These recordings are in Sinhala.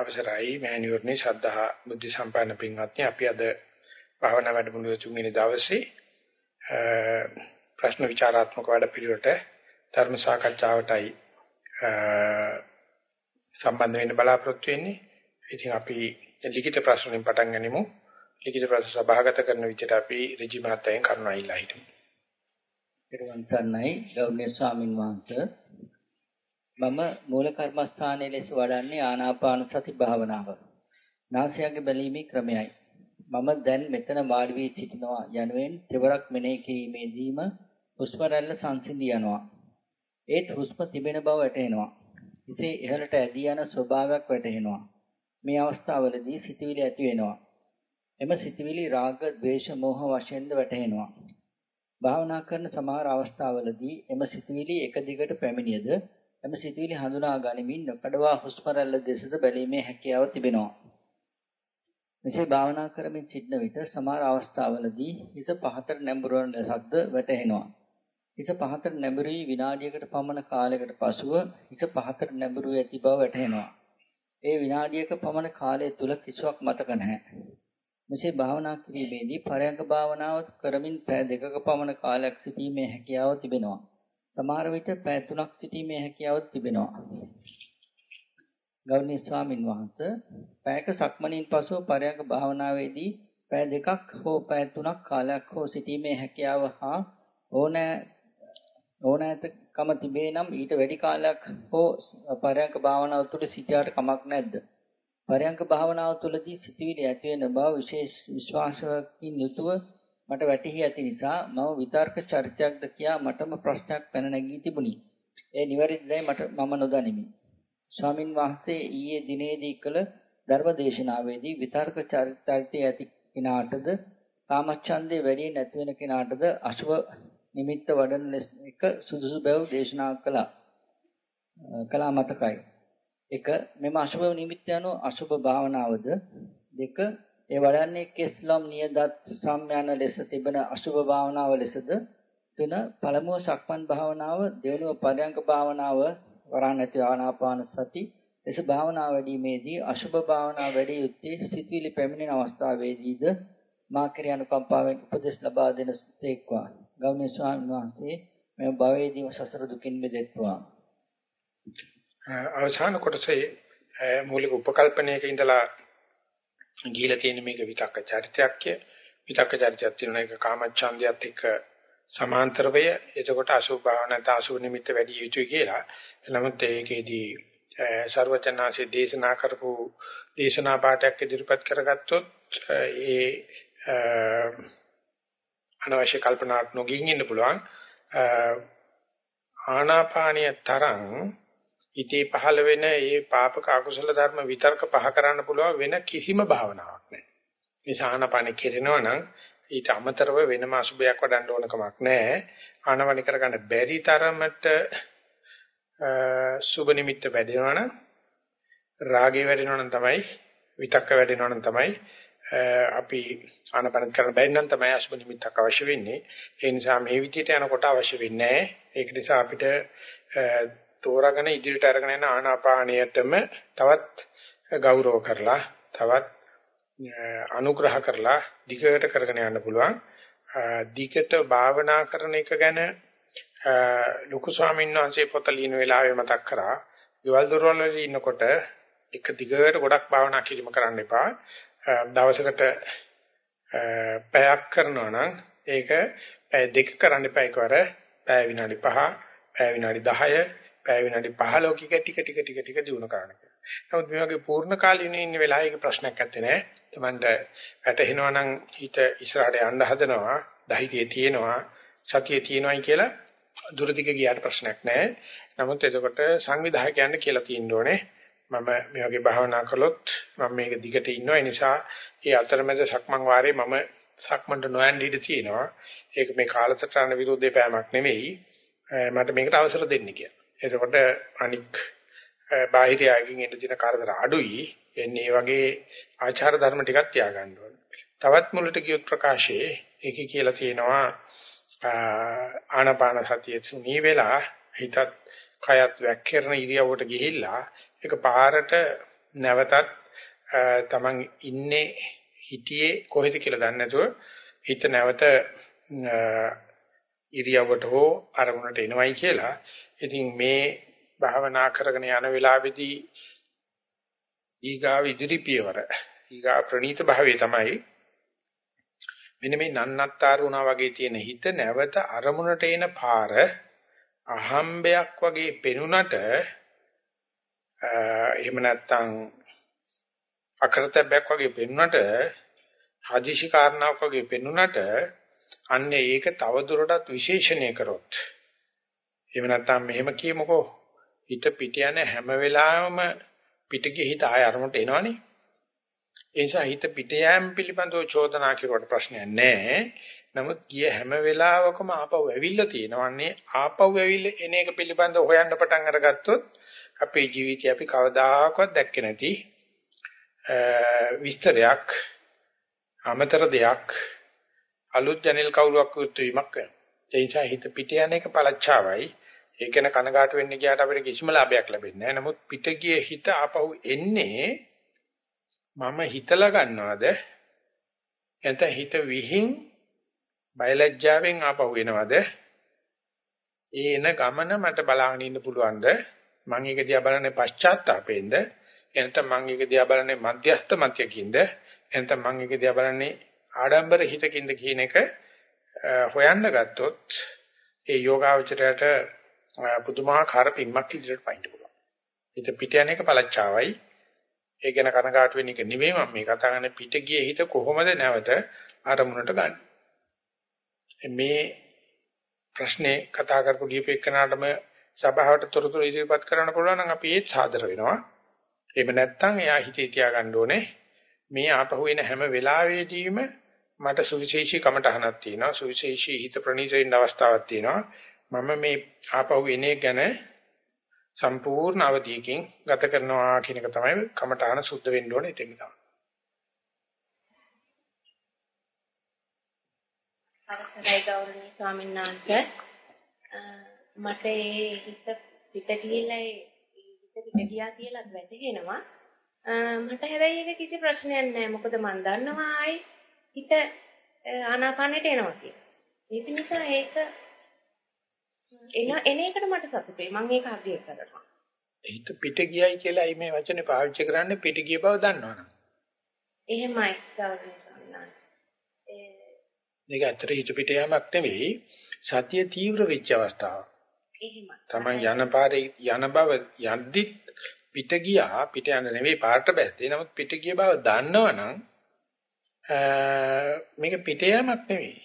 අවසරයි මෑණියෝනි ශ්‍රද්ධා බුද්ධ සම්පන්න පින්වත්නි අපි අද භාවනා වැඩමුළුවේ තුන්වෙනි දවසේ ප්‍රශ්න විචාරාත්මක වැඩපිළිවෙලට ධර්ම සාකච්ඡාවටයි සම්බන්ධ වෙන්න බලාපොරොත්තු වෙන්නේ. ඉතින් අපි ලිඛිත ප්‍රශ්න වලින් පටන් ගනිමු. ලිඛිත ප්‍රශ්න සභාගත කරන විදිහට අපි රජි මහත්තයන් කරුණා ඉල්ලා හිටමු. පෙරවන් සර්ණයි ගෞරවනීය ස්වාමින් වහන්සේ මම මූල කර්මස්ථානයේ ලෙස වඩන්නේ ආනාපාන සති භාවනාව. නාසයගේ බැලීමේ ක්‍රමයයි. මම දැන් මෙතන වාඩි වී සිටිනවා යනුවෙන් තෙවරක් මෙනෙහි කිරීමේදීම හුස්ම රැල්ල සංසිඳී යනවා. ඒත් හුස්ම තිබෙන බව වැටහෙනවා. හිසේ ඉහළට ඇදී යන ස්වභාවයක් වැටහෙනවා. මේ අවස්ථාවවලදී සිතවිලි ඇති වෙනවා. එම සිතවිලි රාග, ద్వේෂ, මෝහ වශයෙන්ද වැටහෙනවා. භාවනා කරන සමහර අවස්ථාවලදී එම සිතවිලි එක දිගට පැමිණියද එම සිතුවිලි හඳුනා ගනිමින් නොකඩවා හුස්ම රැල්ල දෙසද බැලීමේ හැකියාව තිබෙනවා. මෙසේ භාවනා කරමින් සිටන විට සමහර අවස්ථාවලදී හිස පහතට නැඹුරන ලෙසක්ද වැටහෙනවා. හිස පහතට නැඹුරු විනාඩියකට පමණ කාලයකට පසුව හිස පහතට නැඹුරු ඇති බව වැටහෙනවා. ඒ විනාඩියක පමණ කාලය තුල කිසිවක් මතක නැහැ. මෙසේ භාවනා කිරීමේදී පරයන්ක භාවනාව කරමින් පෑ දෙකක පමණ කාලයක් සිටීමේ හැකියාව තිබෙනවා. සමහර විට පැය තුනක් සිටීමේ හැකියාවක් තිබෙනවා. ගෞරවනීය ස්වාමින් වහන්සේ පැයක සක්මණින් පසුව පරයන්ක භාවනාවේදී පැය දෙකක් හෝ පැය තුනක් කාලයක් හෝ සිටීමේ හැකියාව හා ඕනෑ ඕනෑතකම තිබේ නම් ඊට වැඩි කාලයක් හෝ පරයන්ක භාවනාව තුළ සිටියාට කමක් නැද්ද? පරයන්ක භාවනාව තුළදී සිටිවිලි ඇති වෙන බව විශේෂ විශ්වාසකින් යුතුව මට වැටහි ඇති නිසා මම විතර්ක චරිතයක්ද කියා මටම ප්‍රශ්නයක් පැන නැගී තිබුණි. ඒ නිවැරදිදයි මට මම නොදනිමි. ස්වාමින් වහන්සේ ඊයේ දිනේදී කළ ධර්ම දේශනාවේදී විතර්ක චරිතය ඇති කෙනාටද කාමච්ඡන්දේ වැඩි නැති වෙන කෙනාටද අසුව නිමිත්ත වඩන එක සුදුසු බව දේශනා කළා. කළා මතකයි. එක මෙම අසුබ නිමිත්ත යනු අසුබ භාවනාවද දෙක ඒ වඩන්නේ කෙස්ලම් නියදත් සම්යන ලෙස තිබෙන අසුභ භාවනාව ලෙසද? තුන පළමුව සක්මන් භාවනාව දෙවෙනුව පරයන්ක භාවනාව වරණ නැති ආනාපාන සති ලෙස භාවනා වැඩිීමේදී අසුභ භාවනා වැඩි යුත්තේ සිතවිලි පැමිණෙන අවස්ථාවේදීද? මා කෙරේ අනුකම්පාවෙන් උපදෙස් ලබා දෙන සේක්වා ගෞරවනීය ස්වාමීන් වහන්සේ මේ භවයේදීම සසර දුකින් මිදෙත්වා. අවසාන කොටසේ මූලික උපකල්පනයක ඉඳලා ගිහිලා තියෙන මේක විතක්ක චරිතයක්ය. විතක්ක චරිතයක් තියෙන එක කාමච්ඡන්දයත් එක්ක සමාන්තරවය. එතකොට අසුභ භාවනාවට අසුභ නිමිත්ත වැඩි යුතුයි කියලා. නමුත් ඒකේදී ਸਰවචනාසේ දේශනා කරපු දේශනා පාඩයක් ඉදිරිපත් කරගත්තොත් ඒ අනවශ්‍ය කල්පනාක් නොගින් ඉන්න පුළුවන්. ආනාපානිය තරම් ඉතේ පහළ වෙන ඒ පාපක අකුසල ධර්ම විතර්ක පහ කරන්න පුළුවන් වෙන කිසිම භාවනාවක් නැහැ. මේ සාහනපණ කෙරෙනවා නම් ඊට අමතරව වෙනම අසුබයක් වඩන්න ඕන කමක් නැහැ. ආනවනි කරගන්න බැරි තරමට සුබ නිමිත්ත වැඩෙනවනම් රාගේ වැඩෙනවනම් තමයි විතක්ක වැඩෙනවනම් තමයි අපි ආනපන කරන්න බැරි නම් තමයි අසුබ නිමිත්තක් අවශ්‍ය වෙන්නේ. ඒ නිසා මේ විදිහට යනකොට අවශ්‍ය වෙන්නේ නැහැ. ඒක නිසා අපිට තෝරාගෙන ඉදිරියට අරගෙන යන ආනාපානයටම තවත් ගෞරව කරලා තවත් අනුග්‍රහ කරලා දිගට කරගෙන යන්න පුළුවන්. දිගට භාවනා කරන එක ගැන ලොකු ස්වාමීන් වහන්සේ පොත ලියන වෙලාවේ මතක් කරා. ගෙවල් දොරවල් වල ඉන්නකොට එක දිගට ගොඩක් භාවනා කිරීම කරන්න එපා. දවසකට පැයක් කරනවා නම් ඒක පැය දෙක කරන්න එපා එකවර පැය විනාඩි 5 පැය විනාඩි 10 පැය විනාඩි 15 ක ටික ටික ටික ටික දිනු කරන්න කියලා. නමුත් මේ වගේ පූර්ණ කාලීනව ඉන්න වෙලාවයක ප්‍රශ්නයක් නැත්තේ නෑ. Tamanට වැටහෙනවා නම් හිත ඉස්සරහට යන්න හදනවා, ධෛර්යය තියෙනවා, සතිය තියෙනවායි කියලා දුරදිග ගියාට ප්‍රශ්නයක් නෑ. නමුත් එතකොට සංවිධායකයන්ට කියලා තියෙන්න ඕනේ මම මේ වගේ භාවනා කළොත් මම මේක දිගට ඉන්නවා ඒ නිසා ඒ අතරමැද සක්මන් වාරේ මම සක්මන්ට නොයන් ඉඳී තියෙනවා ඒක මේ කාලසටහන විරුද්ධේ පෑමක් නෙවෙයි මට මේකට අවසර දෙන්න කියලා. එතකොට අනික් බාහිර ආගින් එන්න දින කරදර අඩුයි. එන්නේ වගේ ආචාර ධර්ම ටිකක් තියාගන්න ඕනේ. තවත් මුලට කියොත් ප්‍රකාශයේ ඒකේ කියලා තියෙනවා ආනාපාන සතිය තුනී වෙලා හිතත් කයත් වැක්කිරන ඉරියව්වට ගිහිල්ලා ඒක පාරට නැවතත් තමන් ඉන්නේ හිටියේ කොහෙද කියලා දන්නේ නැතුව හිත නැවත ඉරියව්වට හෝ අරමුණට එනවයි කියලා. ඉතින් මේ භාවනා කරගෙන යන වෙලාවේදී ඊගාව ඉදිරි පියවර ඊගා ප්‍රණීත භාවයේ තමයි මෙන්න මේ නන්නත්තර වුණා වගේ තියෙන හිත නැවත අරමුණට එන පාර අහම්බයක් වගේ පෙනුනට එහෙම නැත්නම් අකරතැබ්බයක් වගේ පෙනුනට හදිසි කාරණාවක් වගේ පෙනුනට අන්නේ ඒක තවදුරටත් විශේෂණය කරොත්. එහෙම නැත්නම් මෙහෙම කියමුකෝ. හිත පිට යන හැම වෙලාවෙම පිට ගිය හිත ආය අරමුණට එනවනේ. ඒ නිසා හිත පිට යෑම පිළිබඳව චෝදනා කෙරුවට ප්‍රශ්නයක් නැහැ. නමුත් ගිය හැම වෙලාවකම ආපහු ඇවිල්ලා තියෙනවන්නේ ආපහු ඇවිල්ලා එන එක පිළිබඳව හොයන්න පටන් අරගත්තොත් අපේ ජීවිතය අපි කවදාකවත් දැක්කේ නැති විස්තරයක් අමතර දෙයක් අලුත් ජනෙල් කවුලක් වීමක් වෙනවා. ඒ නිසා හිත පිට යන එක පළච්චාවයි. ඒක න කනගාටු වෙන්න ගියාට අපිට කිසිම ලාභයක් ලැබෙන්නේ නැහැ. නමුත් පිට ගියේ හිත ආපහු එන්නේ මම හිතලා ගන්නවද? එතන හිත විහිං බයලජ්ජාවෙන් ආපහු එනවද? ඒ එන ගමන මට බලාගෙන ඉන්න පුළුවන්ද? මම ඒක දිහා බලන්නේ පශ්චාත්තාපෙන්ද? එනතම මම ඒක දිහා බලන්නේ මධ්‍යස්ත මතයකින්ද? එනතම මම ඒක දිහා බලන්නේ ආඩම්බර හිතකින්ද කියන එක හොයන්න ගත්තොත් ඒ යෝගාවචරයට පුදුමාකාර පින්මක් ඉදිරියට පයින්න පුළුවන්. හිත පිට යන එක පළච්චාවයි. ඒ ගැන කනගාටු වෙන එක නෙවෙයි මම මේ කතා කරන්නේ පිට ගියේ හිත කොහොමද නැවත අරමුණට ගන්න. මේ ප්‍රශ්නේ කතා කරපු දීපේකනාටම සභාවට තොරතුරු ඉදිරිපත් කරන්න පුළුවන් නම් අපි ඒත් සාදර වෙනවා. එහෙම නැත්නම් එයා හිතේ තියාගන්න ඕනේ මේ ආපහු එන හැම වෙලාවෙදීම මට සුවිශේෂී කමටහනක් තියෙනවා. සුවිශේෂී හිත ප්‍රණීත වෙන්න අවස්ථාවක් තියෙනවා. මම මේ ආපහු එනේ ගැන සම්පූර්ණ අවධියකින් ගත කරනවා කියන එක තමයි කමටහන සුද්ධ වෙන්න ඕනේ එතෙන් තමයි. අවසරයි ගෞරවනීය ස්වාමීන් වහන්සේ. මට ඒ හිත පිට ගිහිල්ලා හිත පිට ගියා කියලා වැටහෙනවා. මට හැබැයි ඒක කිසි ප්‍රශ්නයක් නෑ. මොකද මම දන්නවා ආයි හිත ආනාපානෙට එනවා කියලා. ඒක නිසා ඒක එන එන එකට මට සතුටුයි. මම ඒක අගය කරනවා. හිත පිට ගියයි කියලායි මේ වචනේ පාවිච්චි කරන්නේ පිට ගිය බව දන්නවනම්. එහෙමයි සම්මාන. ඒක ඇත්තට හිත පිට යamak නෙවෙයි සතිය තීව්‍ර වෙච්ච අවස්ථාවක්. එහෙමයි. Taman යන පාරේ යන බව යද්දිත් පිට ගියා පිට යන්න නෙවෙයි පාට බැස්සේ. නමුත් පිට ගිය බව දන්නවනම් මේක පිට යෑමක් නෙවෙයි.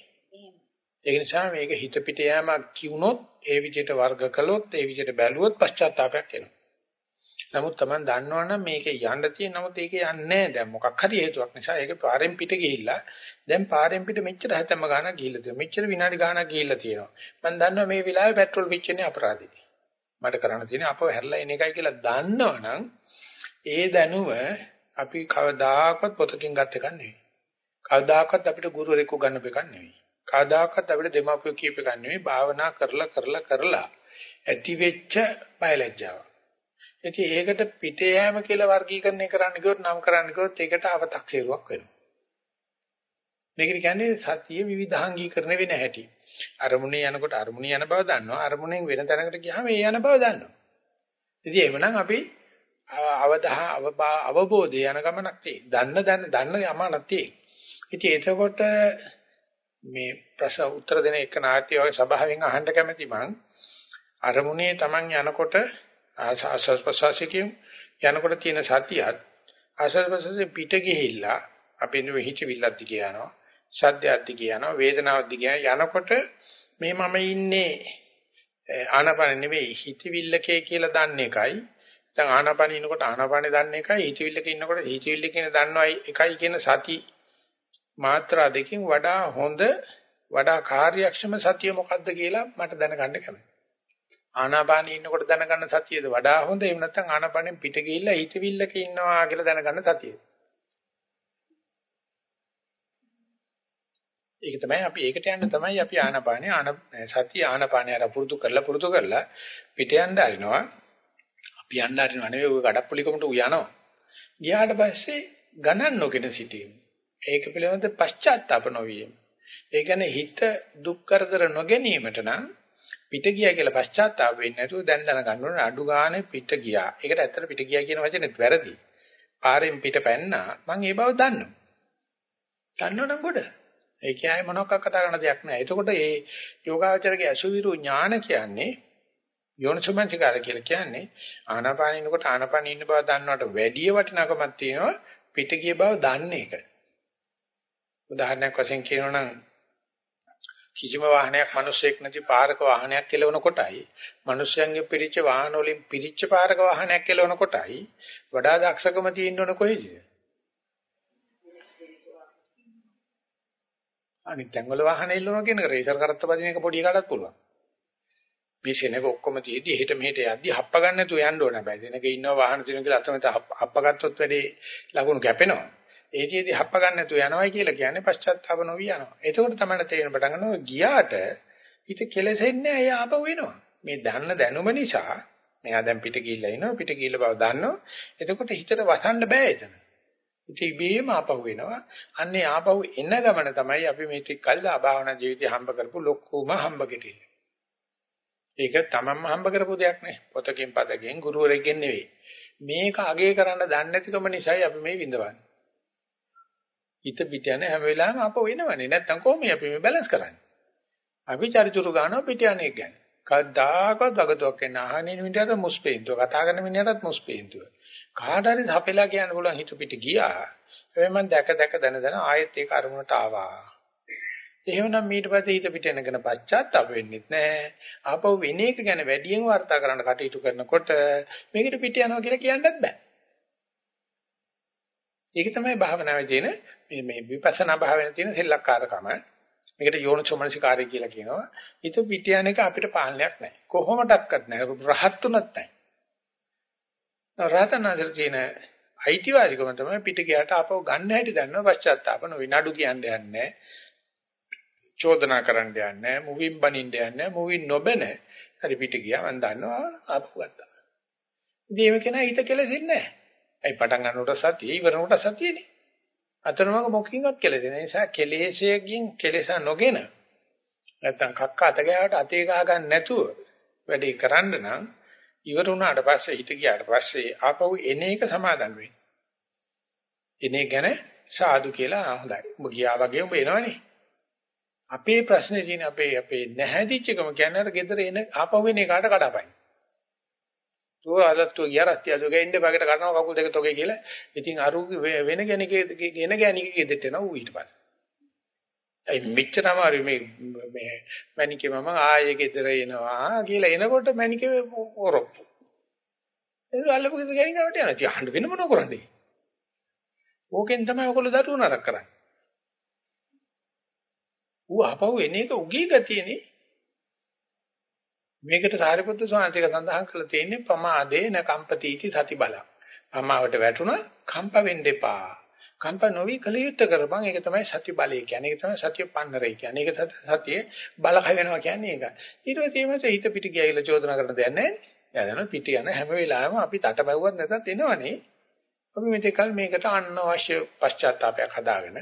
ඒ නිසා මේක හිත පිට යෑමක් කිවුනොත් ඒ විදිහට වර්ග කළොත් ඒ විදිහට බැලුවොත් පශ්චාත්තාවයක් එනවා. නමුත් Taman දන්නවනම් මේක යන්න තියෙන නමුත් ඒක යන්නේ නැහැ. දැන් මොකක් හරි හේතුවක් නිසා ඒක පාරෙන් පිට ගිහිල්ලා දැන් පාරෙන් පිට මෙච්චර හැතැම්ම ගානක් ගිහිල්ලා තියෙනවා. මෙච්චර විනාඩි ගානක් ගිහිල්ලා තියෙනවා. මම දන්නවා මේ වෙලාවේ පෙට්‍රල් පිච්චෙන්නේ අපරාධයි මට කරන්න තියෙන්නේ අපව හැරලා එන එකයි කියලා දන්නවනම් ඒ දැනුම අපි කවදාකවත් පොතකින් ගත් එකක් නෙවෙයි. කවදාකවත් අපිට ගුරුවරයෙකු ගන්න එකක් නෙවෙයි. කවදාකවත් අපිට දෙමාපියෝ කියප එකක් නෙවෙයි. භාවනා කරලා කරලා කරලා ඇති වෙච්ච බයලජ්ජාව. ඉතින් ඒකට පිටේ යෑම කියලා වර්ගීකරණය කරන්න ගියොත් නම් කරන්න ගියොත් ඒකට අව탁සේරුවක් වෙනවා. මේක කියන්නේ සතිය විවිධාංගීකරණය වෙන හැටි. අරමුණේ යනකොට අරමුණේ යන බව දන්නවා. අරමුණෙන් වෙන තැනකට ගියාම ඒ යන බව දන්නවා. ඉතින් එhmenan අපි අවදහ අවබෝධය යන ගමනක් තියෙයි. දන්න දන්න දන්න යමනක් තියෙයි. ඉතින් එතකොට මේ ප්‍රශ්න උත්තර දෙන එක නාට්‍ය වගේ සභාවෙන් අහන්න කැමති මං අරමුණේ Taman යනකොට ආස්වාස් ප්‍රසවාසිකියු යනකොට තියෙන සතියත් ආස්වාස් ප්‍රසවාසයේ පිට ගිහිල්ලා අපි නෙවෙයි හිතවිල්ලක් දිගේ යනවා සද්දයක් දිගේ යනවා වේදනාවක් දිගේ යනකොට මේ මම ඉන්නේ ආනාපාන නෙවෙයි හිතවිල්ලකේ කියලා දන්න එකයි. දැන් ආනාපාන ඉන්නකොට ආනාපානේ දන්න එකයි හිතවිල්ලක ඉන්නකොට හිතවිල්ල කියන දන්නවයි එකයි කියන සති මාත්‍රා දෙකෙන් වඩා හොඳ වඩා කාර්යක්ෂම සතිය මොකක්ද කියලා මට දැනගන්න කැමතියි. ආනාපානෙ ඉන්නකොට දැනගන්න සතියද වඩා හොඳ? එහෙම නැත්නම් ආනාපානෙන් පිට ගිහිල්ලා හිතවිල්ලක ඉන්නවා කියලා දැනගන්න සතියද? ඒක තමයි අපි ඒකට යන්න තමයි අපි ආනාපානේ ආන සතිය ආනාපානේ අර පුරුදු කරලා පුරුදු කරලා පිට යන්න ආරිනවා. අපි යන්න ආරිනවා නෙවෙයි ඔය ගඩප්පුලිකමට උ යනවා. ගියාට පස්සේ ගණන් නොගෙන සිටීම. ඒක පිළිබඳ පශ්චාත්තාප නොවීම. ඒ කියන්නේ හිත දුක් කරදර නොගැනීමට නම් පිට ගියා කියලා පශ්චාත්තාප වෙන්නේ නැතුව දැන් දැනගන්න ඕනේ අඩු ගානේ පිට ගියා. ඒකට ඇත්තට පිට ගියා කියන වචනේත් වැරදි. පාරෙන් පිට පැන්නා මම ඒ බව දන්නවා. දන්නවනම් ගොඩ. ඒ කියන්නේ මොනවක් කතා කරන දෙයක් නෑ. එතකොට මේ යෝගාචරයේ අසුවිරු ඥාන කියන්නේ යෝනිසමංචකාර කියලා කියන්නේ ආනාපාන ඉන්නකොට ආනාපාන ඉන්න බව දන්නවට වැඩිය වටිනාකමක් තියෙනවා පිට ගිය බව දන්නේ එක. උදාහරණයක් වශයෙන් කියනොනම් කිසිම වාහනයක් මිනිස්සෙක් නැති පාරක වාහනයක් කෙලවන කොටයි මිනිස්යන්ගේ පිරිච්ච වාහන වලින් පිරිච්ච පාරක වාහනයක් කෙලවන කොටයි වඩා දක්ෂකම තියෙන්න ඕන කොහෙද? අනිත් තැන්වල වාහන එල්ලනවා කියන එක රේසර් කරත්ත බදින එක පොඩි එකටත් පුළුවන්. මේ ශෙනක ඔක්කොම තියදී එහෙට මෙහෙට යද්දි හප්ප ගන්න නැතුව යන්න ඕන හැබැයි. දෙනක ඉන්නවා වාහන තියෙන කියලා අතමෙත හප්ප ගත්තොත් වැඩේ ලකුණු කැපෙනවා. ඒකෙදි හප්ප ගන්න නැතුව යනවයි කියලා කියන්නේ පශ්චාත්තාප නොවි යනවා. එතකොට තමයි තේරෙන පටන් ගන්නවා ගියාට හිත කෙලෙසෙන්නේ ඇයි ආපහු එනවා. මේ දන්න දැනුම නිසා මෙයා දැන් පිට ගිහිල්ලා ඉනවා පිට ගිහිල්ලා බව දන්නවා. එතකොට හිතට වසන්න බෑ එතන. ඉතින් බීම ආපහු වෙනවා. අන්නේ ආපහු එන ගමන තමයි අපි මේ ටික කල්ලා භාවනා ජීවිතය හම්බ කරපු ලොකුම හම්බ කෙටිල්ල. ඒක තමන්ම හම්බ කරපු දෙයක් නේ. පොතකින් පතකින් ගුරුවරයෙක්ගෙන් නෙවෙයි. මේක අගේ කරන්න දන්නේ නැතිකම නිසායි අපි මේ විඳවන්නේ. හිත පිට යන හැම වෙලාවෙම අප වෙනවනේ. නැත්තම් කොහොමද අපි මේ බැලන්ස් කරන්නේ? අපි චරිචුරු ගන්නවා පිට යන එක ගැන. කවදාකවත් වගතුවක් වෙන අහන්නේ මිනිහට මුස්පේන්තුව. කතා කරන මිනිහටත් මුස්පේන්තුව. කාට හරි හපෙලා කියන්න පුළුවන් හිත පිට ගියා. හැබැයි මම දැක දැක දන දන ආයෙත් ඒක අරමුණට ආවා. එහෙමනම් ඊට පස්සේ හිත පිට එනගෙන පශ්චාත්තාප වෙන්නෙත් නැහැ. ආපහු වෙන එක ගැන වැඩියෙන් වර්තා කරන්න කටයුතු කරනකොට මේකට පිට යනවා කියලා කියන්නත් බෑ. ඒක තමයි භාවනාවේ තියෙන මේ මේ විපස්සනා භාවනාවේ තියෙන සෙල්ලක්කාරකම. මේකට යෝනිසෝමනසිකාරය කියලා කියනවා. හිත පිට යන එක අපිට පාලනයක් නැහැ. කොහොමඩක්වත් නැහැ. රහත් තුනක් නැහැ. රහතනතර තියෙන අයිතිවාසිකම තමයි පිට ගියාට ආපහු ගන්න හැටි දන්නවා පශ්චාත්තාප නොවි නඩු කියන්නේ නැහැ. චෝදනා කරන්න යන්නේ මුවින් බනින්න යන්නේ මුවින් නොබන හරි පිට ගියා මම දන්නවා ආපහු ගත්තා. ඉතින් මේක කෙනා හිත කෙලෙසින්නේ නැහැ. ඒ පටන් ගන්නකොට සතිය ඉවරනකොට සතියනේ. අතරමඟ මොකකින්වත් කෙලෙදෙන නිසා කෙලෙසයෙන් කෙලෙස නොගෙන නැත්තම් කක්ක අත ගෑවට අතේ ගහ ගන්න නැතුව වැඩේ කරන්න නම් ඉවර වුණාට පස්සේ හිත ගියාට පස්සේ ආපහු එන එක සමාදන් වෙන්න. එනේ ගැන සාදු කියලා හොඳයි. ඔබ ගියා වගේ ඔබ එනවනේ. අපේ ප්‍රශ්නේ තියෙන අපේ අපේ නැහැදිච්චකම කියන්නේ අර ගෙදර එන ආපහු එන එකට කඩපයි. තෝ අදත්තු ගියා රත්තිය දුක ඉන්න බගට කරනවා කකුල් දෙක තොගේ කියලා. ඉතින් අරු වෙන කෙනෙක්ගේ එන ගෑණිකගේ ගෙදරට එනවා ඌ ඊට පස්සේ. ඒ මෙච්චරම අර මේ මේ මණිකේ මම ආයේ ගෙදර එනවා කියලා එනකොට මණිකේ ඔරොප්පු. ඒක අල්ලපු ගෙදර ගෑණි ගාවට යනවා. ඉතින් අහන්න වෙන මොනව කරන්නේ? ඕකෙන් තමයි ඔයගොල්ලෝ දරුවෝ නරක කරන්නේ. ඌ ආපහු එන එක උගී ගතියනේ. මේකට සාරිපුත්තු සාංශික සඳහන් කරලා තියෙන්නේ ප්‍රමාදේ න කම්පතිටි සති බල. අමාවට වැටුණා කම්ප වෙන්න එපා. කම්ප නොවි කලියුත් කරපන් ඒක තමයි සති බලය කියන්නේ. ඒක තමයි සතිය පන්නරේ කියන්නේ. ඒක සතියේ බලහ වෙනවා කියන්නේ ඒක. ඊට පස්සේ මේ හිත පිට ගියයිලා චෝදනා කරන දෙයක් නැහැ. එයා දන්නවා පිට යන හැම වෙලාවෙම අපි තට බැවුවත් නැතත් එනවනේ. අපි මෙතෙකල් මේකට අනවශ්‍ය පශ්චාත්තාවයක් හදාගෙන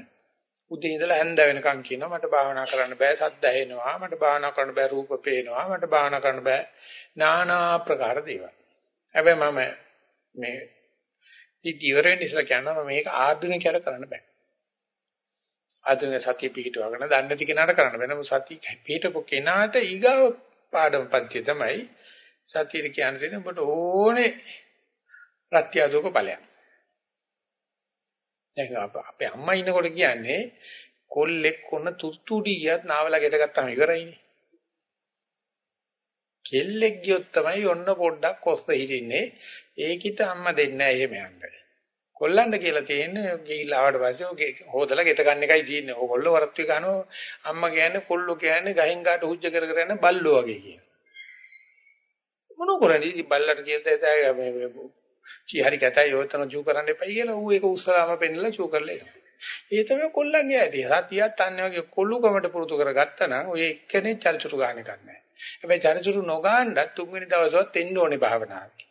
උදේ ඉඳලා හැන්ද වෙනකන් කියනවා මට භාවනා කරන්න බෑ සද්ද ඇහෙනවා මට භාවනා කරන්න බෑ රූප පේනවා මට භාවනා කරන්න බෑ নানা ප්‍රකාර දේවල්. හැබැයි මම මේ ඉතිවරෙන් ඉස්සලා කියනවා මේක ආධුනිකයට කරන්න බෑ. ආධුනික සතිය පිහිටවගෙන දන්නේ නැති කෙනාට කරන්න බෑ. නමුත් සතිය පිහිටපු කෙනාට ඊගාව පාඩම පන්තිය තමයි සතියේ කියන්නේ ඔබට ඕනේ ප්‍රත්‍යදෝක ඵලයක්. දැන් අපේ අම්මා ඉන්නකොට කියන්නේ කොල්ලෙක් කොන තුත්තුඩියත් නාවලා ගෙට ගත්තාම ඉවරයිනේ. කෙල්ලෙක් ගියොත් තමයි ඔන්න පොඩ්ඩක් කොස්ත හිටින්නේ. ඒකිට අම්මා දෙන්නේ නැහැ එහෙම යන්න. කොල්ලන්ට කියලා තියෙන්නේ ගිහිල්ලා ආවට පස්සේ ඔගේ හොදලා ගෙට ගන්න එකයි තියෙන්නේ. ඕගොල්ලෝ වරත්වි ගන්නවා. අම්මා කියන්නේ කොල්ලෝ කියන්නේ ගහින් ගාට හුජ්ජ කර කර යන බල්ලෝ වගේ කියන. මොන කරන්නේ? ඉතින් බල්ලට කියලා මේ චීහරි කැතයි ඔයතන චූ කරන්න එපයි කියලා ඌ ඒක උස්සලාම පෙන්නලා චූ කරලා එනවා. ඒ තමයි කොල්ලන්ගේ ඇටි. සතියත් අන්නේ වගේ කොල්ලුකමට පුරුදු කරගත්තා නම් ඔය එක්කෙනේ චරිචුරු ගන්න එකක් නැහැ. හැබැයි චරිචුරු නොගාන්නත් තුන්වෙනි දවසවත් එන්න ඕනේ භාවනාවට.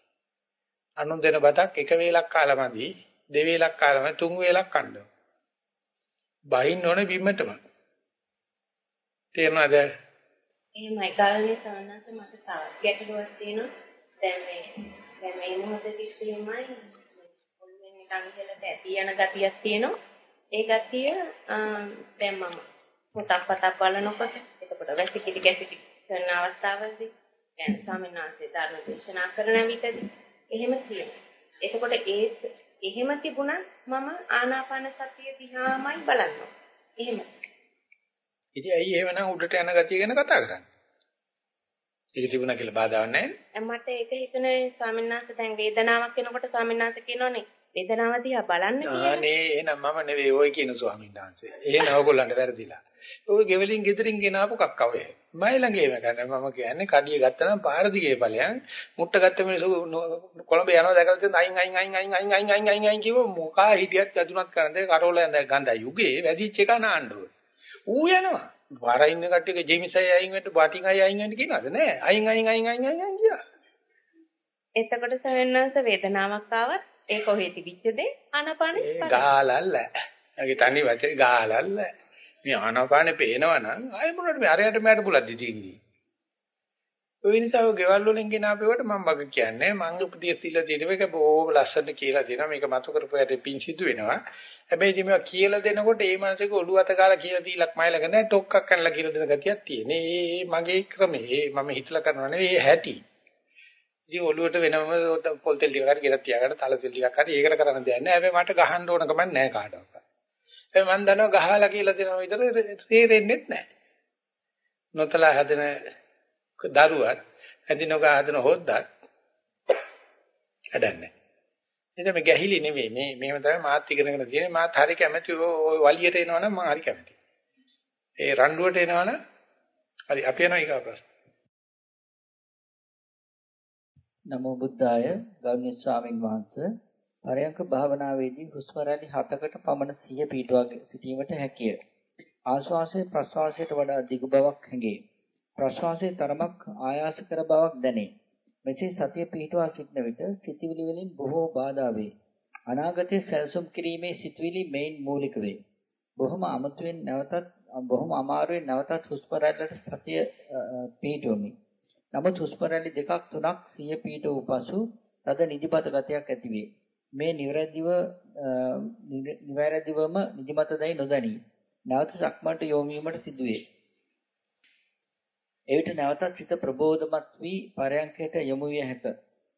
අනුන් දෙන බතක් එක වේලක් කාලමදි දෙවේලක් කාලම තුන් වේලක් කන්න. බහින්න ඕනේ බිම්මටම. තේරුණාද? එහෙමයි ගාලනේ සවනස මට තවත් ගැටලුවක් තියෙනවා. දැන් මේ දැන් මේ මොහොතේ ඉස්සෙල්මයි ඔළුවෙන් නිකන් ඉහළට ඇති යන ගතියක් තියෙනවා. ඒ ගතිය දැන් මම පොතක් පතක් බලනකොට එතකොට වැසිකිලි කැසිකිලි කරන අවස්ථාවලදී දැන් ස්වාමීන් වහන්සේ ධර්ම දේශනා කරන විටදී එහෙම තියෙනවා. එතකොට ඒ එහෙම තිබුණත් මම ආනාපාන සතිය දිහාමයි බලන්නේ. එහෙම. ඉතින් ඇයි එහෙමනම් උඩට යන ගතිය ගැන කතා කරන්නේ? ඒක තිබුණා කියලා බාධාවක් නැහැ මට ඒක හිතුනේ ස්වාමීන් වහන්සේ දැන් වේදනාවක් එනකොට ස්වාමීන් වහන්සේ කියනෝනේ වේදනාව දිහා බලන්න කියලා. අනේ එහෙනම් මම නෙවෙයි ඔය කියන ස්වාමීන් වහන්සේ. එහෙනම් ඔයගොල්ලන්ට වැරදිලා. ඔය ගෙවලින් ගෙදරින් ගෙනාවු කක්කව ඒ. මයි ළඟ ඒව ගන්න මම කියන්නේ කඩිය ගත්තා නම් පාර දිගේ ඵලයන් මුට්ට ගත්ත මිනිස්සු කොළඹ යනවා දැකලා තියෙන අයින් අයින් අයින් අයින් අයින් අයින් අයින් අයින් අයින් කිව්ව මොකා හිටියත් වැදුනත් කරන්නේ කරෝල ඇඳ ගඳ යුගේ වැදිච්ච එක නාන්න. ඌ යනවා. පාර ඉන්න කට්ටියක ජේමිසයි අයින් වෙන්න බටින් අය අයින් වෙන්න කියනවාද නෑ. අයින් අයින් අයින් අයින් අයින් කියලා. එතකොට සවෙන්නස වේදනාවක් ආවත් ඒ කොහේ තිබිච්ච දේ ආනපානෙ ගාලල්ල. ඒගේ තනි වචේ ගාලල්ල. මේ ආනාපානේ පේනවනම් ආයෙ මොනවද මේ අරයට මෑට බුලද්දි තියෙන්නේ. ඔය නිසා ඔය ගෙවල් වලින් ගෙන ආපේවට මම බග කියන්නේ මම උපදෙස් දීලා තියෙන එක බොහොම ලස්සනට කියලා තියෙනවා මේක මතු කරපුවාට පිං සිදු වෙනවා. හැබැයි ඉතින් මේවා කියලා දෙනකොට ඒ මනසක ඔළුව අත ගාලා කියලා දීලක් මයිලක නැහැ ටොක්ක්ක් කනලා කියලා දෙන ගතියක් තියෙන. ඒ මගේ ක්‍රමේ මම හිතලා කරනව නෙවෙයි හැටි. ඉතින් ඔළුවට වෙනම පොල් තෙල් ටිකක් හරි ගෙනත් තියාගන්න තල තෙල් ටිකක් හරි ඒකට කරන්න දෙයක් නැහැ. හැබැයි මට ගහන්න ඕන කමක් නැහැ කාටවත්. ඒ මන් දන්නවා ගහලා කියලා දෙනවා විතර තේරෙන්නේ නැහැ. නොතලා හදන දරුවත් ඇඳිනෝග හදන හොද්දත් වැඩන්නේ. එතන මේ ගැහිලි නෙවෙයි මේ මේව තමයි මාත් ඉගෙනගෙන තියෙන්නේ මාත් හරි කැමති ඔය වලියට එනවනම් මම හරි කැමතියි. ඒ රණ්ඩුවට එනවනම් හරි අපි යනවා ඊගා ප්‍රශ්න. නමෝ බුද්ධාය ගෞරවනීය ස්වාමින් වහන්සේ පරයන්ක භාවනාවේදී හුස්ම රැලි 7කට පමණ සිහිය පිටවා සිටීමට හැකිය. ආශ්වාසයේ ප්‍රශ්වාසයට වඩා දිගු බවක් හැඟේ. ප්‍රශ්වාසයේ තරමක් ආයාස කර බවක් දැනේ. මෙසේ සතිය පිටවා සිටන විට සිතවිලි වලින් බොහෝ බාධා වේ. අනාගතයේ සැලසුම් කිරීමේ සිතවිලි මේන් මූලික වේ. බොහොම අමුතුවෙන් නැවතත් බොහොම අමාරුවෙන් නැවතත් හුස්ම රැල්ලට සතිය පිටවමි. නමුත් හුස්ම රැලි දෙකක් තුනක් සිහිය පිටව පසු තද නිදිමත ගතියක් ඇති වේ. මේ නිවැරදිව නිවැරදිවම නිදිමතදයි නොදනී. නැවත සක්මන්ට යොමු වීමට සිදුවේ. එවිට නැවතත් සිත ප්‍රබෝධමත් වී පරයන්කයට යොමු විය හැක.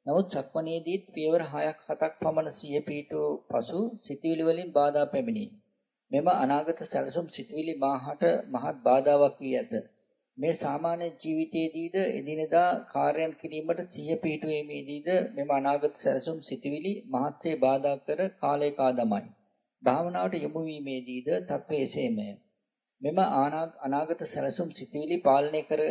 නමුත් සක්මණේදීත් පියවර 6ක් 7ක් පමණ සිය පීඨෝ පසු සිතවිලි වලින් බාධා පැමිණේ. මෙම අනාගත සැලසුම් සිතවිලි මාහට මහත් බාධාවක් වී ඇත. මේ සාමාන්‍ය ජීවිතයේදීද එදිනෙදා කාර්යයන් කිරීමට සිහිය පිහිටුවීමේදීද මෙම අනාගත සැලසුම් සිටිවිලි මහත්සේ බාධා කර කාලේ කාදමයි. භාවනාවට යොමු වීමේදීද තත්ත්වය එසේමය. මෙම අනාගත සැලසුම් සිටිවිලි පාලනය කර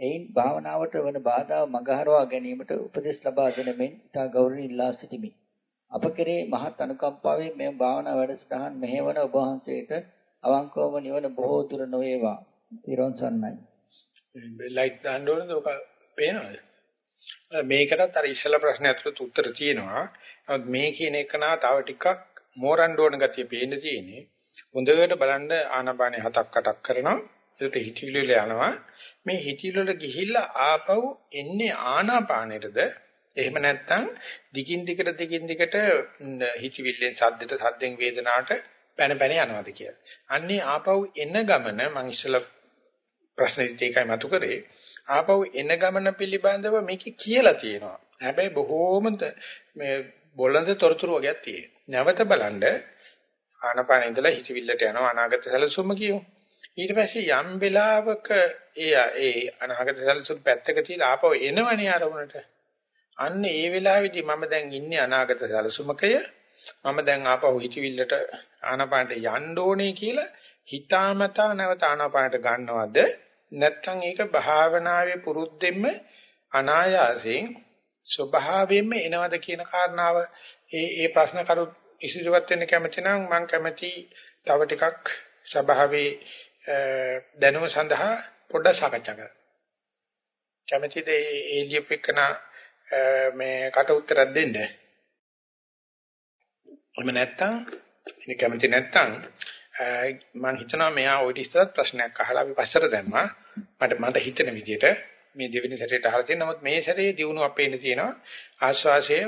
එයින් භාවනාවට වන බාධා මගහරවා ගැනීමට උපදෙස් ලබා දෙන මෙන් ඉතා ගෞරවණීය ඉල්ලා සිටිමි. අප කෙරේ මහත් අනුකම්පාවෙන් මෙම භාවනා වැඩසටහන් මෙහෙවන ඔබ වහන්සේට අවංකවම නිවන බොහෝ දුර නොවේවා. ඊරොන් සන්නයි. ලයිට් දාන්න ඕනද ඔක පේනවද? මේකටත් අර ඉස්සලා ප්‍රශ්න ඇතුළත උත්තර තියෙනවා. නමුත් මේ කියන එක නා තව ටිකක් මෝරන්න ඕන ගතිය පේන්න තියෙන්නේ. හොඳට බලන්න ආනපානේ හතක් අටක් කරනවා. ඒකට හිතවිලි වල යනවා. මේ හිතවිලි වල ගිහිල්ලා ආපහු එන්නේ ආනාපානෙටද එහෙම නැත්නම් දිගින් දිගට දිගින් දිගට හිතවිල්ලෙන් සද්දට සද්දෙන් වේදනාවට පැන පැන යනවාද කියලා. අන්නේ ආපහු එන ගමන මම ඉස්සලා ප්‍රශ්නෙදිත් ඒකයි මතු කරේ. ආපහු එන ගමන පිළිබඳව මේක කියලා තියෙනවා. හැබැයි බොහෝම මේ බොළඳ තොරතුරු වගේක් තියෙනවා. නැවත බලන්න ආනපාන ඉඳලා හිතවිල්ලට යනවා අනාගත සැලසුම කියමු. ඊට පස්සේ යම් වෙලාවක ඒ ඒ අනාගත සැලසුම් පැත්තක තියලා ආපහු එනවනේ අරමුණට. අන්න ඒ වෙලාවේදී මම දැන් ඉන්නේ අනාගත සැලසුමකය. මම දැන් ආපහු හිතවිල්ලට ආනපානට යන්න ඕනේ කියලා හිතාමතා නැවත ආනපානට ගන්නවද නැත්නම් ඒක භාවනාවේ පුරුද්දෙන්ම අනායාසයෙන් ස්වභාවයෙන්ම එනවද කියන කාරණාව ඒ ඒ ප්‍රශ්න කරු ඉදිරියට වෙන්න කැමති නම් මම කැමති තව ටිකක් ස්වභාවේ දැනුම සඳහා පොඩ්ඩක් සාකච්ඡා කරන්න. කැමතිද ඒ ලියපෙකන මේ කට උත්තරයක් දෙන්න? එහෙම නැත්තම් ඉතින් කැමති නැත්තම් මම හිතනවා මෙයා ওই ඉස්සරත් ප්‍රශ්නයක් අහලා අපි පස්සට දැම්මා. මට මට හිතෙන විදිහට මේ දෙවෙනි සැරේට අහලා තියෙන නමුත් මේ සැරේ දිනුව අපේ ඉන්න තියෙනවා ආශ්වාසය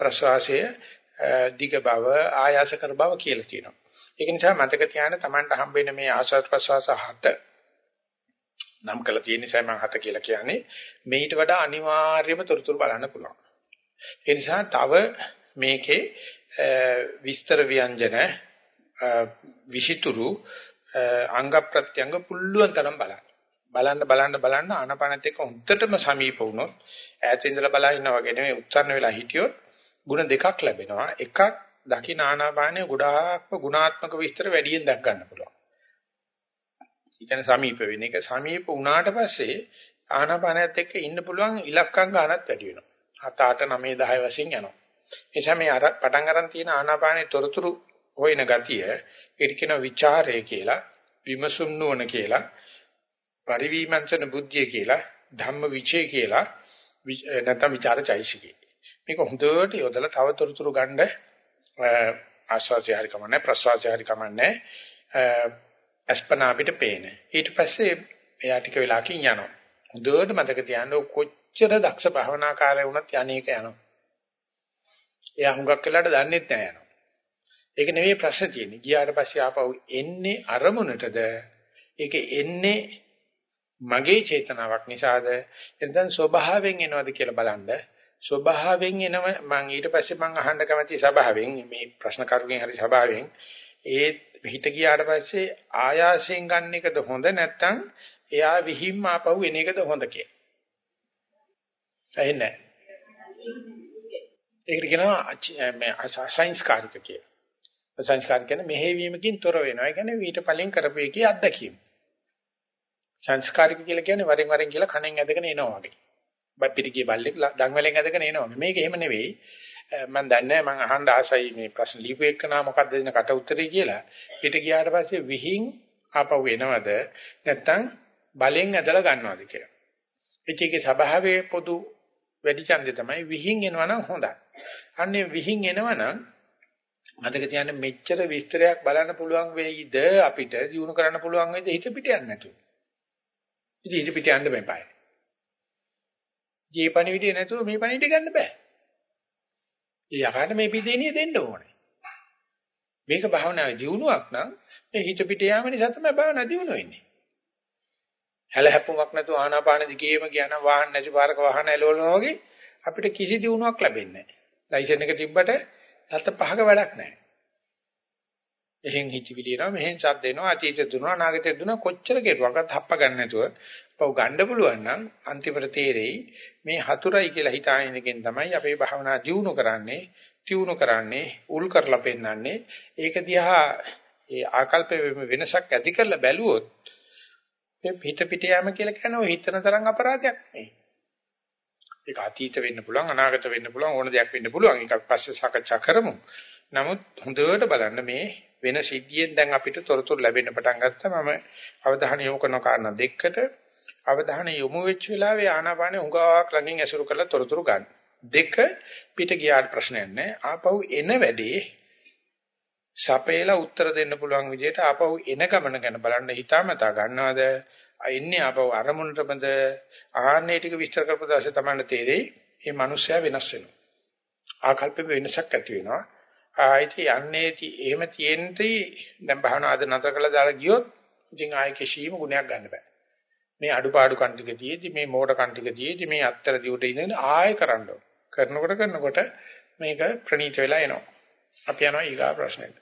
ප්‍රශ්වාසය දිග බව ආයාස කර බව කියලා තියෙනවා. ඒක නිසා මතක තියාගන්න Tamanට හම්බෙන මේ ආශ්වාස ප්‍රශ්වාස හත නම් කළ තියෙන නිසා මම හත කියලා කියන්නේ මේට වඩා අනිවාර්යයෙන්ම තොරතුරු බලන්න පුළුවන්. ඒ නිසා තව මේකේ විස්තර ව්‍යංජන විෂිතුරු අංග ප්‍රත්‍යංග පුළුවන් තරම් බලන්න. බලන්න බලන්න බලන්න ආනපනත් එක්ක හොඳටම සමීප වුණොත් ඈත ඉඳලා බලා ඉන්නා වගේ නෙමෙයි උත්සන්න වෙලා හිටියොත් ಗುಣ දෙකක් ලැබෙනවා. එකක් දකින්න ආනාපානයේ ගොඩාක්ම ගුණාත්මක විස්තර වැඩියෙන් දැක් ගන්න පුළුවන්. ඒ කියන්නේ සමීප වෙන එක සමීප වුණාට පස්සේ ආනාපානයත් එක්ක ඉන්න පුළුවන් ඉලක්කම් ගන්නත් වැඩි වෙනවා. 7 8 9 10 වශයෙන් යනවා. එනිසා මේ අර පටන් අරන් තියෙන ආනාපානයේ තොරතුරු හොයන ගතිය ඒක කියන ਵਿਚාරය කියලා විමසුම් නුවණ කියලා පරිවිමංශන බුද්ධිය කියලා ධම්ම විචේ කියලා නැත්නම් ਵਿਚාරචෛසිකේ මේක හොඳට යොදලා තවතරතුරු ගන්න ආශ්වාසය හරි කමන්නේ ප්‍රශ්වාසය හරි කමන්නේ අස්පනා අපිට පේන. ඊට පස්සේ එයා ටික වෙලාවකින් යනවා. හොඳට මතක තියාගන්න කොච්චර දක්ෂ භවනාකාරය වුණත් යන්නේක යනවා. එයා හුඟක් වෙලාට දන්නෙත් නෑ යනවා. ඒක නෙවෙයි ප්‍රශ්න තියෙන්නේ. ගියාට පස්සේ ආපහු එන්නේ අරමුණටද? ඒක එන්නේ මගේ චේතනාවක් නිසාද? එතෙන් ස්වභාවයෙන් එනවද කියලා බලන්න. ස්වභාවයෙන් එනව මම ඊට පස්සේ මම අහන්න කැමති ස්වභාවයෙන් මේ ප්‍රශ්න කරුගෙන් හරි ස්වභාවයෙන් ඒ හිත ගියාට පස්සේ ආයාසයෙන් ගන්න එකද හොඳ නැත්නම් එයා විහිම්ම ආපහු එන එකද හොඳ කියලා. ඇහෙන්නේ නැහැ. ඒකට කියනවා මේ සංස්කාරික කියලා. සංස්කාර කියන්නේ මෙහෙවීමකින් තොර වෙනවා. ඒ කියන්නේ ඊට පලින් කරපු එකේ අත්දැකීම. සංස්කාරික කියලා කියන්නේ වරින් වරින් කියලා කණෙන් ඇදගෙන එනවා වගේ. පිටිගිය බල්ලෙක් දන් වලින් ඇදගෙන එනවා. මේක එහෙම නෙවෙයි. මම දන්නේ මම අහන්න ආසයි මේ ප්‍රශ්න ලියපු එකනා මොකක්ද දෙන කට උත්තරේ කියලා. පිට ගියාට පස්සේ විහිං ආපහු එනවද නැත්නම් බලෙන් ඇදලා ගන්නවද කියලා. ඒකේ ස්වභාවයේ පොදු වැඩි ඡන්දය තමයි විහිං එනවනම් හොඳයි. අන්නේ විහිං එනවනම් මතක තියාගන්න මෙච්චර විස්තරයක් බලන්න පුළුවන් වෙයිද අපිට දිනු කරන්න පුළුවන් වෙයිද හිත පිට යන්නේ නැතුව. ඉතින් හිත පිට යන්න බෑ. ජී පණිවිඩය නැතුව මේ පණිවිඩය ගන්න බෑ. ඒ යකාට මේ පිටේනිය දෙන්න ඕනේ. මේක භාවනාවේ දියුණුවක් නම් මේ හිත පිට යාම නිසා තමයි භාවනාව දියුණු වෙන්නේ. හැල හැප්පුමක් නැතුව ආනාපාන දිගේම කියන වාහන නැති පාරක වාහන එලවනවා වගේ අපිට කිසි දියුණුවක් ලැබෙන්නේ නැහැ. ලයිසන් එක තිබ්බට දත පහක වැඩක් නැහැ. එහෙන් හිතවිලි එනවා මෙහෙන් ශබ්ද එනවා අතීතේ දුනවා අනාගතේ දුනවා කොච්චර කෙරුවක්වත් හප්ප ගන්න නැතුව පව් ගන්න පුළුවන් නම් අන්තිමට තේරෙයි මේ හතුරයි කියලා හිතාගෙන ඉන්නකෙන් තමයි අපේ භාවනා දියුණු කරන්නේ තියුණු කරන්නේ උල් කරලා පෙන්නන්නේ ඒක දිහා ඒ ආකල්ප වෙනසක් ඇති කරලා බැලුවොත් මේ පිට පිට යෑම කියලා කියන්නේ හිතන තරම් අපරාධයක් නෙවෙයි ඒක අතීත වෙන්න පුළුවන් අනාගත වෙන්න පුළුවන් ඕන දෙයක් වෙන්න පුළුවන් ඒකක් පස්සේ සාකච්ඡා කරමු. නමුත් හොඳට බලන්න මේ වෙන සිද්ධියෙන් දැන් අපිට තොරතුරු ලැබෙන්න පටන් ගත්තා. මම අවධානය යොමු කරන කාරණා දෙකකට අවධානය යොමු වෙච්ච වෙලාවේ ආනාපානෙ උඟාවක් ළඟින් ඇසුරු කරලා තොරතුරු ගන්න. දෙක පිට ගියාට ප්‍රශ්නයක් නැහැ. ආපහු එන වැඩේ සපේලා උත්තර දෙන්න පුළුවන් විදිහට ආපහු එන ගමන ගැන බලන්න හිතාමතා ගන්නවද එන්නේ ආපහු අරමුණටමද ආහනේ ටික විස්තර කරපු දවසේ තමයි තේරෙයි මේ මිනිස්සයා වෙනස් වෙනවා. ආකල්පෙ වෙනසක් ඇති වෙනවා. ආයිති යන්නේ එහෙම තියෙන්ටි දැන් භාවනා අද නතර කළා දාලා ගියොත් ඉතින් ආයේ කිසිම ගුණයක් ගන්න බෑ. මේ අඩුපාඩු කන්ටික තියේදී මේ මෝඩ කන්ටික තියේදී මේ අත්තර දිවට ඉඳන් ආයෙ කරන්න ඕන. කරනකොට කරනකොට මේක ප්‍රණීත වෙලා එනවා. අපි යනවා ඊගා ප්‍රශ්නෙට.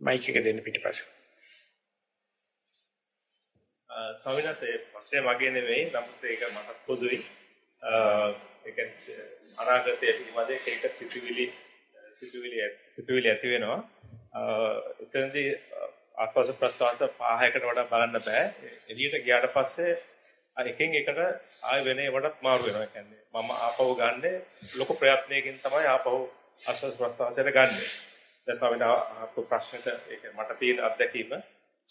මයික් එක දෙන්න පිටිපස්සේ. ස්වාමීන් වහන්සේ ප්‍රශ්නේ මගේ නෙවෙයි නමුත් ඒක මට පොදුයි. ඒ කියන්නේ අනාගතයේ පිළිබඳ එක එක සිතුවිලි සිතුවිලි සිතුවිලි ඇති වෙනවා. එතනදී ආස්වාස ප්‍රස්වාස පහයකට වඩා බලන්න බෑ. එළියට ගියාට පස්සේ එකෙන් එකට ආය වෙන ඒවටත් මාරු වෙනවා. ඒ කියන්නේ මම ආපහු ගන්න ලොකු ප්‍රයත්නයකින් තමයි ආපහු ආස්වාස ප්‍රස්වාසයට ගන්නෙ. දැන් තමයි ආපහු ප්‍රශ්නෙට ඒක මට තියෙන අත්දැකීම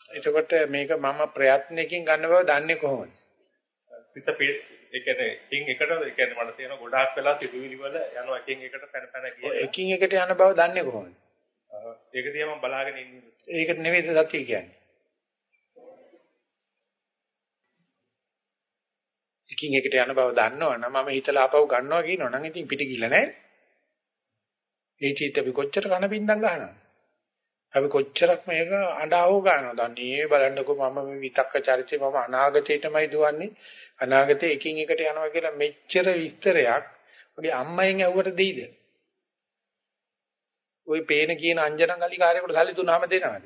එතකොට මේක මම ප්‍රයත්නයකින් ගන්න බව දන්නේ කොහොමද? සිත ඒ කියන්නේ එකින් එකට ඒ කියන්නේ මට තියෙන ගොඩාක් වෙලා සිතුවිලි වල යනවා එකින් එකට පැන පැන ගියේ. එකින් එකට යන බව දන්නේ කොහොමද? ඒක දිහා මම බලාගෙන ඉන්නේ. ඒකට නෙවෙයි සත්‍ය කියන්නේ. එකින් එකට යන බව දන්නවනම් මම හිතලා ආපහු ගන්නවා කියනවනම් ඉතින් පිට ගිල නැහැ. ඒ චිත්ත අපි කොච්චර කන බින්දම් ගන්නවා. අපි කොච්චරක් මේක අඬාව ගන්නවා. දන්නේ බලන්නකෝ මම මේ විතක්ක චරිතේ මම අනාගතේටමයි දුවන්නේ. අනාගතේ එකින් එකට යනවා කියලා මෙච්චර විස්තරයක් ඔගේ අම්මයෙන් ඇහුවට දෙයිද? ওই පේන කියන අංජනන් අලිකාරයෙකුට සල්ලි දුන්නාම දෙනවද?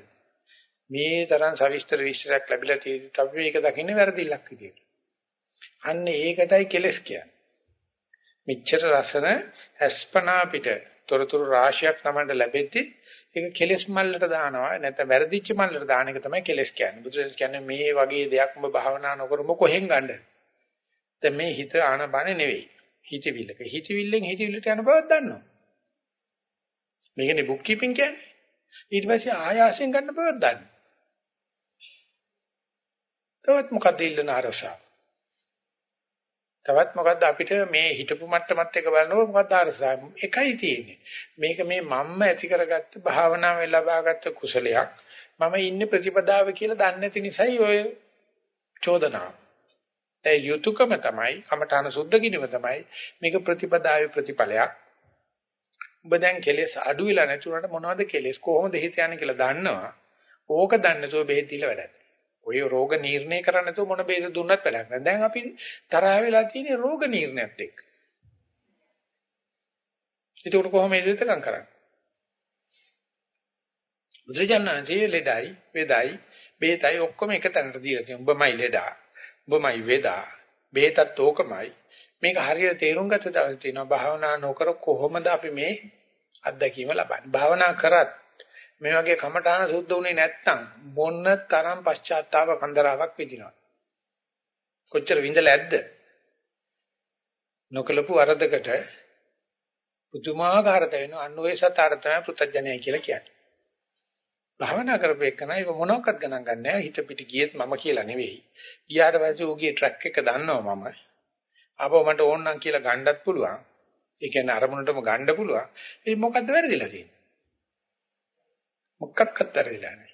මේ තරම් සවිස්තර විස්තරයක් ලැබිලා තියෙද්දි අපි මේක දකින්නේ වැරදිලක් විදියට. අන්න ඒකටයි කෙලස් කියන්නේ. මෙච්චර රසන අස්පනා පිට තොරතුරු රාශියක් තමයි ලැබෙද්දි ඒක කෙලස් මල්ලට දානවා නැත්නම් වැරදිච්ච මල්ලට දාන එක තමයි කෙලස් කියන්නේ. බුදුරජාණන් කියන්නේ මේ වගේ දෙයක් ඔබ භාවනා නොකරම කොහෙන් ගන්නද? දැන් මේ හිත ආනබන නෙවෙයි. හිතවිල්ලක. හිතවිල්ලෙන් හිතවිල්ලට යන බවක් දන්නවා. මේකනේ බුක් කීපින් කියන්නේ. ඊට පස්සේ ආයාසයෙන් ගන්න බවක් දන්නවා. තවත් මොකද ඉල්ලන අරසා? තවත් මොකද්ද අපිට මේ හිතපු මට්ටමත් එක බලනකොට මොකද්ද අරසා? එකයි තියෙන්නේ. මේක මේ මම්ම ඇති කරගත්ත භාවනාවෙන් ලබාගත්ත කුසලයක්. මම ඉන්නේ ප්‍රතිපදාව කියලා දන්නේ නැති නිසායි ඔය චෝදනාව. ඒ යුතුයකම තමයි කමඨාන සුද්ධ කිරීම තමයි මේක ප්‍රතිපදාවේ ප්‍රතිඵලයක්. ඔබ දැන් කෙලෙස් අඩු වෙලා නැතුණාට මොනවද කෙලෙස් කොහොමද හිත යන්නේ කියලා දන්නවා. ඕක දන්නේ නැතුව බෙහෙත් දීලා වැඩක් ඔය රෝග නිర్ణය කරන්න නැතුව මොන බේද දුන්නත් වැඩක් නැහැ. දැන් අපි තරහ වෙලා තියෙන්නේ රෝග නිర్ణයත් එක්ක. ඒක උඩ කොහොම ඉදිරියටකම් කරන්නේ? බුදුජානනාංශයේ ලෙඩයි, වේදයි, බේතයි ඔක්කොම එක තැනට දීලා තියෙනවා. උඹමයි ලෙඩා. උඹමයි වේදා. බේතත් ඕකමයි. මේක හරියට තේරුම් ගත්ත දවසේ තියෙනවා භාවනා නොකර කොහොමද අපි මේ අත්දැකීම ලබන්නේ? භාවනා කරත් මේ වගේ කමඨාන සුද්ධ වුණේ නැත්නම් මොන තරම් පශ්චාත්තාව කන්දරාවක් විඳිනවද? කොච්චර විඳලා ඇද්ද? නොකලපු අරදකට පුදුමාකාර තැවෙන අන්න ඔය සතර තමයි පුතඥයයි කියලා කියන්නේ. භාවනා කරපේකන ඒක මොනවත් ගණන් ගන්නෑ හිත පිට ගියෙත් මම කියලා නෙවෙයි. ගියාට පස්සේ ඌගේ ට්‍රැක් එක දන්නවා මම. ආපහු මට ඕන නම් කියලා ගන්නත් පුළුවන්. ඒ කියන්නේ අරමුණටම ගන්න පුළුවන්. ඉතින් මොකද්ද වැරදිලා තියෙන්නේ? මොකක්වත් වැරදිලා නැහැ.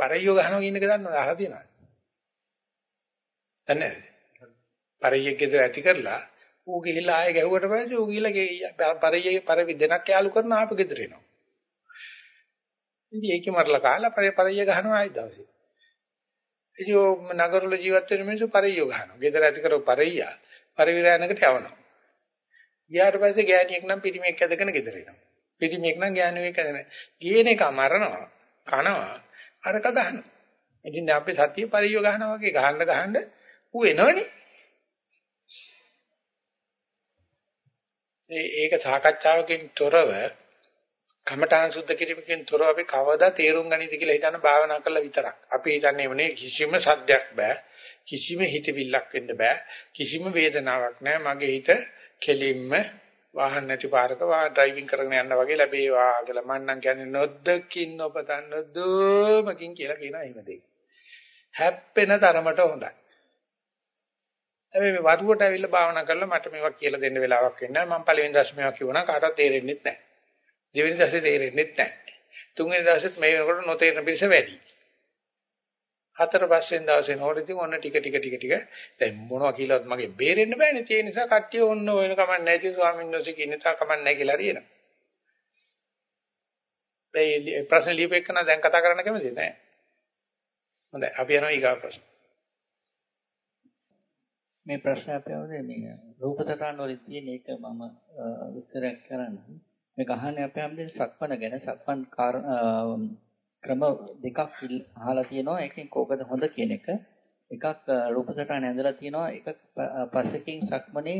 පරියෝ ගහනවා කියන එක දන්නවද? අහලා තියෙනවද? දන්නේ නැහැ. පරියෙක් ගෙදර ඇති කරලා ඌ ගිහිල්ලා ආයෙ ගැහුවට පස්සේ ඌ ගිහිල්ලා පරියෙ පරිවි දෙනක් යාලු කරන ආපු ගෙදර එනවා. ඉතින් ඒකේ මරලා කාලා පරිය පරිය ගහනවා ආයි දවසේ. ඉතින් ඔය නගරවල ජීවත් වෙන මිනිස්සු පරියෝ ගහනවා. ගෙදර ඇති කරව පරියා පරිවිරයනකට යවනවා. ගියාට පස්සේ ගෑණියෙක් නම් පිරිමියෙක් ඇදගෙන ගෙදර එනවා. පිරිමියෙක් නම් ගෑණියෙක් ඇදගෙන. ගියන එක මරනවා, කනවා, අරක ගහනවා. ඉතින් අපි සතිය පරියෝ ගහනවා වගේ ගහන්න ගහන්න ඌ එනවනේ. ඒක සාකච්ඡාවකින් තොරව කමඨාන් සුද්ධ කිරීමකින් තොරව අපි කවදා තේරුම් ගනිද කියලා හිතන භාවනා කළා විතරක්. අපි හිතන්නේ මොනේ කිසිම සද්දයක් බෑ. කිසිම හිතවිල්ලක් වෙන්න බෑ. කිසිම වේදනාවක් නෑ. මගේ හිත කෙලින්ම වාහන නැති පාරක වා ඩ්‍රයිවිං කරගෙන යනවා වගේ ලැබේවා කියලා මම නම් කියන්නේ නොදකින් නොපතන් නොදොමකින් කියලා කියනවා එහෙම දෙයක්. හැප්පෙන තරමට හොඳයි. හැබැයි මේ වරුවට ඇවිල්ලා භාවනා කරලා මට මේවා කියලා දෙන්න වෙලාවක් වෙන්නේ නැහැ. මම පළවෙනි දශමයක් කිව්වනම් කාටවත් තේරෙන්නේ නැහැ. දෙවෙනි දවසේ තේරෙන්නේ නැහැ. තුන්වෙනි දවසෙත් මේ වෙනකොට නොතේරෙන පිරිස වැඩි. හතර පස්වෙනි දවසේ නෝඩ ඉතින් ඔන්න ටික ටික ටික ටික දැන් මොනවා කියලාත් මගේ බේරෙන්න බෑනේ. ඒ නිසා කට්ටිය ඔන්න වෙන කමක් නැති ස්වාමීන් වහන්සේ කියන තා කමක් නැහැ කියලා හරියනවා. මේ ප්‍රශ්න ලියපෙන්න දැන් කතා කරන්න කැමතිද නැහැ. හොඳයි අපි යනවා ඊගා ප්‍රශ්න. මේ ප්‍රශ්න අපේ මේ රූප සටහන් වල තියෙන එක මම විස්තරයක් කරන්නම්. මේක අහන්නේ අපේ හැමදේම සක්මන ගැන සක්මන් ක්‍රම දෙකක් අහලා තියෙනවා. එකෙන් කෝකද හොඳ කියන එක. එකක් රූප සටහන ඇඳලා තියෙනවා. එකක් පස්සකින් සක්මනේ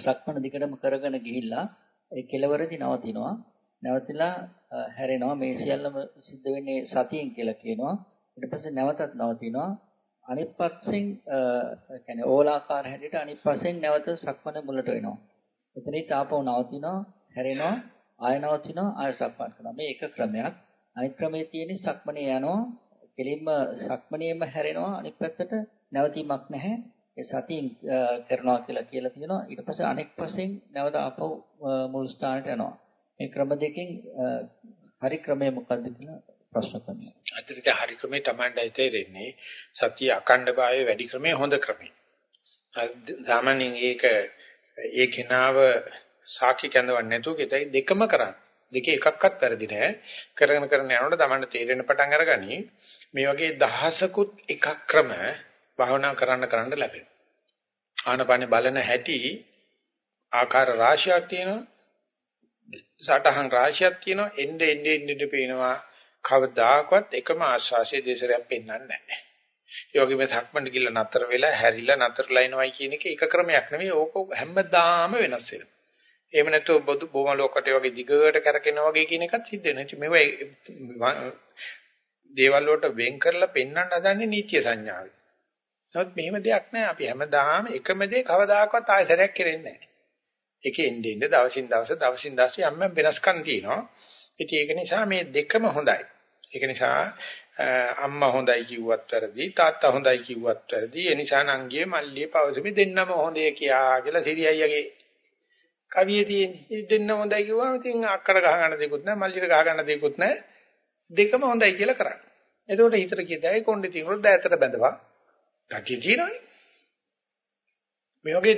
සක්මන දිගටම කරගෙන ගිහිල්ලා ඒ කෙලවරදී නවතිනවා. නැවතිලා හැරෙනවා. මේ සියල්ලම සිද්ධ වෙන්නේ සතියෙන් කියලා කියනවා. ඊට පස්සේ නැවතත් නවතිනවා. අනිත් පැත්තෙන් කියන්නේ ඕලාකාර හැටියට අනිත් පැත්තෙන් නැවත සක්මන මුලට වෙනවා එතනින් ආපහු නවතිනවා හැරෙනවා ආය නවතිනවා ආය සක්මන් කරනවා. මේ එක ක්‍රමයක්. අනිත් ක්‍රමයේ තියෙන්නේ සක්මනේ යනවා කෙලින්ම සක්මනේම හැරෙනවා අනිත් පැත්තට නැවතීමක් නැහැ ඒ සතියින් කරනවා කියලා කියලා තියෙනවා. ඊට පස්සේ අනෙක් පස්සෙන් නැවත ආපහු මුල් ස්ථානට යනවා. මේ ක්‍රම දෙකෙන් හරි ක්‍රමය මොකක්ද කියලා ප්‍රශ්න කරනවා. අතරේ හරි ක්‍රමේ තමයි තේරෙන්නේ. සතිය අකණ්ඩ භාවයේ වැඩි ක්‍රමේ හොඳ ක්‍රමේ. සාමාන්‍යයෙන් ඒක ඒ කෙනාව සාකි කැඳවන්නේ නැතුව කිතයි දෙකම කරන්න. දෙකේ එකක්වත් වැරදි නෑ. කරගෙන කරගෙන යනකොට තමන්ට තේරෙන පටන් අරගනි. මේ වගේ දහසකුත් එකක් ක්‍රම භාවනා කරන්න කරන්න ලැබෙනවා. ආනපානේ බලන හැටි ආකාර රාශියක් තියෙනවා. සටහන් රාශියක් තියෙනවා. එnde ende ende පේනවා. කවදාකවත් එකම ආශාසයේ දේශරයක් පෙන්වන්නේ නැහැ. ඒ වගේම සක්මණේ ගිල්ල නතර වෙලා හැරිලා නතරලා එනවයි කියන එක එක ක්‍රමයක් නෙවෙයි. ඕක හැමදාම වෙනස් වෙනවා. එහෙම නැත්නම් බොදු බොම ලෝකටේ වගේ දිගට කරකිනවා වගේ කියන එකත් සිද්ධ වෙනවා. මේවා දේවල් වලට වෙන් කරලා පෙන්වන්න හදන්නේ නීත්‍ය සංඥාවයි. නමුත් මෙහෙම දෙයක් නැහැ. අපි හැමදාම එකම දේ කවදාකවත් ආයතරයක් කරෙන්නේ නැහැ. ඒකේ එන්නේ ඉන්න දවසින් දවස දවසින් දවස යම් වෙනස්කම් තියෙනවා. ඉතින් ඒක නිසා මේ දෙකම හොඳයි. ඒක නිසා අම්මා හොඳයි කිව්වත් වැරදි තාත්තා හොඳයි කිව්වත් වැරදි ඒ නිසා නංගියේ මල්ලියේ පවසමි දෙන්නම හොඳේ කියා කියලා සිරියයියගේ කවියේ තියෙන්නේ. දෙන්න හොඳයි කිව්වම ඉතින් අක්කට ගහ ගන්න දෙයක්වත් නැහැ මල්ලියට ගහ ගන්න දෙයක්වත් නැහැ. දෙකම හොඳයි කියලා කරන්නේ එතකොට හිතට කියදයි කොණ්ඩේ තියෙනකොට දැතට බැඳවා. ගතිය තියෙනවනේ. මේ වගේ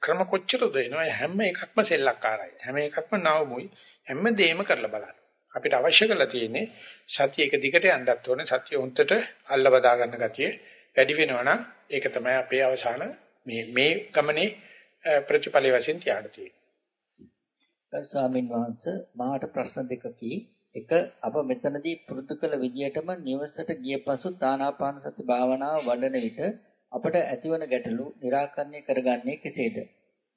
ක්‍රම කොච්චරද එනවා? හැම එකක්ම සෙල්ලක්කාරයි. හැම එකක්ම නවමුයි. හැම දෙයක්ම කරලා බලන්න. අපිට අවශ්‍ය කරලා තියෙන්නේ සතිය එක දිගට යන්නත් ඕනේ. සතිය උන්ටට අල්ල බදා ගන්න ගතිය වැඩි වෙනවා නම් ඒක තමයි අපේ අවසාන මේ මේ ගමනේ ප්‍රතිඵල වශයෙන් තියාගන්න තියෙන්නේ. ස්වාමින් වහන්සේ මාට ප්‍රශ්න දෙකකි. එක අප මෙතනදී පුරුදු කළ විදියටම නිවසට ගිය පසු දානාපාන සති භාවනාව වඩන විට අපට ඇතිවන ගැටලු निराකරණය කරගන්නේ කෙසේද?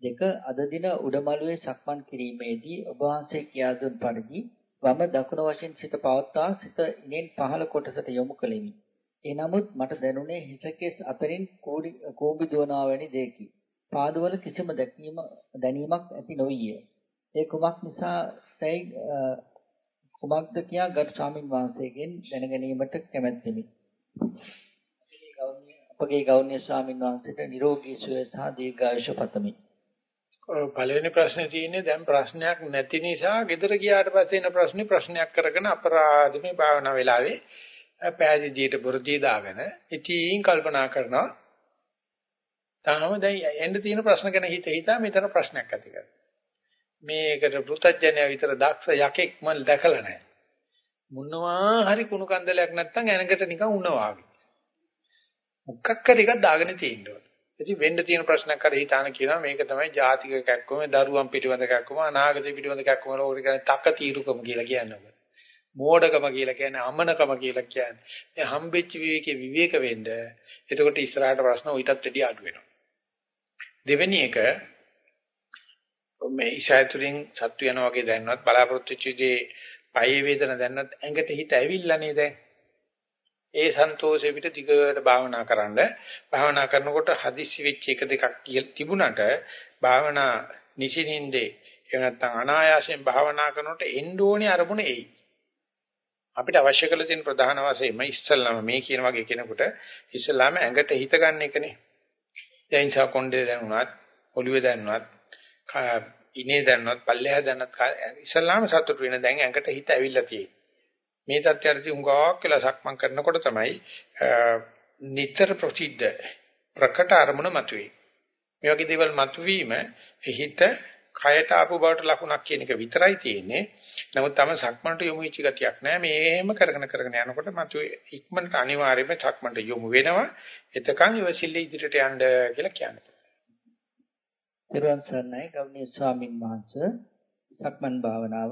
දෙක අද දින උඩමළුවේ සක්මන් කිරීමේදී ඔබ වහන්සේ කියා දුන් පරිදි වම දකුණ වශයෙන් සිත පවත්වා සිත ඉනෙන් පහළ කොටසට යොමු කළෙමි. ඒ නමුත් මට දැනුනේ හිසකෙස් අතරින් කෝඹි දුවනවා වැනි දෙයකි. පාදවල කිසිම දැකීම දැනීමක් ඇති නොවිය. ඒ කුමක් නිසා තයි කුමක්ද කියා ගරු ස්වාමින් වහන්සේගෙන් දැනගැනීමට කැමැත්තෙමි. අපගේ ගෞරවනීය ස්වාමින් වහන්සේට නිරෝගී සුවය සහ දීර්ඝායුෂ පතමි. පළවෙනි ප්‍රශ්නේ තියෙන්නේ දැන් ප්‍රශ්නයක් නැති නිසා ගෙදර ගියාට පස්සේ එන ප්‍රශ්නේ ප්‍රශ්නයක් කරගෙන අපරාධමේ භාවනා වෙලාවේ පෑදීදියට බුරුදී දාගෙන ඉතින් කල්පනා කරනවා තාම දැන් එන්න තියෙන ප්‍රශ්න ගැන හිත හිතා මෙතන ප්‍රශ්නයක් ඇති කරගන්න. මේකට පෘතජ්ජනය විතර දක්ෂ යකෙක් මම දැකලා නැහැ. මොනවා හරි කුණු කන්දලයක් නැත්තම් ඇනකට නිකන් උනවා වගේ. මුක්කක් කර එකක් දාගෙන තියෙනවා. ඉතින් වෙන්න තියෙන ප්‍රශ්නයක් අර හිතාන කියනවා මේක තමයි ජාතික කැක්කම දරුවන් පිටිවඳ කැක්කම අනාගතේ පිටිවඳ කැක්කම ලෝකෙ කියන්නේ තක්ක තීරුකම කියලා කියන්නේ. මෝඩකම කියලා කියන්නේ අමනකම කියලා කියන්නේ. මේ හම්බෙච්ච විවේකේ විවේක වෙන්න. එතකොට ඉස්සරහට ප්‍රශ්න උවිතත් වැඩි අඩු වෙනවා. දෙවෙනි එක මේ ඉෂායතුලින් සත්තු යනවා වගේ දැනනවත් බලාපොරොත්තු වෙච්ච දේ පයේ වේදන දැනනවත් ඇඟට හිත ඇවිල්ලා නේ දැන්. ඒ සන්තෝෂෙ පිට දිගට භාවනා කරන්න. භාවනා කරනකොට හදිස්සි වෙච්ච එක දෙකක් තිබුණට භාවනා නිසිනින්දේ එහෙම නැත්නම් අනායාසයෙන් භාවනා කරනකොට එන්න ඕනේ අරමුණ එයි. අපිට අවශ්‍ය කරලා තියෙන ප්‍රධාන වශයෙන්ම ඉස්සල්ලාම මේ කියන වගේ කෙනෙකුට ඉස්සල්ලාම ඇඟට හිත ගන්න එකනේ. දැන් සා කොණ්ඩේ දැනුණත් ඔළුවේ දැනුණත් ඉනේ දැනුණත් පල්ලෙහා දැනුණත් ඉස්සල්ලාම සතුට වෙන දැන් ඇඟට හිත ඇවිල්ලා තියෙන්නේ මේ தත්ත්වයටදී උඟාවක් කියලා සක්මන් කරනකොට තමයි නිතර ප්‍රසිද්ධ ප්‍රකට අරමුණ මතුවේ. මේ වගේ දේවල් මතුවීම හිත කයට ආපු බවට ලකුණක් කියන එක විතරයි තියෙන්නේ. නමුත් තම සක්මන්ට යොමු වෙච්ච ගතියක් නැහැ. මේම කරගෙන කරගෙන යනකොට මතුවේ ඉක්මනට අනිවාර්යයෙන්ම සක්මන්ට යොමු වෙනවා. එතකන් ඉවසිල්ල ඉදිරියට යන්න කියලා කියන්නේ. ත්‍රිවන් සර්ණයි ගෞණීය ස්වාමින් වහන්සේ සක්මන් භාවනාව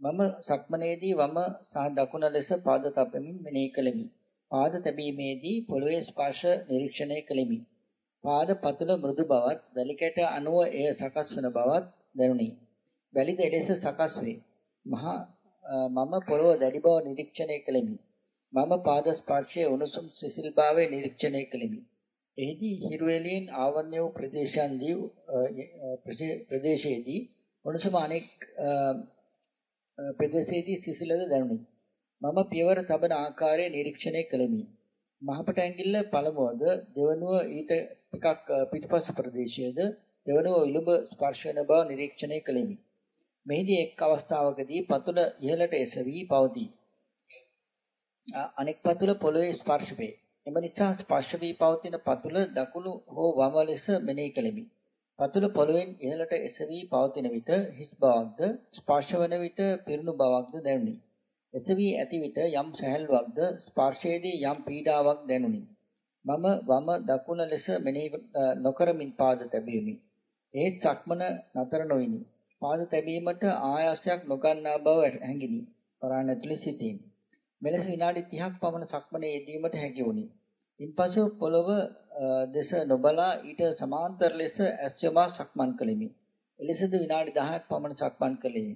මම සක්මනේදී වම සහ දකුණ ලෙස පාද තබමින් මෙනෙහි කළෙමි. පාද තැබීමේදී පොළවේ ස්පර්ශ නිරීක්ෂණය කළෙමි. පාද පතුල මෘදු බවත්, වැලිකැට අණුව එය සකස් වන බවත් දැනුනි. වැලිද එලෙස සකස් වේ. මහා මම පොළව දැඩි බව නිරීක්ෂණය කළෙමි. මම පාද ස්පර්ශයේ උණුසුම් සිසිල් භාවය නිරීක්ෂණය කළෙමි. එහිදී හිරුවෙලියෙන් ආවරණය වූ ප්‍රදේශයන්දී ප්‍රදේශයේදී උණුසුම අනෙක් ප්‍රදේශයේදී සිසිලද දැනුනි. මම පියවර තබන ආකාරය නිරීක්ෂණය කළෙමි. මහපට ඇඟිල්ල පළමුවද දෙවනුව ඊට ටිකක් පිටිපස්ස ප්‍රදේශයේද දෙවනුව විලුඹ ස්පර්ශ වෙන බව නිරීක්ෂණය කළෙමි. මෙහිදී එක් අවස්ථාවකදී පතුල ඉහළට එසවි පවතී. අනෙක් පතුල පොළවේ ස්පර්ශ වේ. එම නිසා ස්පර්ශ වී පවතින පතුල දකුණු හෝ වම ලෙස මෙනෙහි කෙලිමි. පතුල පොළවෙන් ඉහළට එසවි පවතින විට හිස් බවක්ද ස්පර්ශ වන විට පිරුණු බවක්ද දැනුනි. එසවි ඇති විට යම් සැහැල්ලුවක්ද ස්පර්ශයේදී යම් පීඩාවක් දැනුනි. මම වම දකුණ ලෙස මෙනෙහි නොකරමින් පාද තැබීමි. ඒත් සක්මන නතර නොවිනි. පාද තැබීමට ආයාසයක් නොගන්නා බව හැඟිනි. පරාණ ඇතුලේ සිටීමි. මෙලෙස විනාඩි 30ක් පමණ සක්මනේ යෙදීමට හැකි වුණි. ඉන්පසු පොළව දෙස නොබලා ඊට සමාන්තර ලෙස ඇස් යොමා සක්මන් කළෙමි. එලෙසද විනාඩි 10ක් පමණ සක්මන් කළෙමි.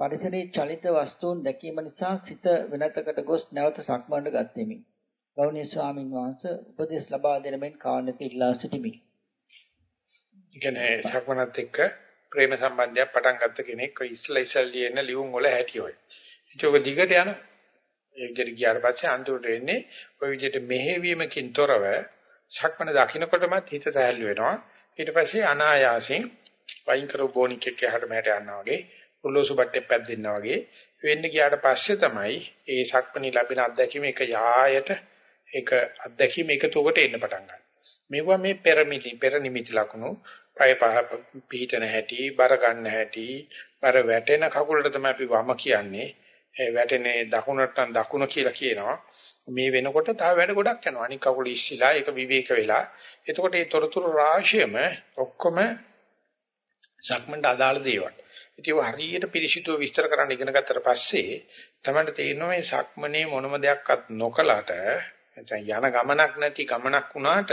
පරිසරයේ චලිත වස්තුන් දැකීම නිසා සිත වෙනතකට ගොස් නැවත සක්මන්ට ගත්ෙමි. ගෞණීය ස්වාමින් වහන්සේ උපදෙස් ලබා දෙන මෙන් කාණ්ඩක ඉල්ලා සිටිමි. ඉගෙන සක්මනත් එක්ක ප්‍රේම සම්බන්ධයක් පටන් ගත්ත කෙනෙක් ඔය ඉස්ලා ඉස්ලා ලියන ලියුම් වල හැටි ඔය. ඒක දිගට යනවා. ඒ විදිහට ගියාට පස්සේ අන්තිමට වෙන්නේ ওই විදිහට මෙහෙවීමකින් තොරව සක්මන දකින්නකොටම හිත සැහැල්ලු වෙනවා. ඊට පස්සේ අනායාසයෙන් වයින් කරපු බොනික් එක්ක එහාට මෙහාට යනවා වගේ උල්ලෝසු බට්ටේ පැද්දෙනවා වගේ වෙන්න ගියාට පස්සේ තමයි ඒ සක්මණේ ලැබෙන අත්දැකීම එක යායට ඒක අත්දැකීම එකතුවකට එන්න පටන් ගන්නවා. මේවා මේ පෙරමිති පෙර නිමිති ලකුණු පය පහ පිහිටන හැටි බර ගන්න හැටි බර වැටෙන කකුලට තමයි අපි වම කියන්නේ වැටෙනේ දකුණට දකුණ කියලා කියනවා. මේ වෙනකොට තව වැඩ ගොඩක් යනවා. අනික කකුල ඉස්සිලා ඒක විවේක වෙලා. එතකොට මේ තොරතුරු රාශියම ඔක්කොම සක්මන්ට අදාළ දේවල්. ඉතින් ඒ හරියට පිරිසිදුව විස්තර කරන්න ඉගෙන ගත්තට පස්සේ තමයි තේරෙනවා මේ සක්මනේ මොනම දෙයක්වත් නොකලට යන ගමනක් නැති ගමනක් වුණාට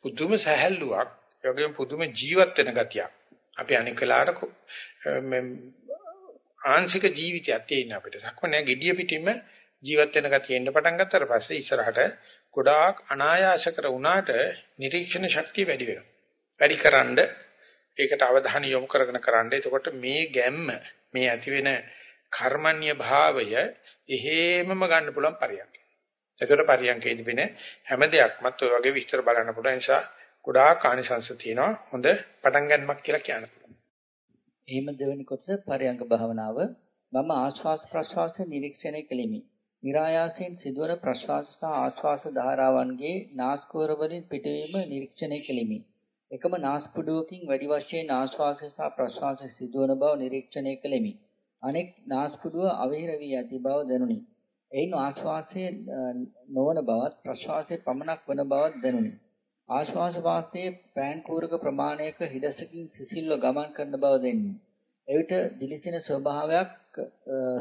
පුදුම සැහැල්ලුවක් ඒ වගේම පුදුම ජීවත් වෙන ගතියක්. අපි අනික වෙලාවට ආංශික ජීවිතයක් තියෙන අපිට. සක්මනේ gediya පිටින්ම ජීවත් වෙන ගතිය එන්න පටන් ගත්තට පස්සේ ඉස්සරහට ගොඩාක් අනායාස කර වුණාට නිරීක්ෂණ ශක්තිය වැඩි වෙනවා. වැඩිකරනද ඒකට අවධානය යොමු කරගෙන කරන්න. එතකොට මේ ගැම්ම මේ ඇති වෙන කර්මන්‍ය භාවය එහෙමම ගන්න පුළුවන් පරියන්ක. එතකොට පරියන්කේදී වෙන හැම දෙයක්මත් ඔය වගේ විස්තර බලන්න පුළුවන් නිසා ගොඩාක් ආනිසංශ තියෙනවා. හොඳ පටන් ගන්නමක් කියලා කියන්න පුළුවන්. එහෙම දෙවෙනි කොටස පරයන්ක භාවනාව මම ආශ්වාස ප්‍රශ්වාස නිරීක්ෂණය කෙලිමි. નિરાයාසයෙන් සිදුවන ප්‍රශ්වාස සහ ආශ්වාස ධාරාවන්ගේ නාස්කුවර වලින් පිටවීම නිරීක්ෂණය කෙලිමි. එකම නාස්පුඩුවකින් වැඩි වශයෙන් ආශ්වාස සහ ප්‍රශ්වාස සිදුවන බව නිරීක්ෂණය කෙලිමි. අනෙක් නාස්පුඩුව අවහිර වී ඇති බව දැනුනි. එයින් ආශ්වාසයේ නොවන බවත් ප්‍රශ්වාසයේ පමණක් වන බවත් දැනුනි. ආශ්වාස වාසයේ පෑන් කූරක ප්‍රමාණයක හිඩසකින් සිසිල්ව ගමන් කරන බව දෙන්නේ. එවිට දිලිසෙන ස්වභාවයක්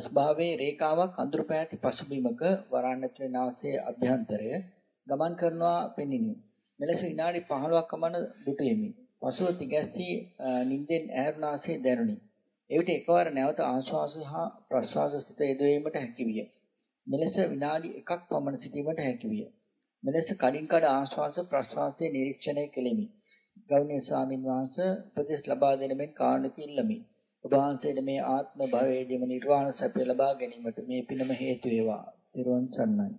ස්වභාවයේ රේඛාවක් අඳුර පෑති පසුබිමක වරාණත්‍රේ නාසයේ අභ්‍යන්තරය ගමන් කරනවා පෙනිනි. මෙලෙස විනාඩි 15ක් පමණ දුටුෙමි. පසුව තිගැස්සී නිින්දෙන් ඈරුණාසේ දැනුනි. එවිට එකවර නැවත ආශ්වාස සහ ප්‍රශ්වාස සිත යෙදවීමට හැකියිය. මෙලෙස විනාඩි 1ක් පමණ සිටීමට හැකියිය. මෙලෙස කලින් කඩ ආශ්වාස ප්‍රශ්වාසයේ නිරීක්ෂණය කෙලිමි. ගෞණීය ස්වාමින් වහන්සේ උපදෙස් ලබා දෙන මෙන් කාණ්ඩක ඉල්ලමි. ඔබ වහන්සේට මේ ආත්ම භවයේදීම නිර්වාණ සැපය ලබා ගැනීමට මේ පිනම හේතු වේවා. ත්‍රිවන් සරණයි.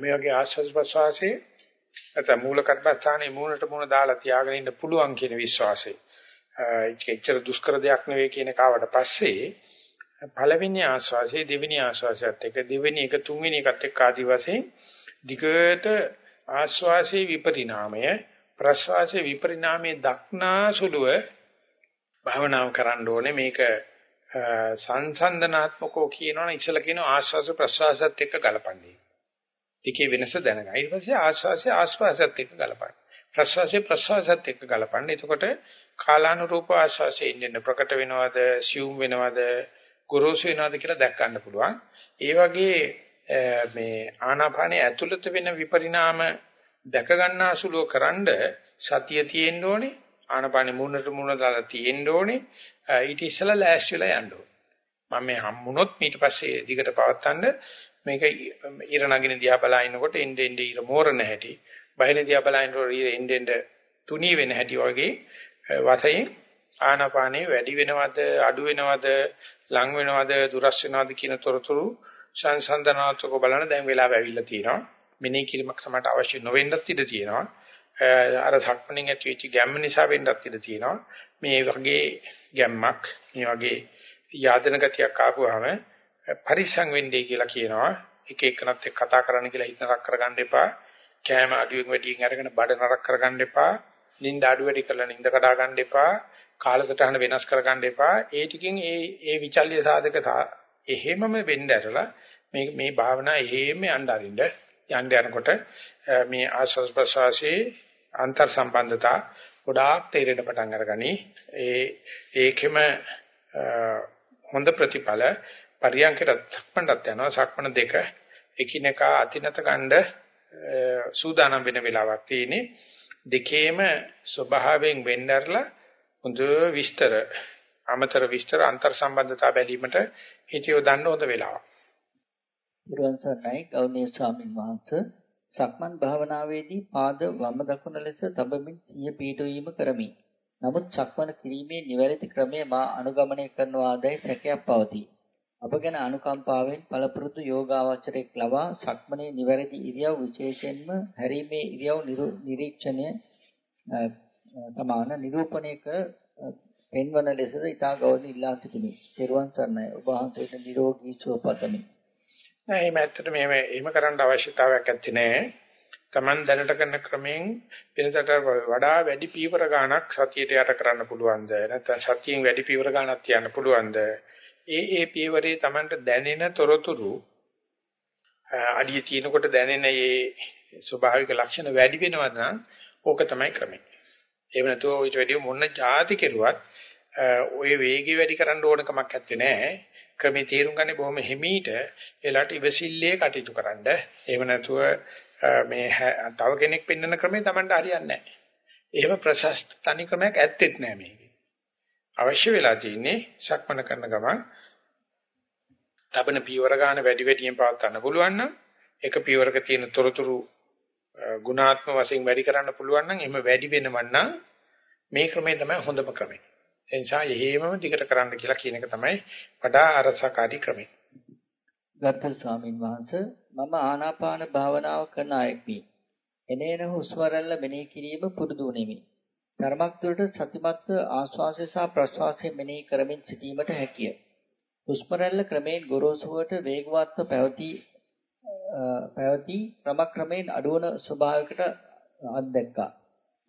මේ වගේ ආශ්වාස ප්‍රශ්වාසයේ නැත්නම් මූල කර්මස්ථානයේ මූණට මූණ දාලා තියාගෙන ඉන්න පුළුවන් කියන විශ්වාසය. ඒක එච්චර දුෂ්කර දෙයක් නෙවෙයි කියන කාවට පස්සේ පළවෙනි ආශ්වාසයේ දෙවෙනි ආශ්වාසයත් එක්ක දෙවෙනි එක තුන්වෙනි එකත් එක්ක ආදි වශයෙන් දිගට ආශ්වාසයේ විපරිණාමය ප්‍රශ්වාසයේ විපරිණාමයේ දක්නාසුලුව භාවනාව කරන්න ඕනේ මේක සංසන්දනාත්මකව කියනවනේ ඉස්සලා කියන ආශ්වාස ප්‍රශ්වාසයත් එක්ක ගලපන්නේ. ටිකේ වෙනස දැනගන්න. ඊට පස්සේ ආශ්වාසය ආශ්වාසයත් එක්ක ගලපන්න. ප්‍රශ්වාසය ප්‍රශ්වාසයත් එක්ක ගලපන්න. එතකොට කාලානුරූප ආශ්වාසයේ ඉන්න ප්‍රකට වෙනවද, සියුම් වෙනවද, ගොරෝසු වෙනවද කියලා දැක් ගන්න පුළුවන්. ඒ වගේ මේ ආනාපානයේ ඇතුළත වෙන විපරිණාම දැක ගන්නාසුලුව කරන්ඩ සතිය තියෙන්න ඕනේ ආනාපානෙ මුණට මුණ දාලා තියෙන්න ඕනේ ඊට ඉස්සෙල්ලා ලෑස්ති වෙලා යන්න ඕනේ. මම මේ හම්බුනොත් ඊට පස්සේ දිගට පවත්තන්න මේක ඉර නගින දිහා බලනකොට එnde end ඉර මෝරණ හැටි බහින දිහා බලනකොට ඉර end end තුනී වෙන හැටි වගේ වශයෙන් ආනාපානෙ වැඩි වෙනවද අඩු වෙනවද ලඟ වෙනවද දුරස් වෙනවද කියන තොරතුරු සංසන්දනාත්මකව බලන දැන් වෙලාව ඇවිල්ලා තියෙනවා. මෙනෙහි කිරීමක් සමට අවශ්‍ය නොවෙන්නත් ඉඩ තියෙනවා. අර සක්මණෙන් ඇති වෙච්ච ගැම්ම නිසා වෙන්නත් ඉඩ තියෙනවා. මේ වගේ ගැම්මක් මේ වගේ යාදන ගතියක් ආපුවාම පරිස්සම් වෙන්නේ කියලා කියනවා. එක එකනත් එක්ක කතා කරන්න කියලා හිත නරක කරගන්න එපා. කෑම අඩුවෙන් වැඩියෙන් අරගෙන බඩ නරක කරගන්න එපා. නිින්ද අඩු වැඩි කරලා නිින්ද කඩා ගන්න එපා. කාලසටහන වෙනස් කරගන්න එපා. ඒ ටිකෙන් ඒ ඒ විචල්්‍ය සාධක එහෙමම වෙන්න ඇරලා මේ මේ භාවනා එහෙම යන්න අරින්න යන්න යනකොට මේ ආස්වාස් ප්‍රසවාසයේ අන්තර් සම්බන්ධතා ගොඩාක් තේරෙන්න පටන් අරගනි. ඒ ඒකෙම හොඳ ප්‍රතිඵල පරියන්කට සක්මණටත් යනවා. සක්මණ දෙක එකිනෙකා අතිනත ගන්න සූදානම් වෙන වෙලාවක් තියෙන්නේ. දෙකේම ස්වභාවයෙන් වෙන්නර්ලා හොඳ විස්තර අමතර විස්තර අන්තර් සම්බන්ධතා බැලීමට හිතියෝ දන්න හොඳ වෙලාවක්. බුදුන් සරණයි ගෞරවනීය ස්වාමින් වහන්සේ සක්මන් භාවනාවේදී පාද වම දකුණ ලෙස තබමින් සිය පීඩවීම කරමි. නමුත් සක්මන කිරීමේ නිවැරදි ක්‍රමය මා අනුගමනය කරනවාදයි සැකයක් පවතී. අප ගැන අනුකම්පාවෙන් පළපුරුදු යෝගාවචරයක් ලබා සක්මනේ නිවැරදි ඉරියව් විශේෂයෙන්ම හැරීමේ ඉරියව් නිරීක්ෂණය සමාන නිරූපණය කර පෙන්වන ලෙසද ඊටා ගෞරවණීය ඉල්ලා සිටිමි. ත්වන් සරණයි. ඔබ වහන්සේට නිරෝගී සුව පතමි. නෑ එහෙම ඇත්තට මෙහෙම එහෙම කරන්න අවශ්‍යතාවයක් ඇත්තේ නෑ. Taman දැනට කරන ක්‍රමයෙන් වෙනතට වඩා වැඩි පීවර ගාණක් සතියට යට කරන්න පුළුවන්ද? නැත්නම් සතියෙන් වැඩි පීවර ගාණක් තියන්න පුළුවන්ද? ඒ ඒ පීවරේ Tamanට දැනෙන තොරතුරු අඩිය තිනකොට දැනෙන මේ ස්වභාවික ලක්ෂණ වැඩි වෙනවා නම් ඕක තමයි ක්‍රමය. එහෙම නැතුව ඊට වැඩිය මොන જાති කෙරුවත් ඔය වේගය වැඩි කරන්න ඕන කමක් නැත්තේ නෑ. ක්‍රමේ තේරුම් ගන්නේ බොහොම හිමීට එලාට ඉවසිල්ලේ කටයුතු කරන්න. එහෙම නැතුව මේ තව කෙනෙක් පෙන්වන ක්‍රමේ Tamanට හරියන්නේ නැහැ. එහෙම ප්‍රශස්ත තනි ක්‍රමයක් ඇත්තෙත් නැහැ මේකේ. අවශ්‍ය වෙලා තියෙන්නේ සක්මන කරන ගමන් තබන පියවර ගන්න වැඩි වැඩියෙන් පාත් ගන්න පුළුවන් නම් එක පියවරක තියෙන තොරතුරු ගුණාත්මක වශයෙන් වැඩි කරන්න පුළුවන් නම් එහෙම වැඩි වෙනවන් නම් මේ ක්‍රමය තමයි හොඳම ක්‍රමය. ඒ නිසා එහෙමම දිගට කරන්න කියලා කියන එක තමයි වඩා අරසකාරී ක්‍රමය. ගත්තල් ස්වාමින් වහන්සේ මම ආනාපාන භාවනාව කරන අයෙක්මි. එනේන හුස්ම රැල්ල මෙනෙහි කිරීම පුරුදු වෙමි. ධර්මයක් තුළට සතිමත්ව ආශ්වාසය සහ ප්‍රශ්වාසය මෙනෙහි කරමින් සිටීමට හැකිය. හුස්ම රැල්ල ක්‍රමයෙන් ගොරෝසුවට වේගවත්ව පැවතී පැවතී ක්‍රමක්‍රමයෙන් අඩුවන ස්වභාවයකට අත්දැක්කා.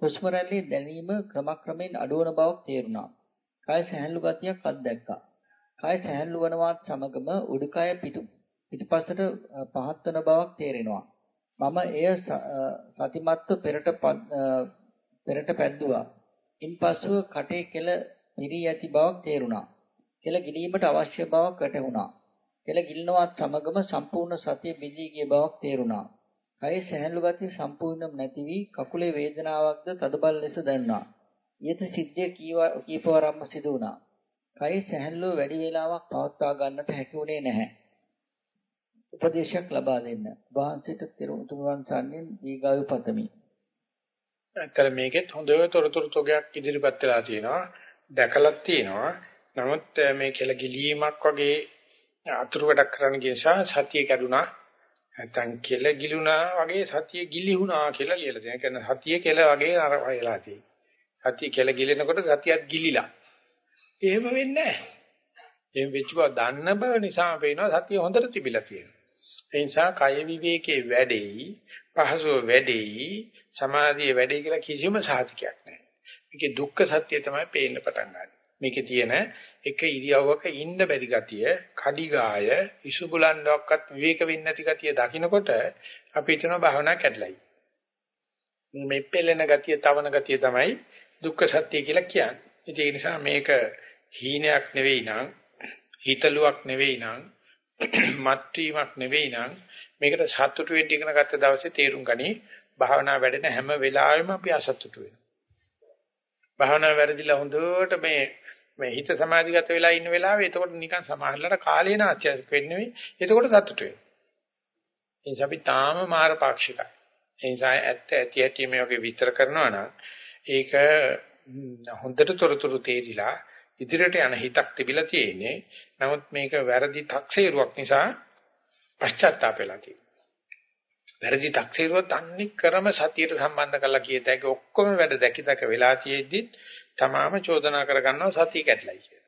හුස්ම රැල්ලේ දැනීම ක්‍රමක්‍රමයෙන් අඩුවන බවක් තේරුණා. කය සැහැල්ලු ගතියක් අත්දැක්කා. කය සැහැල්ලු වනවත් සමගම උඩුකය පිටු පිටිපස්සට පහත් වන බවක් තේරෙනවා. මම එය සතිමත්ව පෙරට පෙරට පැද්දුවා. ඉන්පසුව කටේ කෙල පිරී ඇති බවක් තේරුණා. කෙල ගිලීමට අවශ්‍ය බවක් වැටහුණා. කෙල ගිලිනවත් සමගම සම්පූර්ණ සතිය බිඳී ගිය බවක් තේරුණා. කයේ සැහැල්ලු ගතිය සම්පූර්ණයෙන්ම නැති වී කකුලේ වේදනාවක්ද තදබල ලෙස දැනුණා. ඊට සිද්ධිය කීපවරක්ම සිදු වුණා. කයේ සැහැල්ලුව වැඩි වේලාවක් පවත්වා ගන්නට හැකි වුණේ නැහැ. උපදේශයක් ලබා දෙන්න. වහන්සේට තුරුවන් සම්ෙන් දීගායු පතමි. ඇත්තට මේකෙත් හොඳ තොරතුරු තොගයක් ඉදිරිපත් වෙලා තියෙනවා. දැකලත් තියෙනවා. නමුත් මේ කෙල ගිලීමක් වගේ අතුරු වැඩක් කරන්න නිසා සතිය කැඩුනා. නැත්තම් කෙල ගිලුණා වගේ සතිය ගිලිහුණා කියලා කියලා තියෙනවා. කියන්නේ සතිය කෙල වගේ අර වෙලා තියෙනවා. සතිය කෙල ගිලෙනකොට සතියත් ගිලිලා. එහෙම වෙන්නේ නැහැ. එහෙම වෙච්ච බව දන්න බව නිසා පේනවා සතිය හොඳට තිබිලා තියෙනවා. ඒ නිසා කය විවේකයේ වැඩෙයි, පහසුව වැඩෙයි, සමාධියේ වැඩෙයි කියලා කිසිම සාධකයක් නැහැ. මේකේ දුක්ඛ සත්‍ය තමයි පේන්න පටන් ගන්න. මේකේ තියෙන එක ඉරියව්වක ඉන්න බැරි ගතිය, කඩිගාය, ඉසුබුලන්ඩක්වත් විවේක වෙන්නේ නැති ගතිය දකිනකොට අපි හිතනවා භාවනා කැඩලයි. මේ පෙළෙන ගතිය, තවන ගතිය තමයි දුක්ඛ සත්‍ය කියලා කියන්නේ. ඒ නිසා මේක හීනයක් නෙවෙයි නං, හිතලුවක් නෙවෙයි නං, මත්වීමක් නෙවෙයි නං මේකට සතුටු වෙන්න ඉගෙන ගත්ත දවසේ තේරුම් ගනි භාවනා වැඩෙන හැම වෙලාවෙම අපි අසතුටු වෙනවා. භාවනා වැඩිලා හොඳට මේ මේ හිත සමාධිගත වෙලා ඉන්න වෙලාවේ එතකොට නිකන් සමාහලට කාලේ නාස්තියක් වෙන්නේ නෙවෙයි. එතකොට සතුටු වෙනවා. ඒ නිසා අපි තාම මාර පාක්ෂිකයි. ඒ නිසා ඇත්ත ඇති ඇති මේ වගේ විස්තර කරනවා නම් ඒක හොඳට තොරතුරු තේරිලා ඉදිරියට යන හිතක් තිබිලා තියෙන්නේ. නමුත් මේක වැරදි තක්සේරුවක් නිසා පශ්චාත්තාප වෙලා තියෙනවා. වැරදි taksiruවත් අනික් කරම සතියට සම්බන්ධ කරලා කියත හැකි ඔක්කොම වැඩ දැකි දැක වෙලා තියෙද්දි තමාම චෝදනා කරගන්නවා සතිය කැඩලයි කියලා.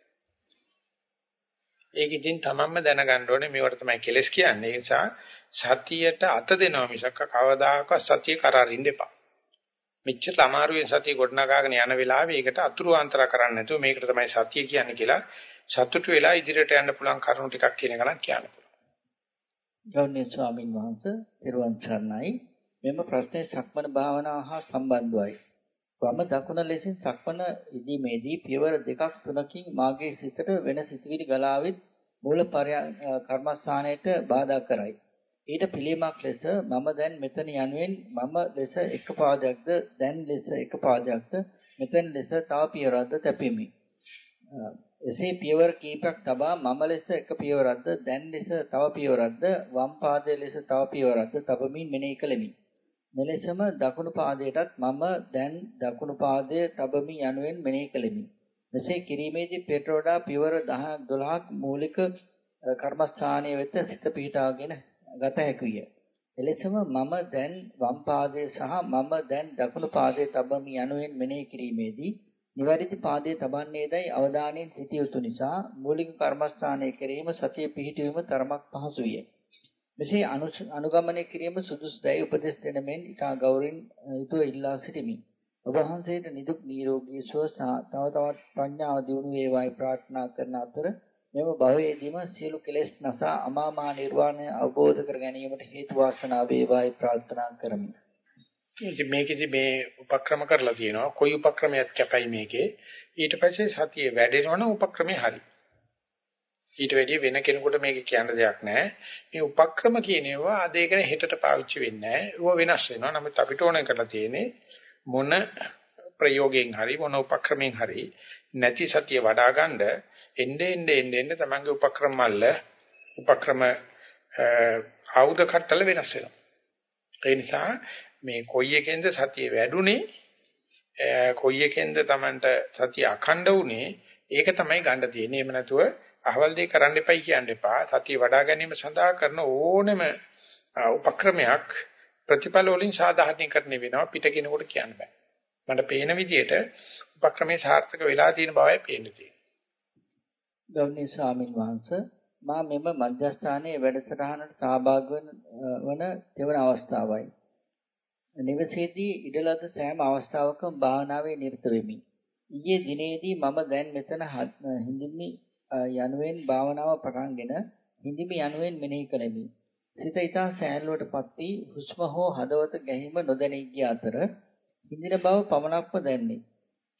ඒක ඉතින් තමන්ම දැනගන්න ඕනේ මේවට තමයි කෙලස් කියන්නේ. ඒ නිසා සතියට අත දෙනවා මිසක් කවදාකවත් සතිය කරාරින්න එපා. මෙච්චර අමාරුවෙන් සතිය ගොඩනගාගෙන යන වෙලාවේ ඒකට අතුරු ආන්තර කරන්නේ නැතුව මේකට තමයි සතිය කියන්නේ කියලා සතුටු වෙලා ඉදිරියට යන්න පුළුවන් කරුණු ටිකක් කියන එක නම් කියන්න පුළුවන්. ගෞරවනීය ස්වාමින් වහන්සේ පෙරවන් සර්ණයි මෙම ප්‍රශ්නේ සක්මන භාවනාව හා සම්බන්ධයි. වම දකුණ ලෙසින් සක්මන ඉදීමේදී පියවර දෙකක් තුනකින් මාගේ සිතට වෙන සිතුවිලි ගලාවිත් මූල කර්මස්ථානයට බාධා කරයි. ඊට පිළිමක් ලෙස මම දැන් මෙතන යනුවෙන් මම ලෙස එක පාදයක්ද දැන් ලෙස එක පාදයක්ද මෙතන ලෙස තව පියවරක්ද තැපෙමි. එසේ පියවර කීපයක් තබා මම ලෙස එක පියවරක්ද දැන් ලෙස තව පියවරක්ද වම් පාදයේ ලෙස තව පියවරක්ද තබමින් මෙනෙහි කළෙමි. මෙලෙසම දකුණු පාදයටත් මම දැන් දකුණු පාදයේ තබමි යනුවෙන් මෙනෙහි කළෙමි. මෙසේ කිරීමේදී පෙරට වඩා පියවර 10ක් 12ක් මූලික කර්මස්ථානයේ වෙත සිත පිහිටාගෙන ගත හැකිය. එලෙසම මම දැන් වම් පාදයේ සහ මම දැන් දකුණු පාදයේ තබමි යනුවෙන් මෙනෙහි කිරීමේදී නිවැරදි පාදයේ තබන්නේදයි අවධානයෙන් සිටිය යුතු නිසා මූලික කර්මස්ථානයේ කිරීම සතිය පිහිටවීම තරමක් පහසු විය. මෙසේ අනුගමනය කිරීම සුදුසුදයි උපදෙස් දෙන මෙන් ඉතා ගෞරවයෙන් යුතුව ඉල්ලා සිටිමි. ඔබ වහන්සේට නිදුක් නිරෝගී සුව සහ තව තවත් ප්‍රඥාව දියුණු වේවායි ප්‍රාර්ථනා කරන අතර මෙම භවයේදීම සියලු කෙලෙස් නසා අමා මහ නිර්වාණය අවබෝධ කර ගැනීමට හේතු වාසනා වේවායි ප්‍රාර්ථනා කරමි. ඉතින් මේකෙදි මේ උපක්‍රම කරලා තියෙනවා. කොයි උපක්‍රමයක් කැපයි මේකේ. ඊට පස්සේ සතිය වැඩෙනවනම් උපක්‍රමේ හරි. ඊට වැඩිය වෙන කෙනෙකුට මේක කියන්න දෙයක් නැහැ. මේ උපක්‍රම කියන ඒවා අද ඒකනේ හෙටට පාවිච්චි වෙන්නේ නැහැ. ඒවා වෙනස් වෙනවා. නමුත් අපිට ඕන කරලා තියෙන්නේ මොන ප්‍රයෝගයෙන් හරි මොන උපක්‍රමයෙන් හරි නැති සතිය වඩා ගන්න එnde ende ende ende තමන්ගේ උපක්‍රම මල්ල උපක්‍රම ආයුධ කට්ටල වෙනස් වෙනවා. ඒ නිසා මේ කොයි එකෙන්ද සතිය වැඩුණේ කොයි එකෙන්ද Tamanට සතිය අඛණ්ඩ වුණේ ඒක තමයි ගන්න තියෙන්නේ. එහෙම නැතුව අහවල් දෙය කරන්න එපයි කියන්න එපා. සතිය වඩා ගැනීම සඳහා කරන ඕනෙම උපක්‍රමයක් ප්‍රතිඵල වලින් සාධාරණීකරණය වෙනවා පිට කෙනෙකුට කියන්න බෑ. මට පේන විදිහට උපක්‍රමයේ සාර්ථක වෙලා තියෙන බවයි පේන්නේ තියෙන්නේ. ගෞරවනීය ස්වාමින් වහන්සේ මා මෙම මධ්‍යස්ථානයේ වැඩසටහනට සහභාගී වන දෙවන අවස්ථාවයි. නිවසේදී ඉඩලද සෑම අවස්ථාවකම භාවනාවේ නිරත වෙමි. ඊයේ දිනේදී මම දැන් මෙතන හිඳිමි යනුවෙන් භාවනාව පටන්ගෙන හිඳිමි යනුවෙන් මෙනෙහි කළෙමි. සිත ඊතා සෑහලුවටපත් වී හුස්ම හෝ හදවත ගැහිම නොදැනී ගිය අතර හිඳින බව පමණක්ම දැන්නේ.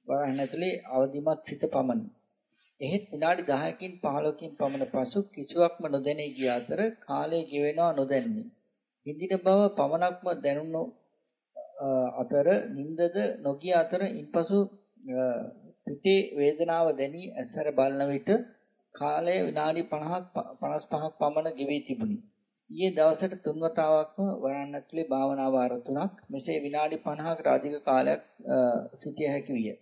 වරහන් ඇතුලේ අවදිමත් සිත පමණි. එහෙත් විනාඩි 10කින් 15කින් පමණ පසු කිසිවක්ම නොදැනී ගිය අතර කාලය ගෙවෙනවා නොදැන්නේ. හිඳින බව පමණක්ම දැනුණු අතර නින්දද නොගිය අතර ඉන්පසු පිටේ වේදනාව දැනී ඇසර බලන විට කාලය විනාඩි 50ක් 55ක් පමණ ගෙවී තිබුණි. ඊයේ දවසට තුන් වතාවක්ම වරන් ඇතුලේ භාවනා වාර තුනක් මෙසේ විනාඩි 50කට අධික කාලයක් සිටිය හැකි විය.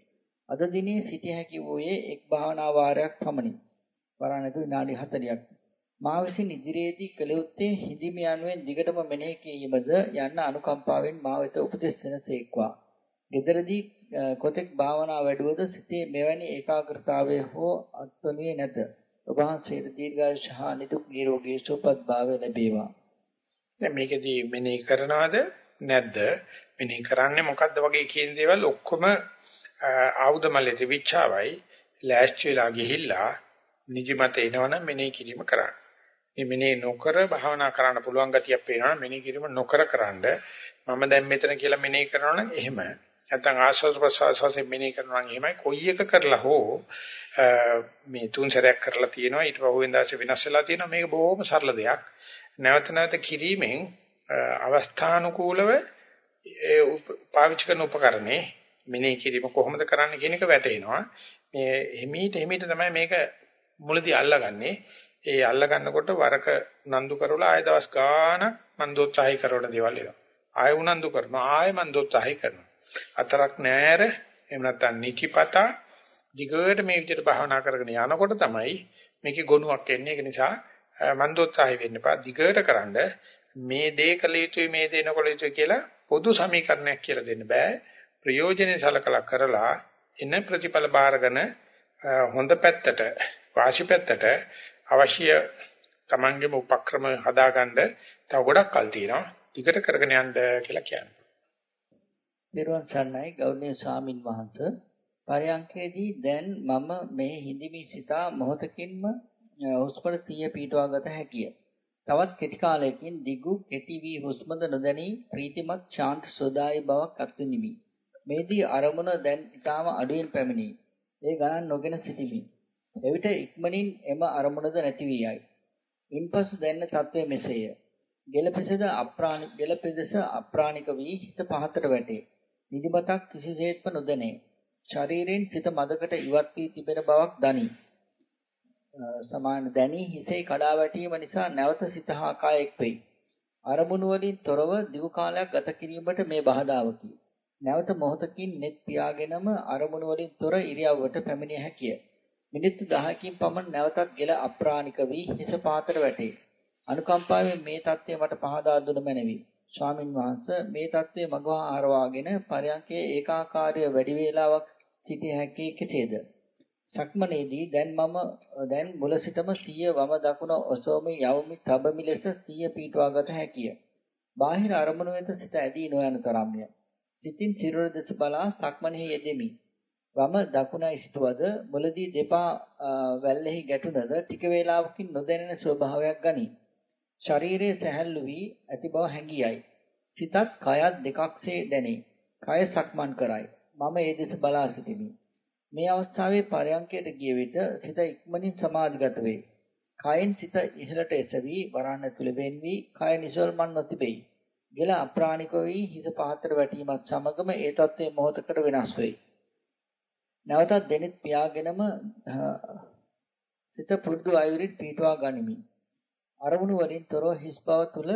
අද දිනේ සිටිය හැකි වූයේ එක් භාවනා වාරයක් පමණි. වරන් ඇතුලේ විනාඩි 40ක්. මා විසින් ඉදිරියේදී කළ යුත්තේ හිඳිම යනුවෙන් දිගටම මෙනෙහි කිරීමද යන්න අනුකම්පාවෙන් මා වෙත උපදෙස් දෙනසේක්වා. gederදී කොතෙක් භාවනා වැඩුවද සිතේ මෙවැනි ඒකාග්‍රතාවය හෝ අත්වන්නේ නැත. ඔබ වහන්සේට දීර්ඝායුෂ හා නිදුක් නිරෝගී සුවපත් භාවය ලැබේවා. දැන් මේකදී මෙනෙහි කරනවද නැද්ද? මෙනෙහි කරන්නේ මොකද්ද වගේ කියන දේවල් ඔක්කොම ආයුධ මල්ලේ තිබිච්චාවයි ලෑස්ති වෙලා ගිහිල්ලා නිදිමත එනවනම් මෙනෙහි කිරීම කරන්න. මේ මෙනෙහි නොකර භාවනා කරන්න පුළුවන් ගතියක් පේනවනම් මෙනෙහි කිරීම නොකර කරන්න. මම දැන් මෙතන කියලා මෙනෙහි කරනවනම් එහෙම. නැත්නම් ආස්වාද ප්‍රසවාසයෙන් මෙනෙහි කරනවා නම් එහෙමයි. කොයි එක කරලා හෝ මේ තුන් සැරයක් කරලා තියෙනවා. ඊට පහුවෙන් දැසේ වෙනස් වෙලා තියෙනවා. මේක බොහොම සරල දෙයක්. නැවත නැවත කිරීමෙන් අවස්ථානුකූලව ඒ පාවිච්චි කරන උපකරණේ මෙනෙහි කිරීම කොහොමද කරන්න කියන එක වැටෙනවා මේ හිමීට හිමීට තමයි මේක මුලදී අල්ලගන්නේ. ඒ අල්ල ගන්නකොට වරක නන්දු කරවලා ආය දවස් ගාන මන් දෝත්සාහය කරන දේවල් එනවා. ආය උනන්දු කරනවා. ආය මන් දෝත්සාහය කරනවා. අතරක් නෑර එහෙම නැත්නම් නිතිපතා දිගට මේ විදිහට භාවනා කරගෙන යනකොට තමයි මේකේ ගුණයක් එන්නේ. ඒක නිසා මන්දෝත්සාහය වෙන්න එපා. දිගට කරන්ඩ මේ දේ කළ යුතුයි මේ දේ නොකළ යුතුයි කියලා පොදු සමීකරණයක් කියලා දෙන්න බෑ. ප්‍රයෝජනේ සලකලා කරලා එන ප්‍රතිඵල බාරගෙන හොඳ පැත්තට වාසි පැත්තට අවශ්‍ය තමන්ගේම උපක්‍රම හදාගන්න තව ගොඩක් කල් තියෙනවා. ටිකට කරගෙන යන්න කියලා කියන්නේ. නිර්වාණ සන්නයි ගෞරවනීය ස්වාමින් වහන්සේ පරයන්කේදී දැන් මම මේ හිඳිමි සිතා මොහොතකින්ම හුස්මට සිය පීටවා ගත හැකිය. තවත් කෙටි කාලයකින් දිගු කෙටි වී හුස්මද නොදැනී ප්‍රීතිමත් ශාන්ත සෝදායි බවක් අත්විඳිමි. මේදී අරමුණ දැන් ඊටාම අඩුවෙන් පැමිණි. ඒ ගණන් නොගෙන සිටිමි. එවිට ඉක්මනින් එම අරමුණද නැති වී යයි. ඉන්පසු දැන්න තත්වය මෙසේය. ගෙලපෙසද අප්‍රාණික ගෙලපෙදස අප්‍රාණික වී හිත පහතට වැටේ. නිදිමතක් කිසිසේත්ම නොදැනේ. ශරීරයෙන් සිත මදකට ඉවත් වී තිබෙන බවක් දනී. සමාන දැනී හිසේ කඩා වැටීම නිසා නැවත සිත හා කය එක් වෙයි. අරමුණු වලින් තොරව දිගු කාලයක් ගත කිරීමට මේ බාධාවකි. නැවත මොහොතකින් net පියාගෙනම අරමුණු වලින් තොර ඉරියව්වට පැමිණිය හැකිය. මිනිත්තු 10කින් පමණ නැවතත් ගෙල අප්‍රාණික වී හිස පාතට වැටේ. අනුකම්පාවෙන් මේ தත්ත්වය මට පහදා දුන මැනවි. ස්වාමින් වහන්සේ මේ தත්ත්වය මගවා ආරවාගෙන පරයන්කේ ඒකාකාරය වැඩි වේලාවක් සිටිය හැකි කෙසේද? සක්මනේදී දැන් මම දැන් මුල සිටම සිය වම දකුණ ඔසෝමි යවමි තබමි ලෙස සිය පීටවා ගත හැකිය. බාහිර අරමුණු වෙත සිත ඇදී නොයන තරම්ය. සිතින් සිරුර දෙස බලා සක්මනේ යෙදෙමි. වම දකුණයි සිටුවද මුලදී දෙපා වැල්ලෙහි ගැටුණද ටික වේලාවකින් නොදැනෙන ස්වභාවයක් ගනී. ශරීරයේ සැහැල්ලු වී ඇති බව හැඟියයි. සිතත් කයත් දෙකක්සේ දැනේ. කය සක්මන් කරයි. මම ඒ දෙස බලා සිටිමි. මේ අවස්ථාවේ පරයන්කයට ගිය විට සිත ඉක්මනින් සමාධිගත වේ. කයෙන් සිත ඉහළට එසවි වරණ ඇතුළේ වෙන්වි කය නිසල්මන් නොතිබෙයි. ගෙල අප්‍රාණික වී හිස පහතට වැටීමත් සමගම ඒ තත්ත්වයේ මොහොතකට වෙනස් වෙයි. නැවතත් දෙනෙත් පියාගෙනම සිත පුරුදු අයුරින් පීටවා ගනිමි. අරමුණු වලින් තොරව හිස් බව තුල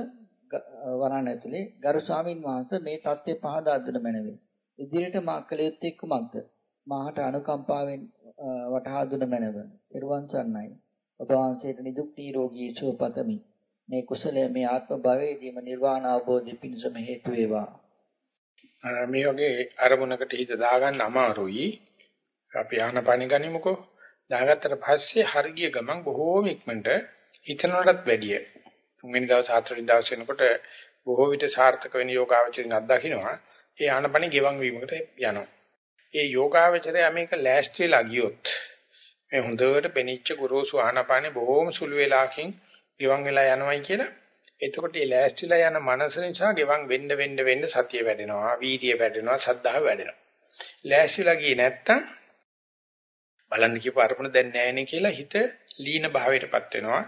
වරණ ඇතුලේ ගරු ස්වාමින් වහන්සේ මේ தත්ත්වය පහදා දුන මැනවේ. ඉදිරියට මා කළ යුත්තේ කුමක්ද? මාහට අනුකම්පාවෙන් වටහා දුන මැනව. ඊර්වන් සන්නයි. ඔබ වහන්සේට නිදුක් නිරෝගී සුව පතමි. මේ කුසලය මේ ආත්ම භවයේදීම නිර්වාණ අවබෝධය පිණිසම හේතු වේවා. මේ වගේ අරමුණකට හිත දාගන්න අමාරුයි. අපි ආනපනි ගනිමුකෝ. දාගත්තට පස්සේ හරිය ගමන් බොහෝම ඉක්මනට හිතනටත් වැඩිය. තුන්වෙනි දවස් හතරවෙනි දවස් වෙනකොට බොහෝ විට සාර්ථක වෙන යෝගාවචරින් අත්දකින්නවා. ඒ ආනපනි ගෙවන් වීමකට යනවා. ඒ යෝගාවචරය මේක ලෑස්තිලා ගියොත් මේ හොඳට පෙනිච්ච ගුරුසු ආනපානේ බොහෝම සුළු වෙලාවකින් ගෙවන් වෙලා යනවයි කියලා. එතකොට මේ ලෑස්තිලා යන මනස නිසා ගෙවන් වෙන්න වෙන්න වෙන්න සතිය වැඩෙනවා වීර්යය වැඩෙනවා සද්ධාව වැඩෙනවා. ලෑස්තිලා ගියේ නැත්තම් බලන්න කියපු අරමුණ දැන් නැහැනේ කියලා හිත ලීන භාවයටපත් වෙනවා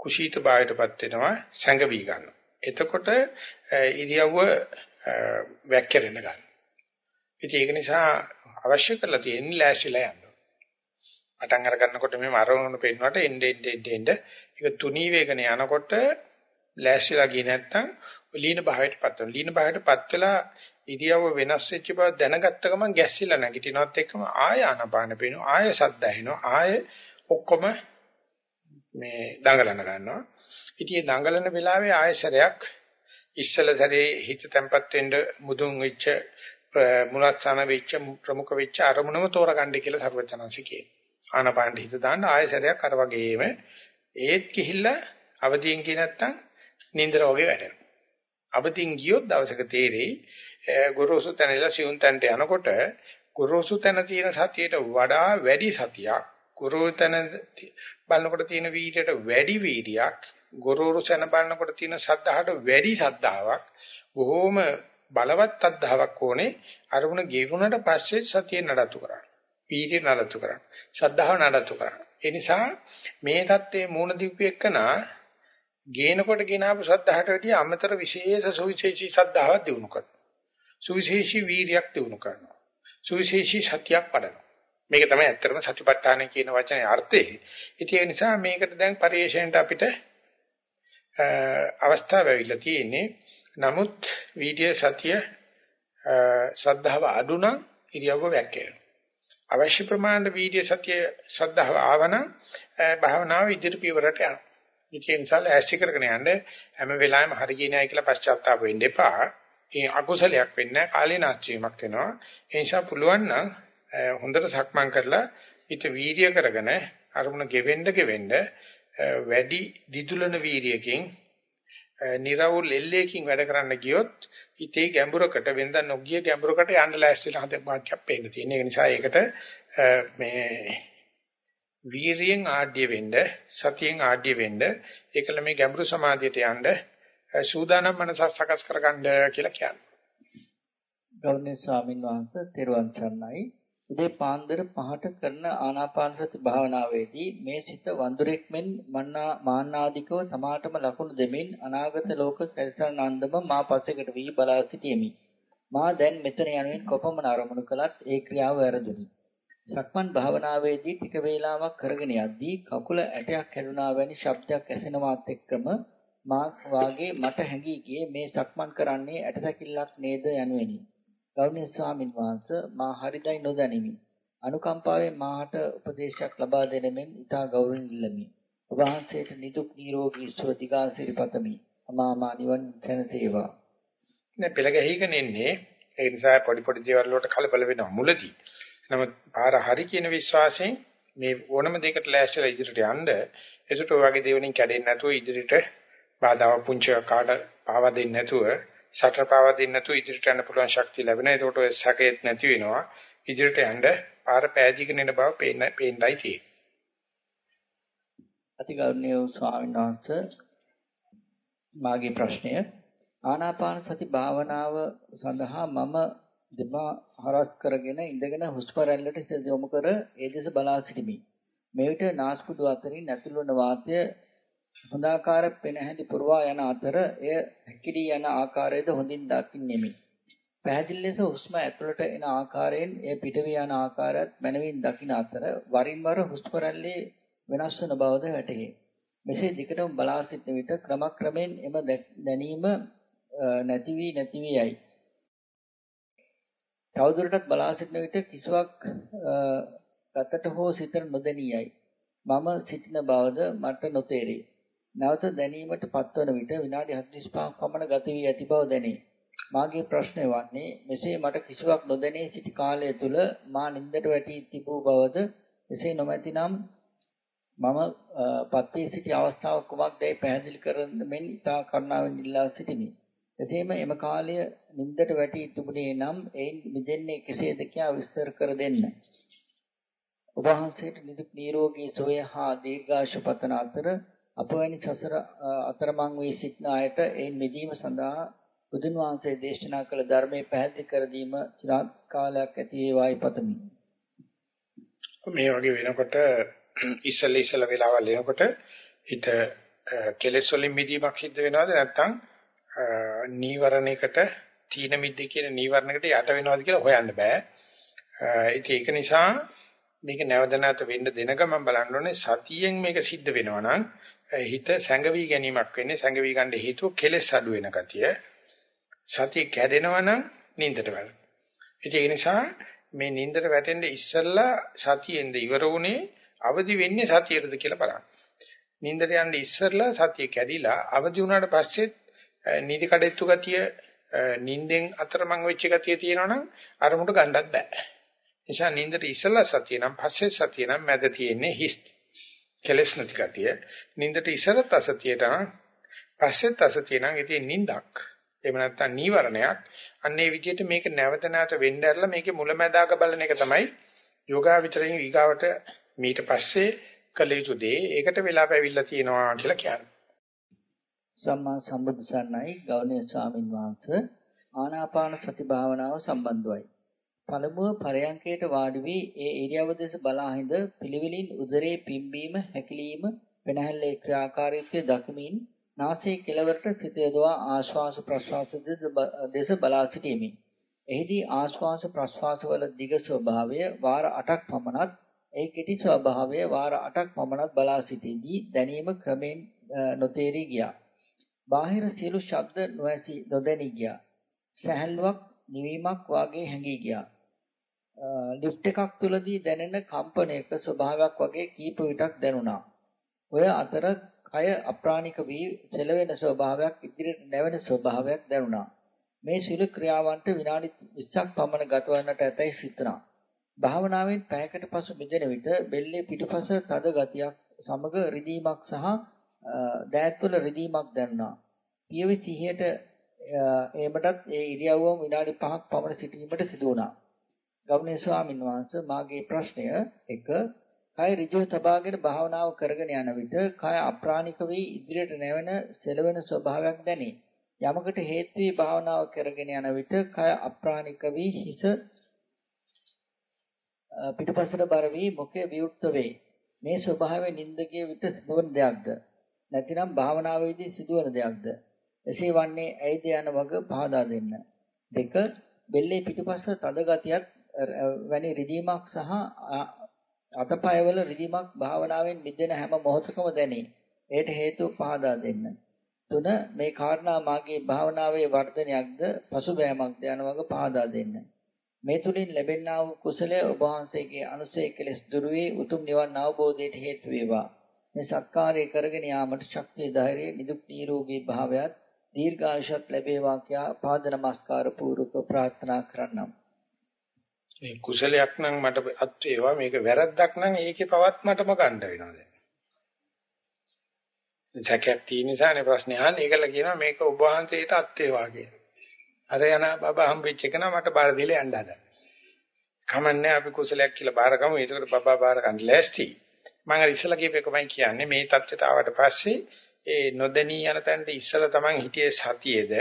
කුසීත භාවයටපත් වෙනවා සැඟවි ගන්නවා. එතකොට ඉරියව්ව වැක්කිරෙන්න ගන්නවා. ඉතින් ඒක නිසා අවශ්‍ය කරලා තියෙන්නේ ලෑස්තිලා යන්න. පටන් අර ගන්නකොට මේ අරමුණු පෙන්වන්නට එන්නේ එන්නේ එන්නේ ඒක තුනී වේගන යනකොට ලෑස්තිලා ගියේ නැත්තම් ලීන භාවයටපත් වෙනවා. ලීන භාවයටපත් වෙලා ඉරියව්ව වෙනස් වෙච්ච බව දැනගත්ත ගමන් ගැස්සිලා නැගිටිනවත් එක්කම ආය ආනපාන පේනවා. ආය සද්ද ඇහෙනවා. ආය ඔක්කොම මේ දඟලන ගන්නවා. ඉතින් මේ දඟලන වෙලාවේ ආයශරයක් ඉස්සල සැරේ හිත තැම්පත් වෙන්න මුදුන් වෙච්ච මුලස්සන වෙච්ච ප්‍රමුඛ වෙච්ච අරමුණම තෝරගන්න කියලා සර්වචනංශ කියනවා. ආනපාන හිත දාන්න ආයසරයක් අර වගේම ඒත් කිහිල්ලා අවදියෙන් කිය නැත්තම් නින්දර වගේ වැටෙනවා. අවදින් ගියොත් දවසක තේරෙයි ගොරෝසු තැනලා සිවුන් තැනට යනකොට ගොරෝසු තැන තියෙන සතියට වඩා වැඩි සතියක් ගොරෝසු තැන බලනකොට තියෙන වීර්යයට වැඩි වීර්යයක් ගොරෝසු තැන බලනකොට තියෙන සද්ධාහට වැඩි සද්ධාාවක් බොහොම බලවත් අද්ධාවක් ඕනේ අරමුණ ගෙවුනට පස්සේ සතිය නඩත්තු කරන්න. පීතිය නඩත්තු කරන්න. ශ්‍රද්ධාව නඩත්තු කරන්න. ඒ නිසා මේ தත්ත්වයේ මූණ දීපෙකනා ගේනකොට ගෙනාවු ශ්‍රද්ධාවට වැඩිය අමතර විශේෂ සුවිශේෂී ශ්‍රද්ධාවක් දිනු කරනවා. සුවිශේෂී වීර්යයක් දිනු කරනවා. සුවිශේෂී සතියක් පඩනවා. මේක තමයි ඇත්තටම සතිපට්ඨාන කියන වචනේ අර්ථය. ඉතින් ඒ නිසා මේකට දැන් පරිේශණයට අපිට අවස්ථාව ලැබිලා තියෙන්නේ නමුත් වීර්ය සතිය ශ්‍රද්ධාව අඩු නම් ඉරියව්ව වැක්කේනවා. අවශ්‍ය ප්‍රමාණයට වීර්ය සතිය ශ්‍රද්ධාව ආවනම් භාවනාව ඉදිරි පියවරට යනවා. ඒ නිසා ලෑස්ති කරගෙන යන්න හැම වෙලාවෙම හරි ගියේ නැහැ කියලා පශ්චාත්තාප වෙන්න එපා. ඒ අකුසලයක් වෙන්නේ නැහැ කාලේ නාස්තිවීමක් වෙනවා. ඒ නිසා පුළුවන් නම් හොඳට සක්මන් කරලා ඊට වීර්ය කරගෙන අරමුණ ගෙවෙන්න ගෙවෙන්න වැඩි දිදුලන වීර්යකින් නිරවුල් එල්ලේකින් වැඩ කරන්න ගියොත් හිතේ ගැඹුරකට වෙනද නොගිය ගැඹුරකට යන්න ලෑස්තිලා හද වාක්‍යයක් පේන්න තියෙන. ඒ නිසා ඒකට මේ වීරියෙන් ආඩ්‍ය වෙන්න, සතියෙන් ආඩ්‍ය වෙන්න, ඒකල මේ ගැඹුරු සමාධියට යන්න සූදානම් මනස සකස් කරගන්න කියලා කියන්නේ. ගෞරවනීය ස්වාමින් වහන්සේ තෙරුවන් සරණයි. උදේ පාන්දර 5ට කරන ආනාපාන සති භාවනාවේදී මේ සිත වඳුරෙක් මෙන් මන්නා මාන්නාදිකව තමාටම ලකුණු දෙමින් අනාගත ලෝක සැරිසරන අන්දම මා පසෙකට වී බලා සිටියෙමි. මා දැන් මෙතන යනුවෙන් කොපමණ අරමුණු කළත් ඒ ක්‍රියාව වැරදුනි. සක්මන් භාවනාවේදී ටික වේලාවක් කරගෙන යද්දී කකුල ඇටයක් හැදුනා වැනි ශබ්දයක් ඇසෙනවත් එක්කම මා වාගේ මට හැඟී ගියේ මේ සක්මන් කරන්නේ ඇටසැකිල්ලක් නේද යනුවෙනි. ගෞරවනීය ස්වාමින් වහන්සේ මා හරිදයි නොදනිමි. අනුකම්පාවෙන් මාහට උපදේශයක් ලබා දෙන මෙන් ඉතා ගෞරවණීය ඉල්ලමි. ඔබ වහන්සේට නිදුක් නිරෝගී සුව දිගාසිරි පතමි. අමාමා නිවන් සැනසේවා. නේ පෙළ ගැහිගෙන එන්නේ ඒ නිසා පොඩි පොඩි දේවල් වලට කලබල වෙනවා මුලදී. නමුත් පාර හරි කියන විශ්වාසයෙන් මේ ඕනම දෙයකට ලෑස්තිලා ඉදිරියට යන්න ඒසට ඔය වගේ දේවලින් කැඩෙන්නේ නැතුව ඉදිරියට බාධා පුංචි කාඩ පාවා දෙන්නේ නැතුව සතර පාවා දෙන්නේ නැතුව ඉදිරියට යන්න පුළුවන් ශක්තිය ලැබෙනවා. ඒකට ඔය සැකේත් නැති වෙනවා. ඉදිරියට යන්න පාර පෑදීගෙන එන බව පේන්න පේන්නයි තියෙන්නේ. අතිගෞරවනීය ස්වාමීන් වහන්සේ මාගේ ප්‍රශ්නය ආනාපාන සති භාවනාව සඳහා මම දෙපා හරස් කරගෙන ඉඳගෙන හුස්ම රැල්ලට සිත යොමු කර ඒ දෙස බලා සිටිමි. මේ විට නාස්පුඩු අතරින් ඇතුළු වන වාතය හොඳාකාර පෙනහැඳි පුරවා යන අතර එය හැකිලී යන ආකාරයද හොඳින් දකින්නෙමි. පැහැදිලි ලෙස හුස්ම ඇතුළට එන ආකාරයෙන් එය පිටවී යන ආකාරයත් මනවින් දකින අතර වරින් වර හුස්ම රැල්ලේ වෙනස් වන බවද වැටහේ. මෙසේ දිගටම බලා සිටන විට ක්‍රමක්‍රමයෙන් එම දැනීම නැති වී නැති වී යයි. තවදුරටත් බලා සිටන විට කිසිවක් ගතට හෝ සිතට නොදැනියයි. මම සිටින බවද මට නොතේරේ. නැවත දැනීමට පත්වන විට විනාඩි 45ක් පමණ ගත වී ඇති බව දැනේ. මාගේ ප්‍රශ්නය වන්නේ මෙසේ මට කිසිවක් නොදැනී සිටි කාලය තුල මා නින්දට වැටී තිබූ බවද එසේ නොමැතිනම් මම පත්වී සිටි අවස්ථාව කුමක්දයි පැහැදිලි කරන මෙන් ඉතා කරුණාවෙන් ඉල්ලා සිටිමි. එසේම එම කාලය නින්දට වැටී තිබුණේ නම් එයින් මිදෙන්නේ කෙසේද කියා විස්තර කර දෙන්න. ඔබ වහන්සේට නිදුක් නිරෝගී සුවය හා දීර්ඝාෂ පතන අතර අප වැනි සසර අතරමං වී සිටින අයට ඒ මිදීම සඳහා බුදුන් වහන්සේ දේශනා කළ ධර්මයේ පැහැදිලි කර දීම চিරාත් කාලයක් ඇති වේවායි පතමි. මේ වගේ වෙනකොට ඉස්සල ඉස්සල වෙලාවල් එනකොට හිත කෙලෙස් වලින් මිදීමක් සිද්ධ වෙනවද නැත්නම් නීවරණයකට තීන මිද්ද කියන නීවරණයකට යට වෙනවද කියලා හොයන්න බෑ. ඒක නිසා මේක නැවත නැවත වෙන්න දෙන ගමන් බලන්න ඕනේ සතියෙන් මේක සිද්ධ වෙනවා නම් හිත සැඟවි ගැනීමක් වෙන්නේ සැඟවි ගන්න හේතුව කෙලෙස් අඩු වෙන ගතිය. සතිය කැඩෙනවා නම් නින්දට වැටෙනවා. ඒ නිසා මේ නින්දට වැටෙන්න ඉස්සෙල්ලා සතියෙන්ද ඉවර වුණේ අවදි වෙන්නේ සතියටද කියලා බලන්න. නින්දට යන්න ඉස්සෙල්ලා සතිය කැඩිලා අවදි වුණාට පස්සේ නිදි කඩෙත්තු ගතිය නින්දෙන් අතරමං වෙච්ච ගතිය තියෙනවනම් අරමුණට ගන්නත් බෑ. නිසා නින්දට ඉස්සෙල්ලා සතිය නම් පස්සේ සතිය නම් මැද තියෙන්නේ හිස් කෙලස් නැති ගතිය. නින්දට ඉස්සරත් අසතියට නම් පස්සෙත් අසතිය නම් ඉතින් නින්දක්. එහෙම නැත්නම් නීවරණයක්. අන්න ඒ විදිහට මේක නැවත නැවත වෙන්න ඇරලා මේකේ මුලැමැදාක බලන එක තමයි යෝගාවිචරයෙන් ඊගාවට මීට පස්සේ කළ යුතු දේ. ඒකට වෙලා පැවිල්ලා තියෙනවා කියලා කියන්නේ. සම්මා සම්බුදු සරණයි ගෞරවනීය ස්වාමින් වහන්සේ ආනාපාන සති භාවනාව සම්බන්ධවයි. පළමුව පරයන්කයට වාඩි වී ඒ ඉරියව්ව දෙස බලා හිඳ පිළිවිලින් උදරයේ පිම්බීම හැකිලිම වෙනහැල්ලේ ක්‍රියාකාරීත්වය දක්මින් නාසයේ කෙළවරට සිත යොදවා ආශ්වාස ප්‍රශ්වාස දෙස බලා සිටීමි. එහිදී ආශ්වාස ප්‍රශ්වාස වල දිග ස්වභාවය වාර 8ක් පමණත් ඒ කෙටි ස්වභාවය වාර 8ක් පමණත් බලා සිටීදී දැනීම ක්‍රමෙන් නොතේරී ගියා. බාහිර සියලු ශබ්ද නොඇසී නොදැනී ගියා. සැහැල්ලුවක් නිවීමක් වාගේ හැඟී ගියා. ලිෆ්ට් එකක් තුලදී දැනෙන කම්පනයක ස්වභාවයක් වගේ කීප විටක් දැනුණා. ඔය අතර කය අප්‍රාණික වී සෙලවෙන ස්වභාවයක් ඉදිරියට නැවෙන ස්වභාවයක් දැනුණා. මේ සියලු ක්‍රියාවන්ට විනාඩි 20ක් පමණ ගතවන්නට ඇතැයි සිතනවා. භාවනාවෙන් පැයකට පසු මිදෙන විට බෙල්ලේ පිටුපස තද ගතියක් සමග රිදීමක් සහ දෑත්වල රිදීමක් දැනුණා. පියවි 30ට එමටත් ඒ ඉරියව්වම විනාඩි 5ක් පමණ සිටීමට සිදු වුණා. ගෞරවනීය ස්වාමීන් වහන්සේ මාගේ ප්‍රශ්නය 1 කය ඍජුව තබාගෙන භාවනාව කරගෙන යන විට කය අප්‍රාණික වී ඉදිරියට නැවෙන සෙලවෙන ස්වභාවයක් දැනේ. යමකට හේතු වී භාවනාව කරගෙන යන විට කය අප්‍රාණික වී හිස පිටුපසට බර වී මුඛය විවුර්ත වේ. මේ ස්වභාවය නින්දකයේ විට සිදුවන දෙයක්ද? නැතිනම් භාවනාවේදී සිදුවන දෙයක්ද? එසේ වන්නේ ඇයිද යන වග පහදා දෙන්න. දෙක බෙල්ලේ පිටුපස තද ගතියක් වැනි රිදීමක් සහ අතපයවල රිදීමක් භාවනාවෙන් මිදෙන හැම මොහොතකම දැනේ. එයට හේතුව පහදා දෙන්න. තුන මේ කාරණා මාගේ භාවනාවේ වර්ධනයක්ද පසුබෑමක්ද යන වග පහදා දෙන්න. මේ තුලින් ලැබෙනා වූ කුසලය ඔබ වහන්සේගේ අනුසය කෙලෙස් දුරු වේ උතුම් නිවන් අවබෝධයට හේතු වේවා. මේ සත්කාරය කරගෙන යාමට ශක්තිය ධෛර්යය නිදුක් නිරෝගී භාවයත් දීර්ඝායුෂත් ලැබේවා කියා පාද නමස්කාර පූර්වක ප්‍රාර්ථනා කරන්නම්. මේ කුසලයක් නම් මට අත් වේවා මේක වැරද්දක් නම් ඒකේ පවත් මටම ගන්න වෙනවා දැන්. සැකයක් තියෙන නිසානේ ප්‍රශ්නේ අහන්නේ. ඒකල කියනවා මේක ඔබ වහන්සේට අත් වේවා කියලා. අර යන බබා හම්බෙච්ච එක නම් මට බාර දීලා යන්න හදා. කමන්නේ අපි කුසලයක් කියලා බාර ගමු. ඒකට බබා බාර ගන්න ලෑස්ති. මම අර ඉස්සලා කියපේකමයි කියන්නේ මේ தත්ත්වයට ආවට පස්සේ ඒ නොදෙනී යන තැනට ඉස්සලා Taman හිටියේ සතියේද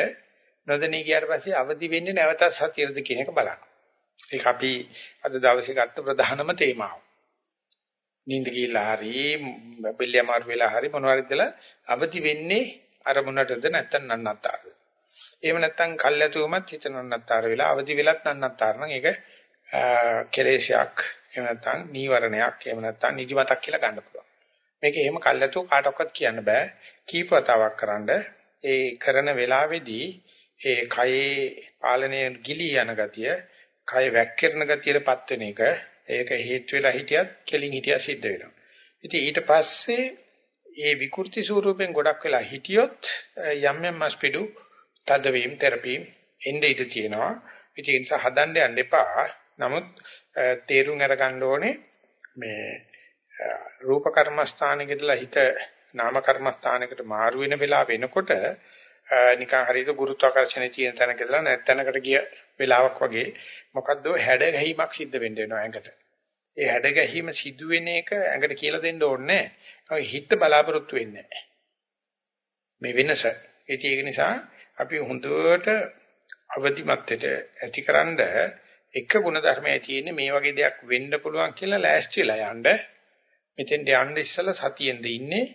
නොදෙනී ගියාට පස්සේ අවදි වෙන්නේ නැවතත් සතියේද කියන එක බලන්න. ඒක අපි අද දවසේ ගත්ත ප්‍රධානම තේමාව. නිින්ද ගිහිල්ලා හරි බෙල්ලිය මාරු වෙලා හරි මොනවාරිදලා අවදි වෙන්නේ අරමුණටද නැත්නම් නන්නත්තාරද. එහෙම නැත්නම් කල්ැතුවමත් හිත නන්නත්තාර වෙලා අවදි වෙලත් නන්නත්තාර නම් ඒක කෙලේශයක් එහෙම නැත්නම් නීවරණයක් එහෙම නැත්නම් නිදිමතක් කියලා ගන්න පුළුවන්. මේක එහෙම කල්ැතුව කාටවත් කියන්න බෑ. කීප වතාවක් කරන්ඩ ඒ කරන වෙලාවේදී ඒ කයේ පාලනය ගිලී යන ගතිය, කය වැක්කිරන ගතියටපත් වෙන එක ඒක හේතු වෙලා හිටියත් කෙලින් හිටියා සිද්ධ වෙනවා. ඉතින් ඊට පස්සේ ඒ විකෘති ස්වරූපෙන් ගොඩක් වෙලා හිටියොත් යම් යම් මස්පිඩු තදවීම තෙරපීම් එnde ඉඳ තියෙනවා. ඉතින් ඒ නිසා හදන්න යන්න එපා. නමුත් තේරුම් අරගන්න ඕනේ මේ රූප කර්මස්ථානෙකදලා හිත නාම කර්මස්ථානයකට මාරු වෙන වෙලාව වෙනකොට නිකන් හරියට ගුරුත්වාකර්ෂණයේ තියෙන තැනකදලා නැත්ැනකට ගිය වෙලාවක් වගේ මොකද්ද හැඩ ගැහිමක් සිද්ධ වෙන්න වෙනවා ඇඟට. ඒ හැඩ ගැහිම සිදු වෙන එක ඇඟට කියලා දෙන්න ඕනේ නැහැ. හිත බලාපොරොත්තු වෙන්නේ නැහැ. මේ වෙනස. ඒක නිසා අපි හොඳට අවදිමත්යට ඇතිකරනද එක ගුණ ධර්මයේ තියෙන්නේ මේ වගේ දෙයක් වෙන්න පුළුවන් කියලා ලෑස්තිලා යන්න. මෙතෙන් යන්න ඉස්සලා සතියෙන්ද ඉන්නේ.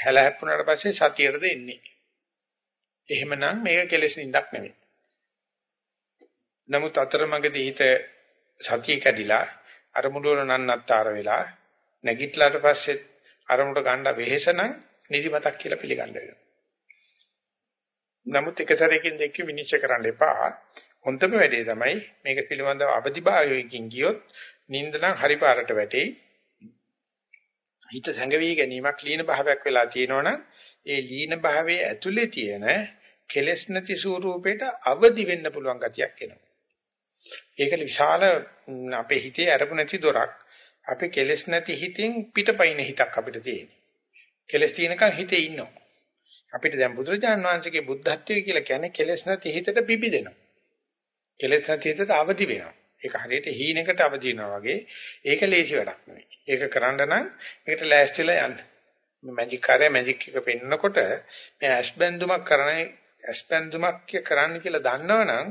හැලහැප්පුණාට පස්සේ සතියටද එන්නේ. එහෙමනම් මේක කෙලෙස් නින්දක් නෙමෙයි. නමුත් අතරමඟදී හිත සතිය කැඩිලා අරමුණ වල නන්නත්තර වෙලා නැගිටලාට පස්සේ අරමුණට ගන්න වෙහෙස නම් නිදිමතක් කියලා පිළිගන්න වෙනවා. නමුත් එක සැරයකින් දෙක විනිශ්චය කරන්න එපා. හොඳම වැඩේ තමයි මේක පිළිබඳව අවදිභාවයකින් ගියොත් නිින්ද නම් හරි පාරට වැටෙයි. හිත සංගවි ගැනීමක් ලීන භාවයක් වෙලා තියෙනවනම් ඒ ලීන භාවයේ ඇතුලේ තියෙන කෙලෙස් නැති ස්වરૂපයට අවදි වෙන්න පුළුවන් ගතියක් එනවා. ඒක විශාල අපේ හිතේ අරපු නැති දොරක්. අපේ කෙලෙස් නැති හිතෙන් පිටපයින් හිතක් අපිට තියෙන්නේ. කෙලෙස් තියෙනකන් හිතේ ඉන්නවා. අපිට දැන් බුදුරජාණන් වහන්සේගේ බුද්ධත්වයේ කියලා කියන්නේ කෙලෙස් නැති හිතට පිබිදෙනවා. කෙලෙස් නැති හිතට අවදි වෙනවා. ඒක හරියට හීනෙකට අවදි වෙනවා වගේ. ඒක ලේසි වැඩක් නෙවෙයි. ඒක කරන්න නම් ඒකට ලෑස්තිලා යන්න. මේ මැජික් කාර්යය මැජික් එක පෙන්නකොට මේ ඇස් බැඳුමක් කරන්නේ ඇස් බැඳුමක් කරන්න කියලා දන්නවනම්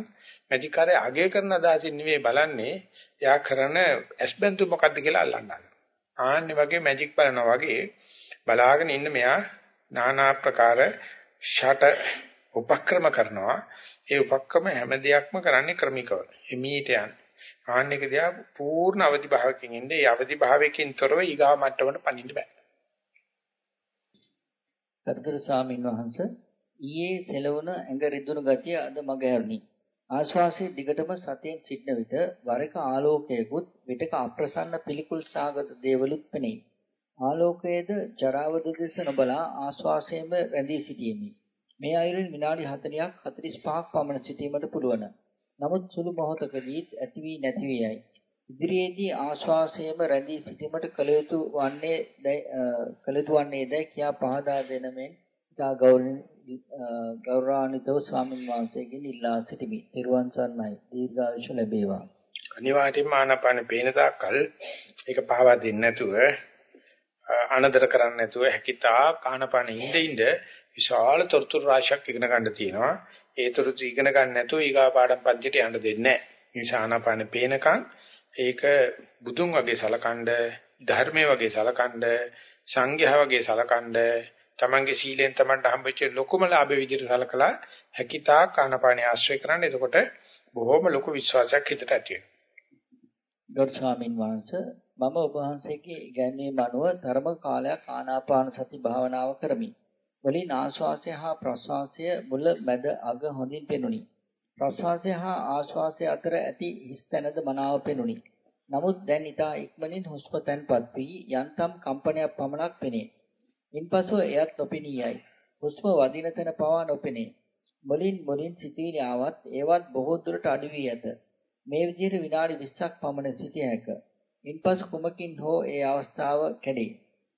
මැජික් කාර්යය අගය කරන අදහසින් නෙවෙයි බලන්නේ. එයා කරන ඇස් බැඳුම මොකද්ද කියලා අල්ලන්න. ආන්නේ වගේ මැජික් බලනවා වගේ බලාගෙන ඉන්න මෙයා নানা ආකාර ෂට උපක්‍රම කරනවා. ඒ උපක්‍රම හැම දෙයක්ම කරන්නේ ක්‍රමිකව. එමීට යන. ආන්නේක දිහා පූර්ණ අවදි භාවකින් ඉන්නේ. ඒ අවදි භාවයකින් තොරව ඊගා මට්ටමට පනින්න බෑ. කර්තෘ ස්වාමීන් වහන්සේ ඊයේ සෙලවන ඇඟ රිදුණු ගතිය අද මග හැරුණි. ආශ්වාසයේ දිගටම සතියෙන් සිටන විට වරක ආලෝකයකුත් විටක අප්‍රසන්න පිළිකුල් සාගත දේවලුත් පෙනේ. ආලෝකයේද ජරාවද දෙස නොබලා ආශ්වාසයෙන්ම රැඳී සිටීමි. මේ අයුරින් විනාඩි 40ක් 45ක් පමණ සිටීමට පුළුවන්. නමුත් සුළු මොහොතකදී ඇති වී නැති වී යයි. ඉදිරියේදී ආශ්වාසයේම රැඳී සිටීමට කල යුතු වන්නේ කල යුතු වන්නේද කියා පහදා දෙන මෙන් ඉතා ගෞරවාන්විතව ස්වාමීන් වහන්සේගෙන් ඉල්ලා සිටිමි. ත්‍රිවන් සරණයි. දීර්ඝායුෂ ලැබේවා. අනිවාර්යයෙන්ම ආනාපාන පේන තාක්කල් ඒක පාවා දෙන්නේ නැතුව අනදර කරන්නේ නැතුව හැකිතා ආනාපාන ඉඳ ඉඳ විශාල තොරතුරු රාශියක් ඉගෙන ගන්න තියෙනවා. ඒ තොරතුරු ඉගෙන ගන්න නැතුව ඊගා පාඩම් පන්තියට යන්න දෙන්නේ නැහැ. නිසා ආනාපාන පේනකන් ඒක බුදුන් වගේ සලකනද ධර්මයේ වගේ සලකනද සංඝයා වගේ සලකනද තමන්ගේ සීලෙන් තමන්ට හම්බෙච්ච ලොකුම ලාභෙ විදිහට සලකලා හැකිතා ආනාපානිය ආශ්‍රය කරන්න. එතකොට බොහොම ලොකු විශ්වාසයක් හිතට ඇති වෙනවා. ගරු ස්වාමින් වහන්සේ මම ඔබ වහන්සේගේ ඉගැන්වීම අනුව ධර්ම කාලයක් ආනාපාන සති භාවනාව කරමි. වලින් ආශ්වාසය හා ප්‍රශ්වාසය මුල මැද අග හොඳින් පෙනුනි. ප්‍රශ්වාසය හා ආශ්වාසය අතර ඇති හිස් තැනද මනාව පෙනුනි. නමුත් දැන් ඊට ඉක්මනින් හුස්ම තැන්පත් වී යන්තම් කම්පනයක් පමණක් පෙනේ. ඉන්පසු එයත් නොපෙනී යයි. හුස්ම වදින තැන පවා නොපෙනේ. මුලින් මුලින් සිටින ආවත් ඒවත් බොහෝ දුරට අඩු වී ඇත. මේ විදිහට විනාඩි 20ක් පමණ සිටිය හැක. ඉන්පසු කුමකින් හෝ ඒ අවස්ථාව කැඩේ.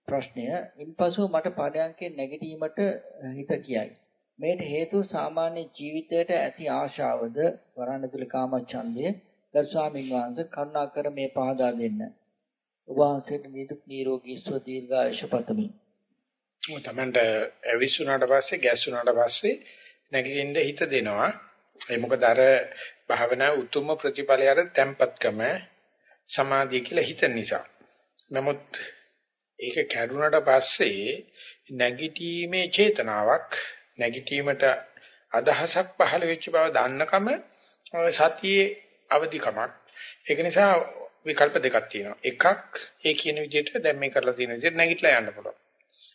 ප්‍රශ්නය ඉන්පසු මට පරයන්කෙන් නැගිටීමට හිත කියයි. මේට හේතුව සාමාන්‍ය ජීවිතයට ඇති ආශාවද වරණතුල කාමච්ඡන්දය ගරු ස්වාමීන් වහන්සේ කරුණාකර මේ පහදා දෙන්න. ඔබ වහන්සේට නිදුක් නිරෝගී සුව දීර්ඝායුෂ පතමි. තමන්ට ඇවිස්සුනාට පස්සේ ගැස්සුනාට පස්සේ නැගිටින්න හිත දෙනවා. ඒ මොකද අර භාවනා උතුම් ප්‍රතිඵලය අර tempatකම සමාධිය කියලා හිතන නිසා. නමුත් ඒක කැඩුනට පස්සේ නැගිටීමේ චේතනාවක් නැගිටීමට අදහසක් පහළ වෙච්ච බව දන්නකම සතියේ අවදිකමක්. ඒක නිසා විකල්ප දෙකක් තියෙනවා. එකක් ඒ කියන විදිහට දැන් මේ කරලා තියෙන විදිහට නැගිටලා යන්න පුළුවන්.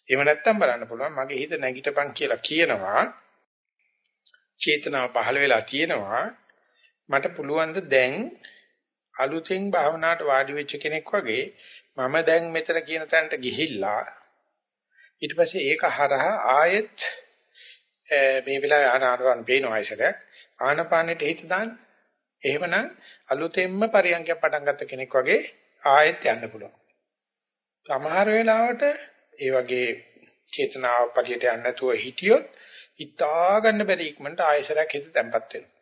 එහෙම නැත්නම් බලන්න පුළුවන් මගේ හිත නැගිටපන් කියලා කියනවා. චේතනාව පහළ වෙලා තියෙනවා. මට පුළුවන් දැන් අලුතෙන් භාවනාවට වාඩි වෙච්ච කෙනෙක් වගේ මම දැන් මෙතන කියන තැනට ගිහිල්ලා ඊට පස්සේ ඒක හරහා ආයෙත් මේ වෙලාවේ ආනාපාන පේනවා ඇසරයක් ආනාපානෙට හිත දාන්න. එහෙමනම් අලුතෙන්ම පරියන්කයක් පටන් ගත්ත කෙනෙක් වගේ ආයෙත් යන්න පුළුවන්. සමහර වෙලාවට ඒ වගේ චේතනාව පරියට යන්න නැතුව හිටියොත් හිතා ගන්න බැරි ඉක්මනට ආයෙසරයක් හිත තැම්පත් වෙනවා.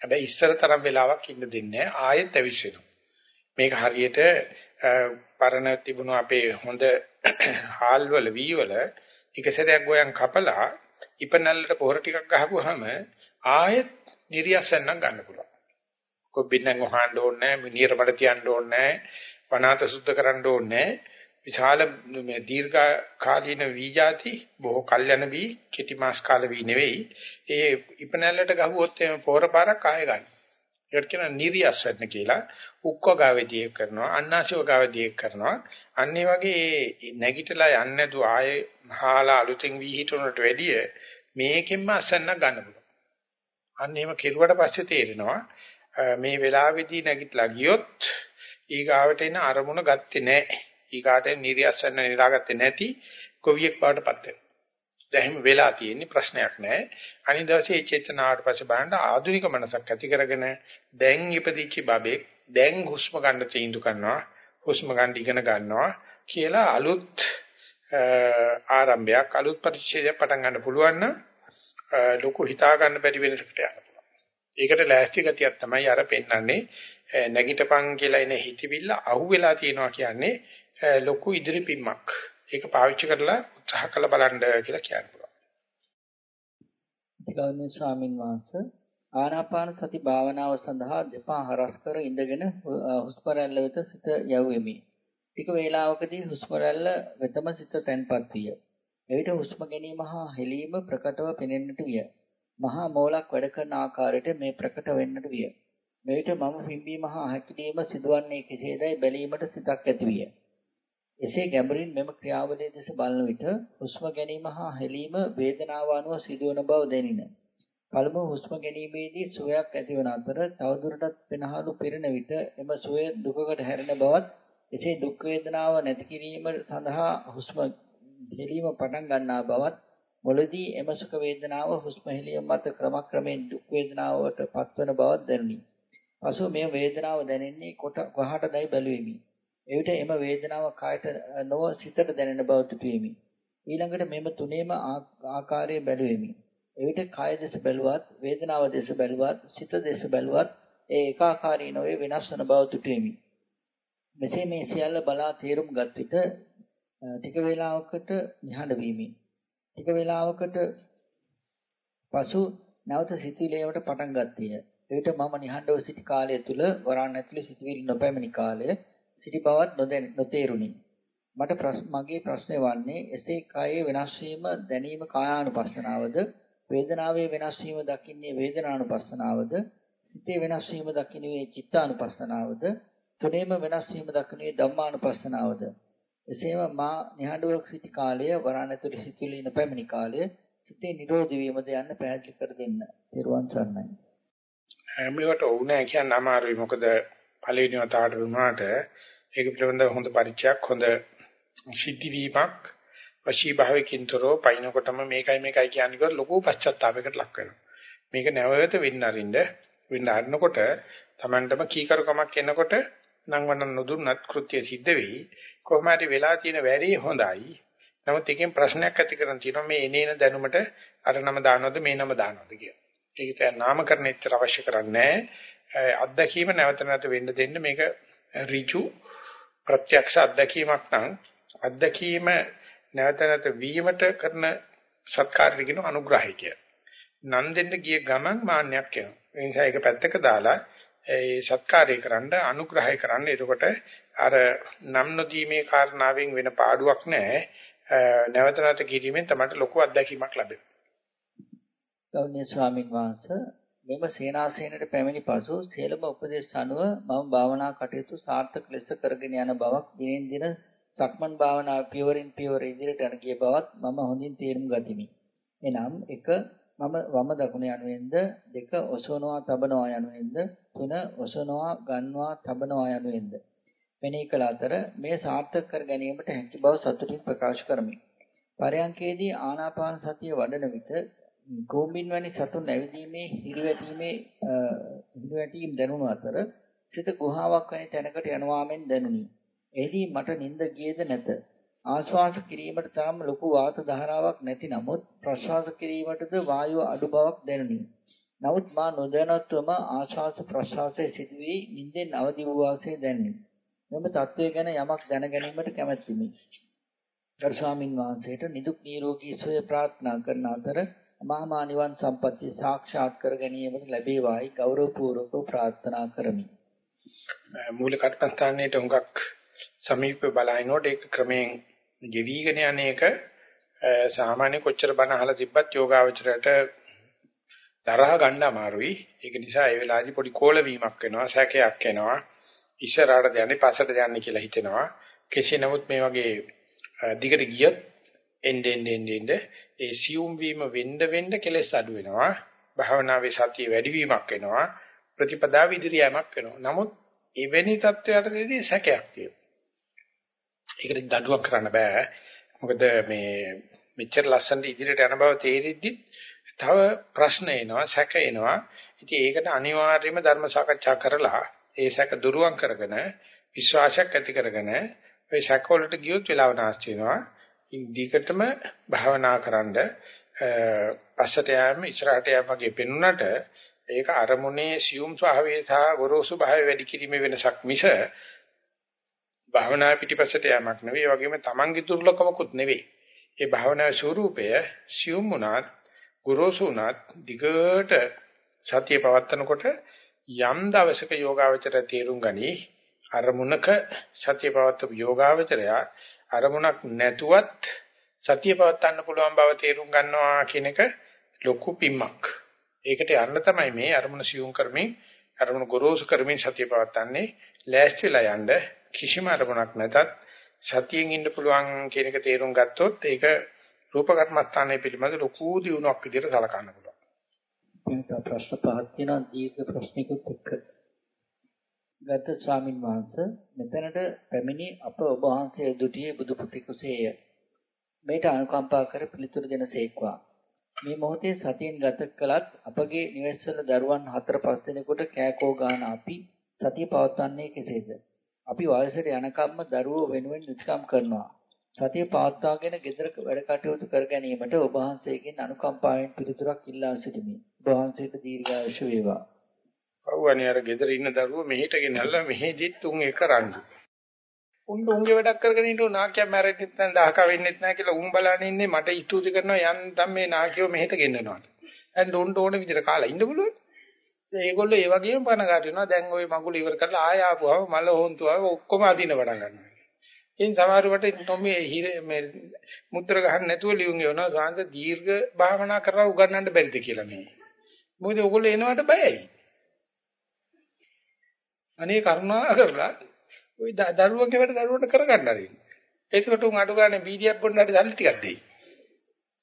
හැබැයි ඉස්සර තරම් වෙලාවක් ඉන්න දෙන්නේ ආයෙත් ඇවිස්සෙනවා. මේක හරියට පරණ තිබුණු අපේ හොඳ හාල් වල වී වල එක සැරයක් ගෝයන් කපලා ඉපනල්ලට පොහොර ටිකක් ගහපුවාම ආයෙත් නිරියසන්නක් ගන්න පුළුවන්. කොබ්බින්නම් වහන්න ඕනේ නැහැ, නිරමඩ තියන්න ඕනේ නැහැ, වනාත සුද්ධ කරන්න ඕනේ නැහැ. විශාල මේ දීර්ඝ කාලීන වී જાති බොහෝ කල් යන වී කෙටි මාස් කාල වී නෙවෙයි. ඒ ඉපනල්ලට ගහුවොත් එimhe පොහොර පාරක් ආයෙ ගන්න. ඒකට කියනවා නිරියස් වෙන්න කියලා. උක්ක ගාවේදී කරනවා, අන්නාසිව ගාවේදී කරනවා. අන්න ඒ වගේ නැගිටලා යන්නේ නැතුව ආයේ මහාලා අලුතෙන් වී හිටුනට වැඩිය මේකෙන්ම අසන්නක් ගන්න පුළුවන්. අන්න එහෙම කෙරුවට පස්සේ තේරෙනවා මේ වෙලාවේදී නැගිටලා ගියොත් ඊගාවට එන අරමුණ ගත්තේ නැහැ. ඊගාට නිරියස් වෙන්න නිරාගත්තේ නැති කොවියෙක් බවටපත් වෙනවා. දැන් එහෙම වෙලා තියෙන්නේ ප්‍රශ්නයක් නැහැ. අනිත් දවසේ මේ චේතනාවට පස්සේ බලන්න ආධුනික මනසක් ඇති කරගෙන දැන් ඉපදිච්ච බබෙක් දැන් හුස්ම ගන්න තීන්දුව කරනවා. හුස්ම ගන්න ඉගෙන ගන්නවා කියලා අලුත් ආරම්භයක් අලුත් පරිච්ඡේදයක් පටන් ගන්න පුළුවන් නම් ලොකු හිතා ගන්න බැරි වෙනසකට යන්න පුළුවන්. ඒකට ලෑස්ති ගතියක් තමයි අර පෙන්වන්නේ නැගිටපන් කියලා එන හිතවිල්ල අහුවෙලා තියෙනවා කියන්නේ ලොකු ඉදිරි පිම්මක්. ඒක පාවිච්චි කරලා උත්සාහ කළ බලන්න කියලා කියන්න පුළුවන්. ගෞරවනීය ස්වාමින් වහන්සේ ආනාපාන සති භාවනාව සඳහා දෙපා හරස් කර ඉඳගෙන හුස්ම රැල්ල වෙත සිත යැවෙමි. ටික වේලාවකදී හුස්ම රැල්ල වෙතම සිත තැන්පත් විය. එවිට හුස්ම ගැනීම හා හෙලීම ප්‍රකටව පෙනෙන්නට විය. මහා මෝලක් වැඩ කරන ආකාරයට මේ ප්‍රකට වෙන්නට විය. මෙවිට මම පිම්බීම හා හැකිලීම සිදුවන්නේ කෙසේදයි බැලීමට සිතක් ඇති විය. එසේ ගැඹුරින් මෙම ක්‍රියාවලිය දෙස බලන විට හුස්ම ගැනීම හා හෙලීම වේදනාව අනුව සිදුවන බව දැනින. පළමුව හුස්ම ගැනීමේදී සුවයක් ඇතිවන අතර තවදුරටත් පෙනහළු පිරෙන විට එම සුවය දුකකට හැරෙන බවත් එසේ දුක් වේදනාව නැති කිරීම සඳහා හුස්ම හෙලීම පටන් ගන්නා බවත් මුලදී එම සුඛ වේදනාව හුස්ම හෙලීම මත ක්‍රමක්‍රමයෙන් දුක් වේදනාවට පත්වන බවක් දැනුනි. පසුව මේ වේදනාව දැනෙන්නේ කොට කොහාටදයි බැලුවෙමි. එවිට එම වේදනාව කායට නොව සිතට දැනෙන බව දුටුවෙමි. ඊළඟට මෙම තුනේම ආකාරයේ බැලුවෙමි. එවිට කය දෙස බැලුවත්, වේදනාව දෙස බැලුවත්, සිත දෙස බැලුවත් ඒ ඒකාකාරී නොවේ වෙනස් වන බව දුටුවෙමි. මෙසේ මේ සියල්ල බලා තේරුම් ගත් විට ටික වේලාවකට නිහඬ වීමි. ටික වේලාවකට පසු නැවත සිතුවිලියට පටන් ගත්තේය. එවිට මම නිහඬව සිටි කාලය තුල වරාන් ඇතුලේ සිතුවිලි නොපැමිණි කාලය සිටි බවත් නොතේරුණි. මට මගේ ප්‍රශ්නය වන්නේ එසේ කායේ වෙනස් වීම දැනීම කායානුපස්සනාවද වේදනාවේ වෙනස් වීම දකින්නේ වේදනානුපස්සනාවද සිතේ වෙනස් වීම දකින්නේ චිත්තානුපස්සනාවද තුනේම වෙනස් වීම දකින්නේ ධම්මානුපස්සනාවද එසේම මා නිහඬව සිටි කාලය වරාණතුරු සිතුවිලි නොපැමිණි කාලය සිතේ නිරෝධ වීමද යන්න පැහැදිලි කර දෙන්න. ත්වන් සරණයි. මේකට ඕ නෑ කියන්න අමාරුයි. මොකද පළවෙනි වතාවට වුණාට ඒක පිළිබඳව හොඳ පරිචයක් හොඳ සිද්ධි වීමක් වශී භාවයකින්තරෝ පයින්නකොටම මේකයි මේකයි කියන්නේ කර ලොකු පශ්චාත්තාවයකට ලක් වෙනවා. මේක නැවත වෙන්න අරින්න වෙන්න අරනකොට Tamanටම කීකරුකමක් එනකොට නම් වන්න නොදුන්නත් කෘත්‍ය සිද්ධ වෙයි. කොහොම හරි වෙලා තියෙන වැඩේ හොඳයි. නමුත් එකෙන් ප්‍රශ්නයක් ඇති කරන් තියෙනවා මේ එනේන දැනුමට අර නම දානවද මේ නම දානවද කියලා. ඒක තමයි නාමකරණ එච්චර අවශ්‍ය කරන්නේ අත්දැකීම නැවත නැවත වෙන්න දෙන්න මේක ඍජු ප්‍රත්‍යක්ෂ අත්දැකීමක් නම් අත්දැකීම නැවත නැවත වීමට කරන සත්කාරය කියන අනුග්‍රහය කිය. නන් දෙන්න ගිය ගමන් මාන්නයක් එනවා. ඒ නිසා ඒක පැත්තක දාලා ඒ සත්කාරය කරන්න අනුග්‍රහය කරන්න. එතකොට අර නම් නොදීමේ කාරණාවෙන් වෙන පාඩුවක් නැහැ. නැවත නැවත කිරීමෙන් තමයි ලොකු අත්දැකීමක් ලැබෙන්නේ. ගෞරවනීය ස්වාමීන් වහන්සේ මෙම සේනාසේනට පැමිණි පසු සියලුම උපදේශ අනුව මම භාවනා කටයුතු සාර්ථක ලෙස කරගෙන යන බවක් දිනෙන් දින සක්මන් භාවනා පියවරින් පියවර ඉදිරියට යන ගිය බවත් මම හොඳින් තේරුම් ගතිමි. එනම් 1 මම වම දකුණ යනුවෙන්ද 2 ඔසවනවා තබනවා යනුවෙන්ද 3 ඔසවනවා ගන්නවා තබනවා යනුවෙන්ද මෙනෙහි කළ අතර මේ සාර්ථක කර ගැනීමට හැකි බව සතුටින් ප්‍රකාශ කරමි. පරයන්කේදී ආනාපාන සතිය වඩන විට ගෝමින් වැනි සතුන් නැවිදීමේ හිරිවැටීමේ හිරිවැටීම් දැනුණු අතර සිත ගුහාවක් වැනි තැනකට යනවා මෙන් දැනුනි. එෙහිදී මට නිින්ද ගියේද නැත. ආශ්වාස කිරීමට තරම් ලොකු වාත ධාරාවක් නැති නමුත් ප්‍රශ්වාස කිරීමටද වායුව අඩු බවක් දැනුනි. නමුත් මා නොදැනත්වම ආශ්වාස ප්‍රශ්වාසයේ සිදුවී නිින්දෙන් අවදි වූ වාසේ දැනුනි. මෙම தત્ත්වය ගැන යමක් දැන ගැනීමට කැමැත්තිමි. ගරු ස්වාමින් වහන්සේට නිදුක් නිරෝගී සුවය ප්‍රාර්ථනා කරන අතර මහා නිවන් සම්පත්තිය සාක්ෂාත් කර ගැනීමට ලැබේවායි ගෞරවපූර්වකව ප්‍රාර්ථනා කරමි. මූල කර්මස්ථානයේට උඟක් සමීප බලහිනෝට ඒක ක්‍රමයෙන් ගෙවිගෙන යන්නේක සාමාන්‍ය කොච්චර බණ අහලා තිබ්බත් යෝගාවචරයට තරහ ගන්න අමාරුයි. ඒක නිසා ඒ වෙලාවේදී පොඩි කෝල වීමක් වෙනවා, සැකයක් එනවා. ඉස්සරහට යන්නේ පස්සට යන්නේ කියලා හිතෙනවා. කෙසේ නමුත් මේ වගේ දිගට ගියොත් එන්නේ එන්නේ එන්නේ ඒ සියුම් වීම වෙන්න වෙන්න කෙලස් අඩු වෙනවා. භාවනාවේ සතිය වැඩි වීමක් වෙනවා. ප්‍රතිපදාව ඉදිරියමක් වෙනවා. නමුත් එවැනි තත්වයකටදී සැකයක් තියෙනවා. ඒකට දඬුවම් කරන්න බෑ. මොකද මේ මෙච්චර ලස්සනට ඉදිරියට යන බව තේරෙද්දි තව ප්‍රශ්න එනවා, සැක එනවා. ඉතින් ඒකට අනිවාර්යයෙන්ම ධර්ම සාකච්ඡා කරලා ඒ සැක දුරුවන් කරගෙන විශ්වාසයක් ඇති කරගෙන ඔය සැක වලට ගියොත් වෙලාව නාස්ති වෙනවා. දිගටම භාවනා කරන්ඩ පස්සට යෑම ඉස්සරහට යෑම වගේ පෙනුනට ඒක අරමුණේ සියුම් ස්වභාවය සහ ගොරෝසු භාවය වැඩි කිරීමේ වෙනසක් මිස භාවනා පිටිපස්සට යෑමක් නෙවෙයි. ඒ වගේම තමන්ගේ දුර්ලභකමකුත් නෙවෙයි. ඒ භාවනාවේ ස්වરૂපය සියුම් වුණත් ගොරෝසු වුණත් දිගට සතිය පවත්නකොට යම් දවසක යෝගාවචර තේරුම් ගනි අරමුණක සතිය පවත්වපු යෝගාවචරය අරමුණක් නැතුවත් සතිය පවත්වන්න පුළුවන් බව තේරුම් ගන්නවා කියන එක ලොකු පිම්මක්. ඒකට යන්න තමයි මේ අරමුණ සියුම් කරමින් අරමුණ ගොරෝසු කරමින් සතිය පවත්වන්නේ ලෑස්ති වෙලා යන්න කිසිම අරමුණක් නැතත් සතියෙන් ඉන්න පුළුවන් කියන එක තේරුම් ගත්තොත් ඒක රූප කර්මස්ථානයේ පිළිබඳ ලොකු දියුණුවක් විදිහට සලකන්න පුළුවන්. මේක ප්‍රශ්න පහක් තියෙනවා දීර්ඝ ප්‍රශ්නිකුත් එක්ක. ගත ස්වාමින් වහන්සේ මෙතනට පැමිණි අප ඔබ වහන්සේ දුටියේ බුදු පුත්‍රිකුසේය. මේට අනුකම්පා කර පිළිතුරු දෙනසේක්වා. මේ මොහොතේ සතියෙන් ගත කළත් අපගේ නිවෙස්වල දරුවන් හතර පහ දෙනෙකුට කෑකෝ ගාන අපි සතිය පවත්වන්නේ කෙසේද? අපි වයසට යනකම්ම දරුවෝ වෙනුවෙන් යුතුයකම් කරනවා. සතිය පවත්වාගෙන ගෙදර වැඩ කටයුතු කර ගැනීමට ඔබ වහන්සේගෙන් අනුකම්පාවෙන් පිළිතුරක් ඉල්ලා සිටිමි. ඔබ වහන්සේට දීර්ඝායුෂ වේවා. කවුවනේ අර ගෙදර ඉන්න දරුවෝ මෙහෙට ගෙනල්ලා මෙහෙදිත් උන් එක රණ්ඩු. උන් උන්ගේ වැඩක් කරගෙන ඉන්නු නාකිය මැරෙන්නෙත් නැත්නම් දහක වෙන්නෙත් නැහැ කියලා උන් බලන්නේ ඉන්නේ මට ස්තුති කරනවා යන්තම් මේ නාකියෝ මෙහෙට ගෙන්නනවා. දැන් උන්ට ඕන විදිහට කාලා ඉන්න පුළුවන්. ඒගොල්ලෝ ඒ වගේම පණ ගන්න වෙනවා. දැන් ওই මගුල ඉවර කරලා ආය ආපුවම මල හොන්තුව ඔක්කොම අදින්න පටන් ගන්නවා. ඉතින් සමහරවට නොමේ මේ මුත්‍ර ගහන්න නැතුව ලියුම් එවනවා සාංශ දීර්ඝ භාවනා කරලා උගන්නන්න බැරිද කියලා මේ. මොකද ඔයගොල්ලෝ එනවට බයයි. අනේ කරුණා කරලා ওই දරුවන්ගේ වැඩ දරුවන්ට කරගන්න ආරින්න. ඒකට උන් අඩු ගන්න බීඩියක් බොන්න හරි සල්ලි ටිකක් දෙයි.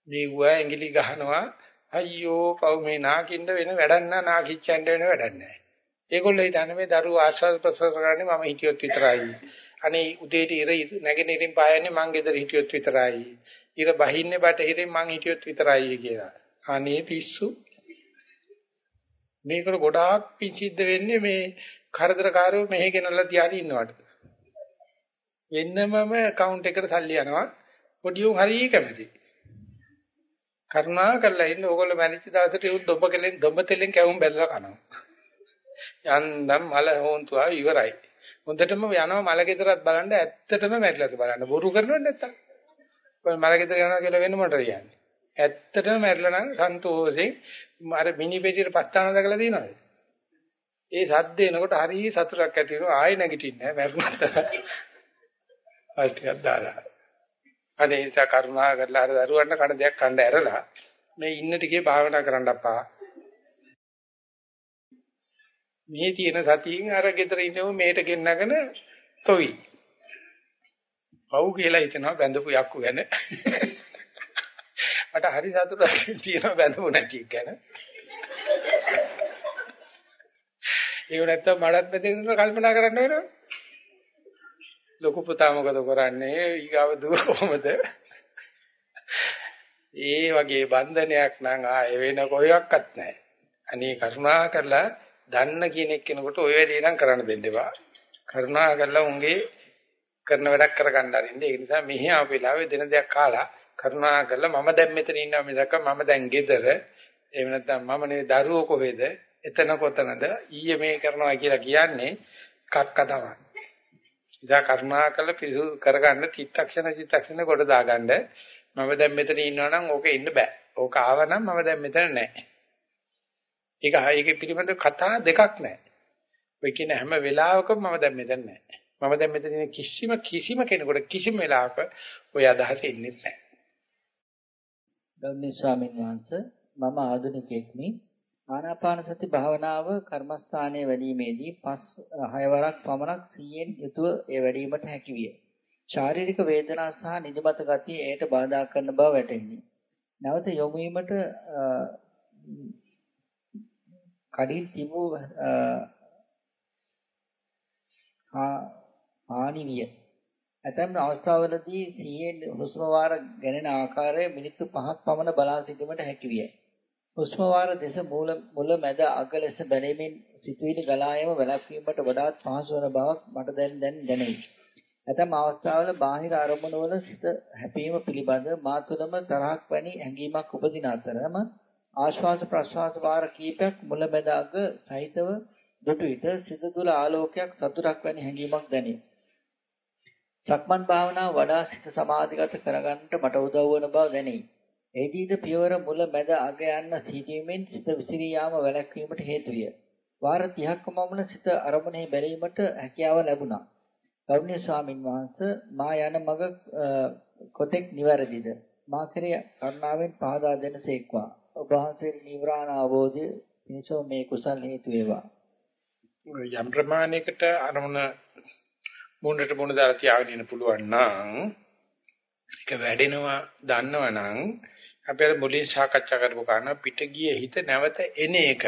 මේ ඌ ඇඟිලි ගහනවා අයියෝ පව් මේ නාකින්න වෙන වැඩක් නෑ නාකිච්චෙන්ද වෙන වැඩක් නෑ. ඒගොල්ලෝ හිතන්නේ මේ දරුවෝ ආශ්වාස ප්‍රශ්වාස කරන්නේ මම හිටියොත් විතරයි. අනේ උදේට ඉර නැගෙනහිරින් පායන්නේ මං ගෙදර හිටියොත් විතරයි. ඉර බහින්නේ බටහිරින් මං හිටියොත් විතරයි කියලා. අනේ පිස්සු. මේකට ගොඩාක් පිංසිද්ධ වෙන්නේ මේ කරදරකාරයෝ මෙහෙ ගෙනල්ලා තියාගෙන ඉන්නවට. වෙන්නමම account එකට සල්ලි යනවා. පොඩි උන් හරිය කැමති. කරුණා කරලා ඉන්න ඕගොල්ලෝ මැරිච්ච දවසට උන් දොඹ කෙලෙන් දොඹ තෙලෙන් කැවුම් බැලලා කනවා. යන්දම් මල හොන්තුවා ඉවරයි. හොඳටම යනවා මල ගෙදරත් බලන්න ඇත්තටම මැරිලාද බලන්න. බොරු කරනවද නැත්තම්? කොහේ මල ගෙදර යනවා කියලා වෙන මොකටද කියන්නේ? ඇත්තටම මැරිලා නම් සන්තෝෂෙන් අර මිනි පෙට්ටියට පස්තාන දැකලා දිනනවාද? ඒ සද්ද එනකොට හරිය සතුටක් ඇති වෙනවා ආයෙ නැගිටින්නේ නැහැ මැරුණාට. ආයෙ ටිකක් දාලා. අනේ ඉතින් කරුණා කරලා අර දරුවන්ට කන දෙයක් කන්න ඇරලා මේ ඉන්න ටිකේ භාවනා කරන්න අප්පා. මේ තියෙන සතියින් අර ගෙදර ඉන්නව මේට ගෙන්නගෙන තොවි. පව් කියලා හිතනවා බැඳපු යක්කු ගැන. මට හරි සතුටක් තියෙනවා බැඳපු නැති ගැන. ඒක නැත්තම් මඩත් බෙදෙන්න කල්පනා කරන්න වෙනවා. ලොකු පුතා මොකද කරන්නේ? ඊගාව දුව කොහමද? ඒ වගේ බන්ධනයක් නම් ආයෙ වෙන කොහොක්වත් නැහැ. අනේ කරුණා කරලා දන්න කෙනෙක් කෙනෙකුට ඔය වැඩේ නම් කරන්න දෙන්න එපා. කරුණා කරලා උන්ගේ කරන වැඩක් කරගන්න අරින්න. ඒ නිසා මෙහි ආපු වෙලාවේ දෙන දෙයක් කාලා කරුණා කරලා මම දැන් මෙතන ඉන්නවා මිසක මම දැන් ගෙදර එහෙම නැත්නම් මම නේ දරුවෝ කොහෙද එතන කොතනද ඊයේ මේ කරනවා කියලා කියන්නේ කක්ක තමයි. ඉතින් කරුණාකර පිසු කරගන්න චිත්තක්ෂණ චිත්තක්ෂණ කොට දාගන්න මම දැන් මෙතන ඉන්නවා නම් ඕකේ ඉන්න බෑ. ඕක ආවනම් මම දැන් මෙතන නැහැ. ඒක ඒකේ පිළිබඳ කතා දෙකක් නැහැ. ඔය කියන හැම වෙලාවකම මම දැන් මෙතන නැහැ. මම දැන් මෙතන ඉන්න කිසිම කිසිම කෙනෙකුට කිසිම වෙලාවක ඔය අදහස එන්නේ නැහැ. ගෞරවනීය ස්වාමීන් වහන්සේ මම ආධුනිකෙක්මි ආනාපාන සති භාවනාව කර්මස්ථානයේ වැඩිීමේදී පස් හය වරක් පමණක් සීයෙන් යුතුව ඒ වැඩිවීමට හැකි විය. ශාරීරික වේදනා සහ නිදිමත ගතිය එයට බාධා කරන බව වැටහිණි. නැවත යොමු වීමට කඩින් තිබූ හානි විය. ඇතැම් අවස්ථාවලදී සීයෙන් හුස්ම වාර ගැනෙන ආකාරය මිනිත්තු 5ක් පමණ බලා සිටීමට හැකි විය. හුස්ම වාර දෙස මූල මුල මැද අග ලෙස බැලීමෙන් සිතුවිලි ගලා යාම වැළැක්වීමට වඩාත් පහසු වන බවක් මට දැන් දැන් දැනේ. ඇතම් අවස්ථාවල බාහිර අරමුණු වල සිත හැපීම පිළිබඳ මා තුළම තරහක් වැනි හැඟීමක් උපදින අතරම ආශ්වාස ප්‍රශ්වාස වාර කීපයක් මුල මැද අග සහිතව දුටු විට සිත තුළ ආලෝකයක් සතුටක් වැනි හැඟීමක් දැනේ. සක්මන් භාවනාව වඩා සිත සමාධිගත කරගන්නට මට උදව් වන බව දැනේ. එහිදීද පියවර මුල මැද අග යන්න සිටීමෙන් සිත විසිරී යාම වැළැක්වීමට හේතු විය. වාර 30ක් පමණ සිත අරමුණේ බැලීමට හැකියාව ලැබුණා. ගෞරවනීය ස්වාමින් වහන්සේ මා යන මඟ කොතෙක් නිවැරදිද? මා කෙරේ කරුණාවෙන් පහදා දෙනසේක්වා. ඔබ වහන්සේගේ නිවරාණ අවබෝධය පිණිසෝ මේ කුසල් හේතු වේවා. යම් ප්‍රමාණයකට අරමුණ මුණට මුණ දාලා තියාගෙන ඉන්න පුළුවන් නම් ඒක වැඩෙනවා දන්නවනම් අපි අර මුලින් සාකච්ඡා කරපු කාරණා පිට ගිය හිත නැවත එන එක.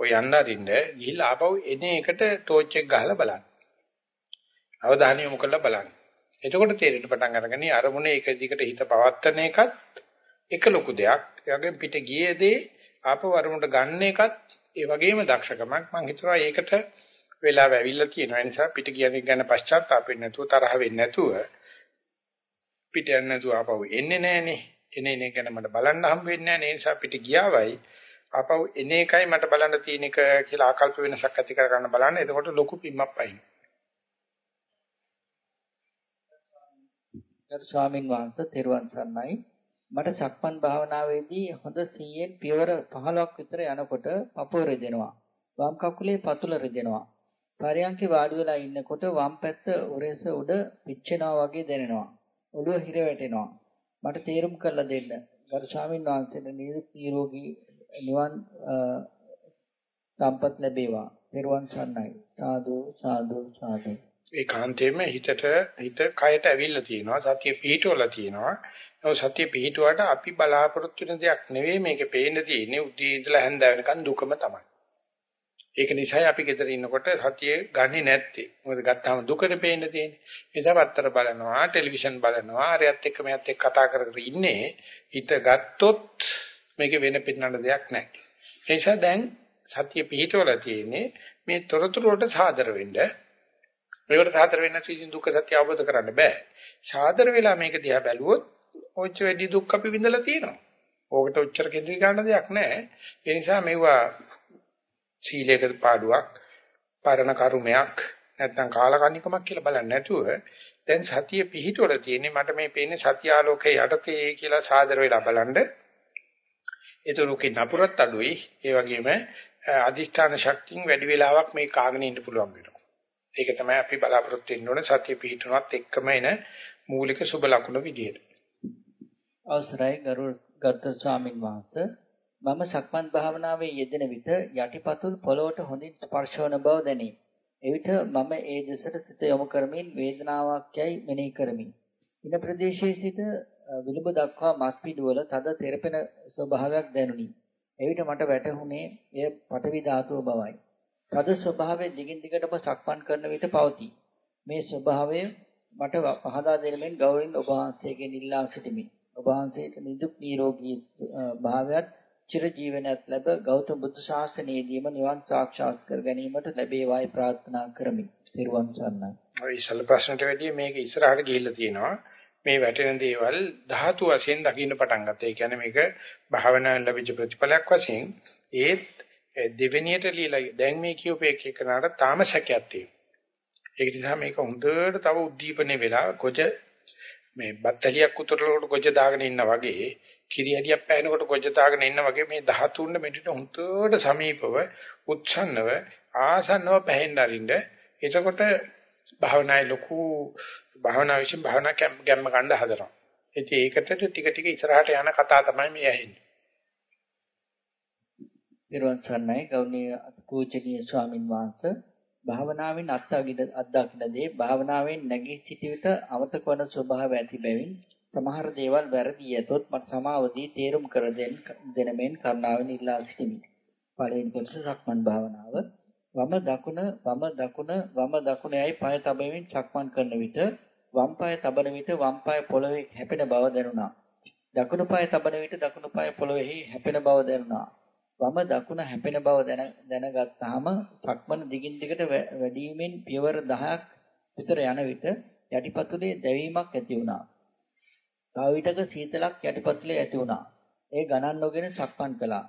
ඔය යන්න අරින්න ගිහිල්ලා ආපහු එන එකට ටෝච් එක ගහලා බලන්න. අවධානය යොමු කරලා බලන්න. එතකොට තේරෙන්න පටන් අරගනි අරමුණේ එක දිගට හිත පවත්තන එකත් එක ලොකු දෙයක්. ඒ වගේම පිට ගියේ දේ ආපහු අරමුණට ගන්න එකත් ඒ වගේම දක්ෂකමක්. මම හිතුවා ඒකට වෙලාව ඇවිල්ලා තියෙනවා. ඒ නිසා පිට කියන එක ගැන පශ්චාත්තාප වෙන්නේ නැතුව තරහ වෙන්නේ නැතුව පිට යන්නේ නැතුව ආපහු එන්නේ නැහනේ. එනේ නේ ගැන මට බලන්න හම් වෙන්නේ නැහැ. ඒ නිසා පිට ගියාවයි ආපහු එන එකයි මට බලන්න තියෙන එක කියලා ආකල්ප වෙනසක් ඇති කර ගන්න බලන්න. එතකොට ලොකු පිම්මක් පයින්. ගරු ස්වාමින් වහන්සේ තෙරුවන් සරණයි. මට සක්මන් භාවනාවේදී හොඳ 100න් පියවර 15ක් විතර යනකොට පපුව රෙදෙනවා. වම් කකුලේ පතුල රෙදෙනවා. පරයන්කේ වාඩි වෙලා ඉන්නකොට වම් පැත්ත උරේස උඩ පිච්චෙනවා වගේ දැනෙනවා. ඔළුව හිර වැටෙනවා. මට තේරුම් කරලා දෙන්න. ගරු ස්වාමීන් වහන්සේට නිරෝගී නිවන් සම්පත් ලැබේවා. නිර්වාණ සරණයි. සාදු සාදු සාදු. ඒ කාන්තේම හිතට හිත කයට ඇවිල්ලා තියෙනවා. සතිය පිහිටවලා තියෙනවා. ඒ සතිය පිහිටුවාට අපි බලාපොරොත්තු වෙන දෙයක් නෙවෙයි මේකේ පේන්න තියෙන්නේ. උදේ ඉඳලා හැන්ද වෙනකන් දුකම තමයි. ඒක නිසායි අපි ගෙදර ඉන්නකොට සතිය ගන්නෙ නැත්තේ. මොකද ගත්තාම දුකනේ පේන්න තියෙන්නේ. ඒ නිසා පත්තර බලනවා, ටෙලිවිෂන් බලනවා, අරයත් එක්ක මෙයත් එක්ක කතා කර කර ඉන්නේ. හිත ගත්තොත් මේක වෙන පින්නන දෙයක් නැහැ. ඒ නිසා දැන් සතිය පිහිටවලා තියෙන්නේ මේ තොරතුරු වලට සාදර වෙන්න. මේකට සාදර වෙන්න නැති දුක්ඛ සත්‍ය අවබෝධ කරන්න බෑ. සාදර වෙලා මේක දිහා බැලුවොත් ඔච්ච වැඩි දුක් අපි විඳලා තියෙනවා. ඕකට උච්චර කෙඳි ගන්න දෙයක් නැහැ. ඒ නිසා මේවා සීලයක පාඩුවක්, පරණ කර්මයක්, නැත්නම් කාලකන්නිකමක් කියලා බලන්නේ නැතුව දැන් සතිය පිහිටවල තියෙන්නේ මට මේ පේන්නේ සත්‍ය ආලෝකයේ යටතේ කියලා සාදර වෙලා බලන්න. ඒතරුකේ නපුරත් අඩුයි. ඒ වගේම අදිෂ්ඨාන ශක්තියෙන් වැඩි වෙලාවක් මේ කාගෙන ඉන්න පුළුවන් වෙනවා. ඒක තමයි අපි බලාපොරොත්තු වෙන්න ඕනේ සතිය පිහිටුනත් එක්කම එන මූලික සුබ ලකුණ විදියට. අවසරයි ගරු ගත්ත ස්වාමින් වහන්සේ මම සක්මන් භාවනාවේ යෙදෙන විට යටිපතුල් පොළොවට හොඳින් ස්පර්ශ වන බව දැනේ. එවිට මම ඒ දෙසට සිත යොමු කරමින් වේදනාවක් යයි මෙනෙහි කරමි. ඉන ප්‍රදේශයේ සිට විලුඹ දක්වා මස් පිඩුවල තද තෙරපෙන ස්වභාවයක් දැනුනි. එවිට මට වැටහුනේ එය පටවි ධාතුව බවයි. තද ස්වභාවයෙන් දිගින් දිගටම සක්මන් කරන විට පවතී. මේ ස්වභාවය මට පහදා දෙනමින් ගෞරවයෙන් ඔබ වහන්සේගෙන් ඉල්ලා සිටිමි. ඔබ වහන්සේට නිදුක් නිරෝගී භාවයත් චිර ජීවනයත් ලැබ ගෞතම බුදු ශාසනයේදීම නිවන් සාක්ෂාත් කර ගැනීමට ලැබේවායි ප්‍රාර්ථනා කරමි. ත්‍රිවන් සරණයි. ඔය ඉස්සල ප්‍රශ්නට වැඩිය මේක ඉස්සරහට ගිහිල්ලා තියෙනවා. මේ වැටෙන දේවල් ධාතු වශයෙන් දකින්න පටන් ගත්තා. ඒ කියන්නේ මේක භාවනාවෙන් ලැබිච්ච ප්‍රතිඵලයක් වශයෙන් ඒත් දෙවෙනියට লীලා දැන් මේ කියූපේ එකනට තාම සැකයක් තියෙනවා. ඒක නිසා මේක හොඳට තව උද්දීපනේ වෙලා කොජ මේ බත්තලියක් උතරලකට කොජ දාගෙන ඉන්නා වගේ කිරියඩියක් පැනනකොට කොජ දාගෙන ඉන්නා වගේ මේ 13 මෙඩිට හුඟට සමීපව උච්ඡන්නව ආසන්නව පැහෙන්න අරින්න එතකොට භාවනායේ ලොකු භාවනා විශ්ින් භාවනා ගැම්ම ගන්න හදනවා. ඉතින් ඒකට ටික ටික ඉස්සරහට යන කතා තමයි මේ ඇහෙන්නේ. නිර්වාණ සන්නයි ගෞණීය පූජනීය ස්වාමින් වහන්සේ භාවනාවෙන් අත්දකින දේ භාවනාවෙන් නැගී සිටි විට අමතක වන ස්වභාවය ඇති බැවින් සමහර දේවල් වැරදි යතොත් මට සමාවදී තේරුම් කර දෙන්න දෙනමෙන් කරුණාවෙන් ඉල්ලා සිටිමි. පළවෙනි කොටස සක්මන් භාවනාව. වම දකුණ වම දකුණ වම දකුණ යයි පය තබමින් සක්මන් කරන විට වම් පාය තබන විට වම් පාය පොළවේ හැපෙන බව දැනුණා. දකුණු පාය තබන විට දකුණු පාය පොළවේ හැපෙන බව දැනුණා. වම දකුණ හැපෙන බව දැනගත්තාම සක්මන දිගින් දිගට වැඩිවීමෙන් පියවර 10ක් විතර යන විට යටිපතුලේ දැවීමක් ඇති වුණා. තව විටක සීතලක් යටිපතුලේ ඇති වුණා. ඒ ගණන් නොගෙන සක්මන් කළා.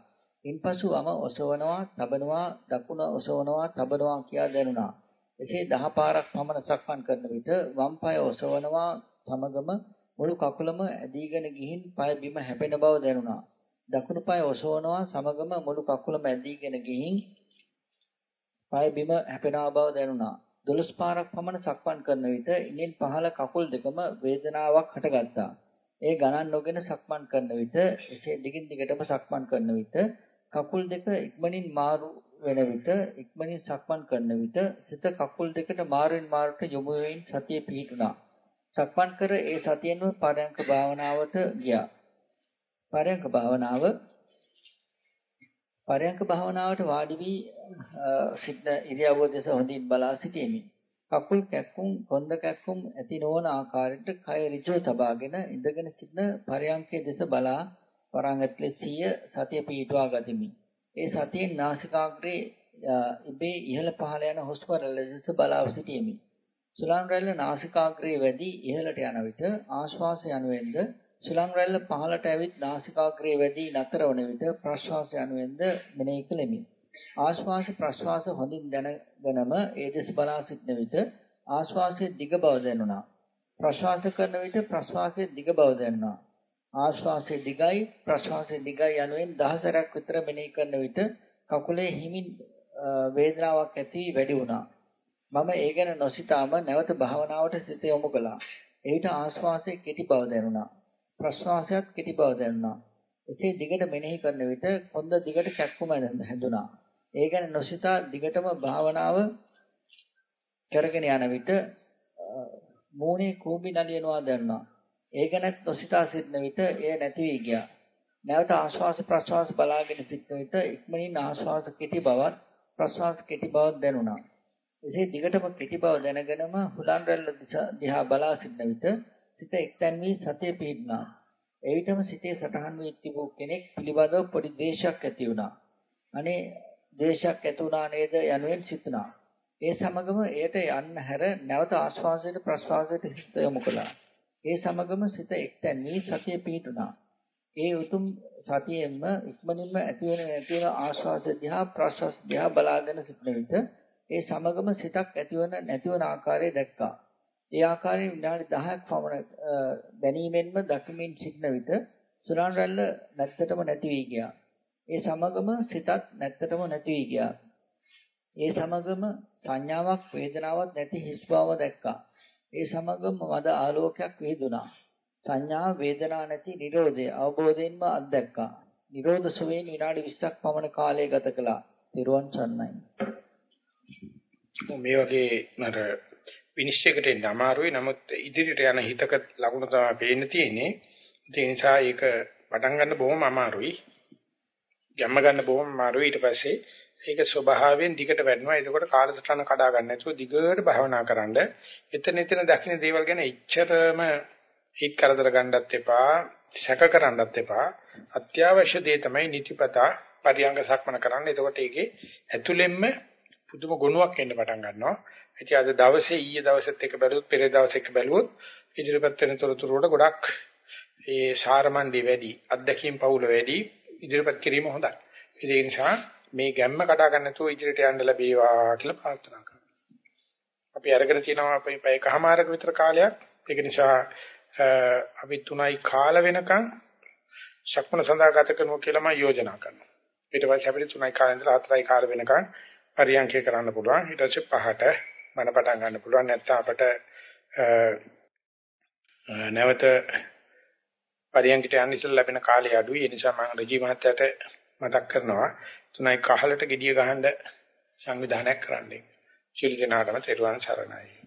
ඉන්පසු වම ඔසවනවා, තබනවා, දකුණ ඔසවනවා, තබනවා කියා දැනුණා. එසේ දහ පාරක් පමණ සක්මන් කරන විට වම් පාය ඔසවනවා සමගම මුළු කකුලම ඇදීගෙන ගිහින් පාය බිම හැපෙන බව දැනුණා. දකුණු පාය ඔසවනවා සමගම මුළු කකුලම ඇදීගෙන ගිහින් පාය බිම හැපෙන බව දැනුණා. 12 පාරක් පමණ සක්මන් කරන විට ඉනෙන් පහළ කකුල් දෙකම වේදනාවක් හටගත්තා. ඒ ගණන් නොගෙන සක්මන් කරන විට එසේ දිගින් දිගටම සක්මන් කරන විට කකුල් දෙක ඉක්මනින් මාරු වෙන විට ඉක්මනින් සක්මන් කරන විට සිත කකුල් දෙකට මාරුවෙන් මාරුට යොමු වෙමින් සතිය පිහිටුණා. සක්මන් කර ඒ සතියෙන්ම පරයන්ක භාවනාවට ගියා. පරයන්ක භාවනාව පරයන්ක භාවනාවට වාඩි වී සිටන ඉරියව්ව දෙස හොඳින් බලා සිටීමි. කකුල් කැක්කුම් කොන්ද කැක්කුම් ඇති නොවන ආකාරයට කය ඍජුව තබාගෙන ඉඳගෙන සිටින පරයන්කයේ දෙස බලා වරන් ඇතුලේ සිය සතිය පිටුවා ගතිමි. ඒ සතියෙන් නාසිකාග්‍රේ ඉබේ ඉහළ පහළ යන හුස්ම රැල්ල දෙස බලා සිටීමි. සුලං රැල්ල නාසිකාග්‍රේ වැඩි ඉහළට යන විට ආශ්වාසය යනුවෙන්ද සුලං රැල්ල පහළට ඇවිත් නාසිකාග්‍රේ වැඩි නතර වන විට ප්‍රශ්වාසය යනුවෙන්ද මෙනෙහි කෙලෙමි. ආශ්වාස ප්‍රශ්වාස හොඳින් දැනගෙනම ඒ දෙස බලා සිටන විට ආශ්වාසයේ දිග බව දැනුණා. ප්‍රශ්වාස කරන විට ප්‍රශ්වාසයේ දිග බව දැනුණා. ආශ්වාසයේ දිගයි ප්‍රශ්වාසයේ දිගයි යනුවෙන් දහසරක් විතර මෙනෙහි කරන විට කකුලේ හිමින් වේදනාවක් ඇති වැඩි වුණා. මම ඒ ගැන නොසිතාම නැවත භාවනාවට සිත යොමු කළා. එවිට ආශ්වාසයේ කෙටි බව දැනුණා. ප්‍රශ්වාසයත් කෙටි බව දැනුණා. එසේ දිගට මෙනෙහි කරන විට කොන්ද දිගට කැක්කුම හැදුනා. ඒ ගැන නොසිතා දිගටම භාවනාව කරගෙන යන විට මූණේ කූඹි නලියනවා දැනුණා. ඒ ගැනත් නොසිතා සිටන විට එය නැති වී ගියා. නැවත ආශ්වාස ප්‍රශ්වාස බලාගෙන සිටන විට ඉක්මනින් ආශ්වාස කෙටි බවත් ප්‍රශ්වාස කෙටි බවත් දැනුණා. එසේ දිගටම කෙටි බව දැනගෙනම හුලන් රැල්ල දිහා බලා සිටන විට සිත එක්තැන් වී සතිය පිහිටුණා. එවිටම සිතේ සටහන් වී තිබූ කෙනෙක් පිළිබඳව පොඩි ද්වේෂයක් ඇති වුණා. අනේ ද්වේෂයක් ඇති වුණා නේද යනුවෙන් සිතුණා. ඒ සමගම එයට යන්න හැර නැවත ආශ්වාසයට ප්‍රශ්වාසයට සිත යොමු කළා. ඒ සමගම සිත එක්තැන් වී සතිය පිහිටුණා. ඒ උතුම් සතියෙන්ම ඉක්මනින්ම ඇති වෙන නැති වෙන ආශ්වාස දිහා ප්‍රශ්වාස දිහා බලාගෙන සිටින විට ඒ සමගම සිතක් ඇතිවන නැතිවන ආකාරය දැක්කා. ඒ ආකාරයෙන් විනාඩි 10ක් පමණ දැනීමෙන්ම දකිමින් සිටින විට සුරාන් රැල්ල නැත්තටම නැති වී ගියා. ඒ සමගම සිතත් නැත්තටම නැති වී ගියා. ඒ සමගම සංඥාවක් වේදනාවක් නැති හිස් බව දැක්කා. ඒ සමගම මද ආලෝකයක් විහිදුණා. සංඥා වේදනා නැති Nirodhe අවබෝධයෙන්ම අත්දැක්කා. Nirodha සුවේන් විනාඩි 20ක් පමණ කාලය ගත කළා. පිරුවන් සන්නයි. මේ වගේ අර විනිශ්චයකට එන්න අමාරුයි. නමුත් ඉදිරියට යන හිතක ලකුණු තමයි පේන්න තියෙන්නේ. ඒ නිසා ඒක පටන් ගන්න බොහොම අමාරුයි. ගැම්ම ගන්න බොහොම අමාරුයි. ඊට පස්සේ ඒක ස්වභාවයෙන් දිගට වැඩනවා. එතකොට කාලසටහන කඩා ගන්න නැතුව දිගට භාවනා කරන්න. එතන එතන දකින්න දේවල් ගැන එච්චරම හිත කරදර ගන්නත් එපා, සැක කරන්නත් එපා. අත්‍යවශ්‍ය දේ තමයි නිතිපතා පරියංග සක්මන කරන්න. එතකොට ඒකේ ඇතුළෙන්ම පුදුම ගුණයක් එන්න පටන් ගන්නවා. ඉතින් අද දවසේ ඊයේ දවසෙත් එක බැලුවොත් පෙරේ දවසේ එක බැලුවොත් ඉදිරිපත් වෙන තොරතුරු වල ගොඩක් ඒ සාරමණ්ඩි වැඩි, අත්දැකීම් පවුල වැඩි ඉදිරිපත් කිරීම හොඳයි. ඒ නිසා මේ ගැම්ම කඩා ගන්න නැතුව ඉදිරියට යන්න ලැබේවා කියලා ප්‍රාර්ථනා කරනවා. අපි අරගෙන තියෙනවා අපි පැයකමාරක විතර කාලයක්. ඒක නිසා අපි 3යි කාල වෙනකන් ශක්මන සඳහා ගත කරනවා කියලා මම යෝජනා කරනවා. ඊට පස්සේ අපිට 3යි කාලෙන් ඉඳලා 4යි කාල වෙනකන් පරියන්කේ කරන්න පුළුවන්. ඊට පස්සේ පහට මන පටන් ගන්න පුළුවන්. නැත්නම් අපිට නැවත පරියන්කට යන්න ඉස්සෙල්ලා ලැබෙන කාලය අඩුයි. ඒ නිසා මම රජී මහත්තයාට මතක් කරනවා තුනයි කහලට gediya ගහන්න සංවිධානයක් කරන්න. ශිල් දිනාටම තෙරුවන් සරණයි.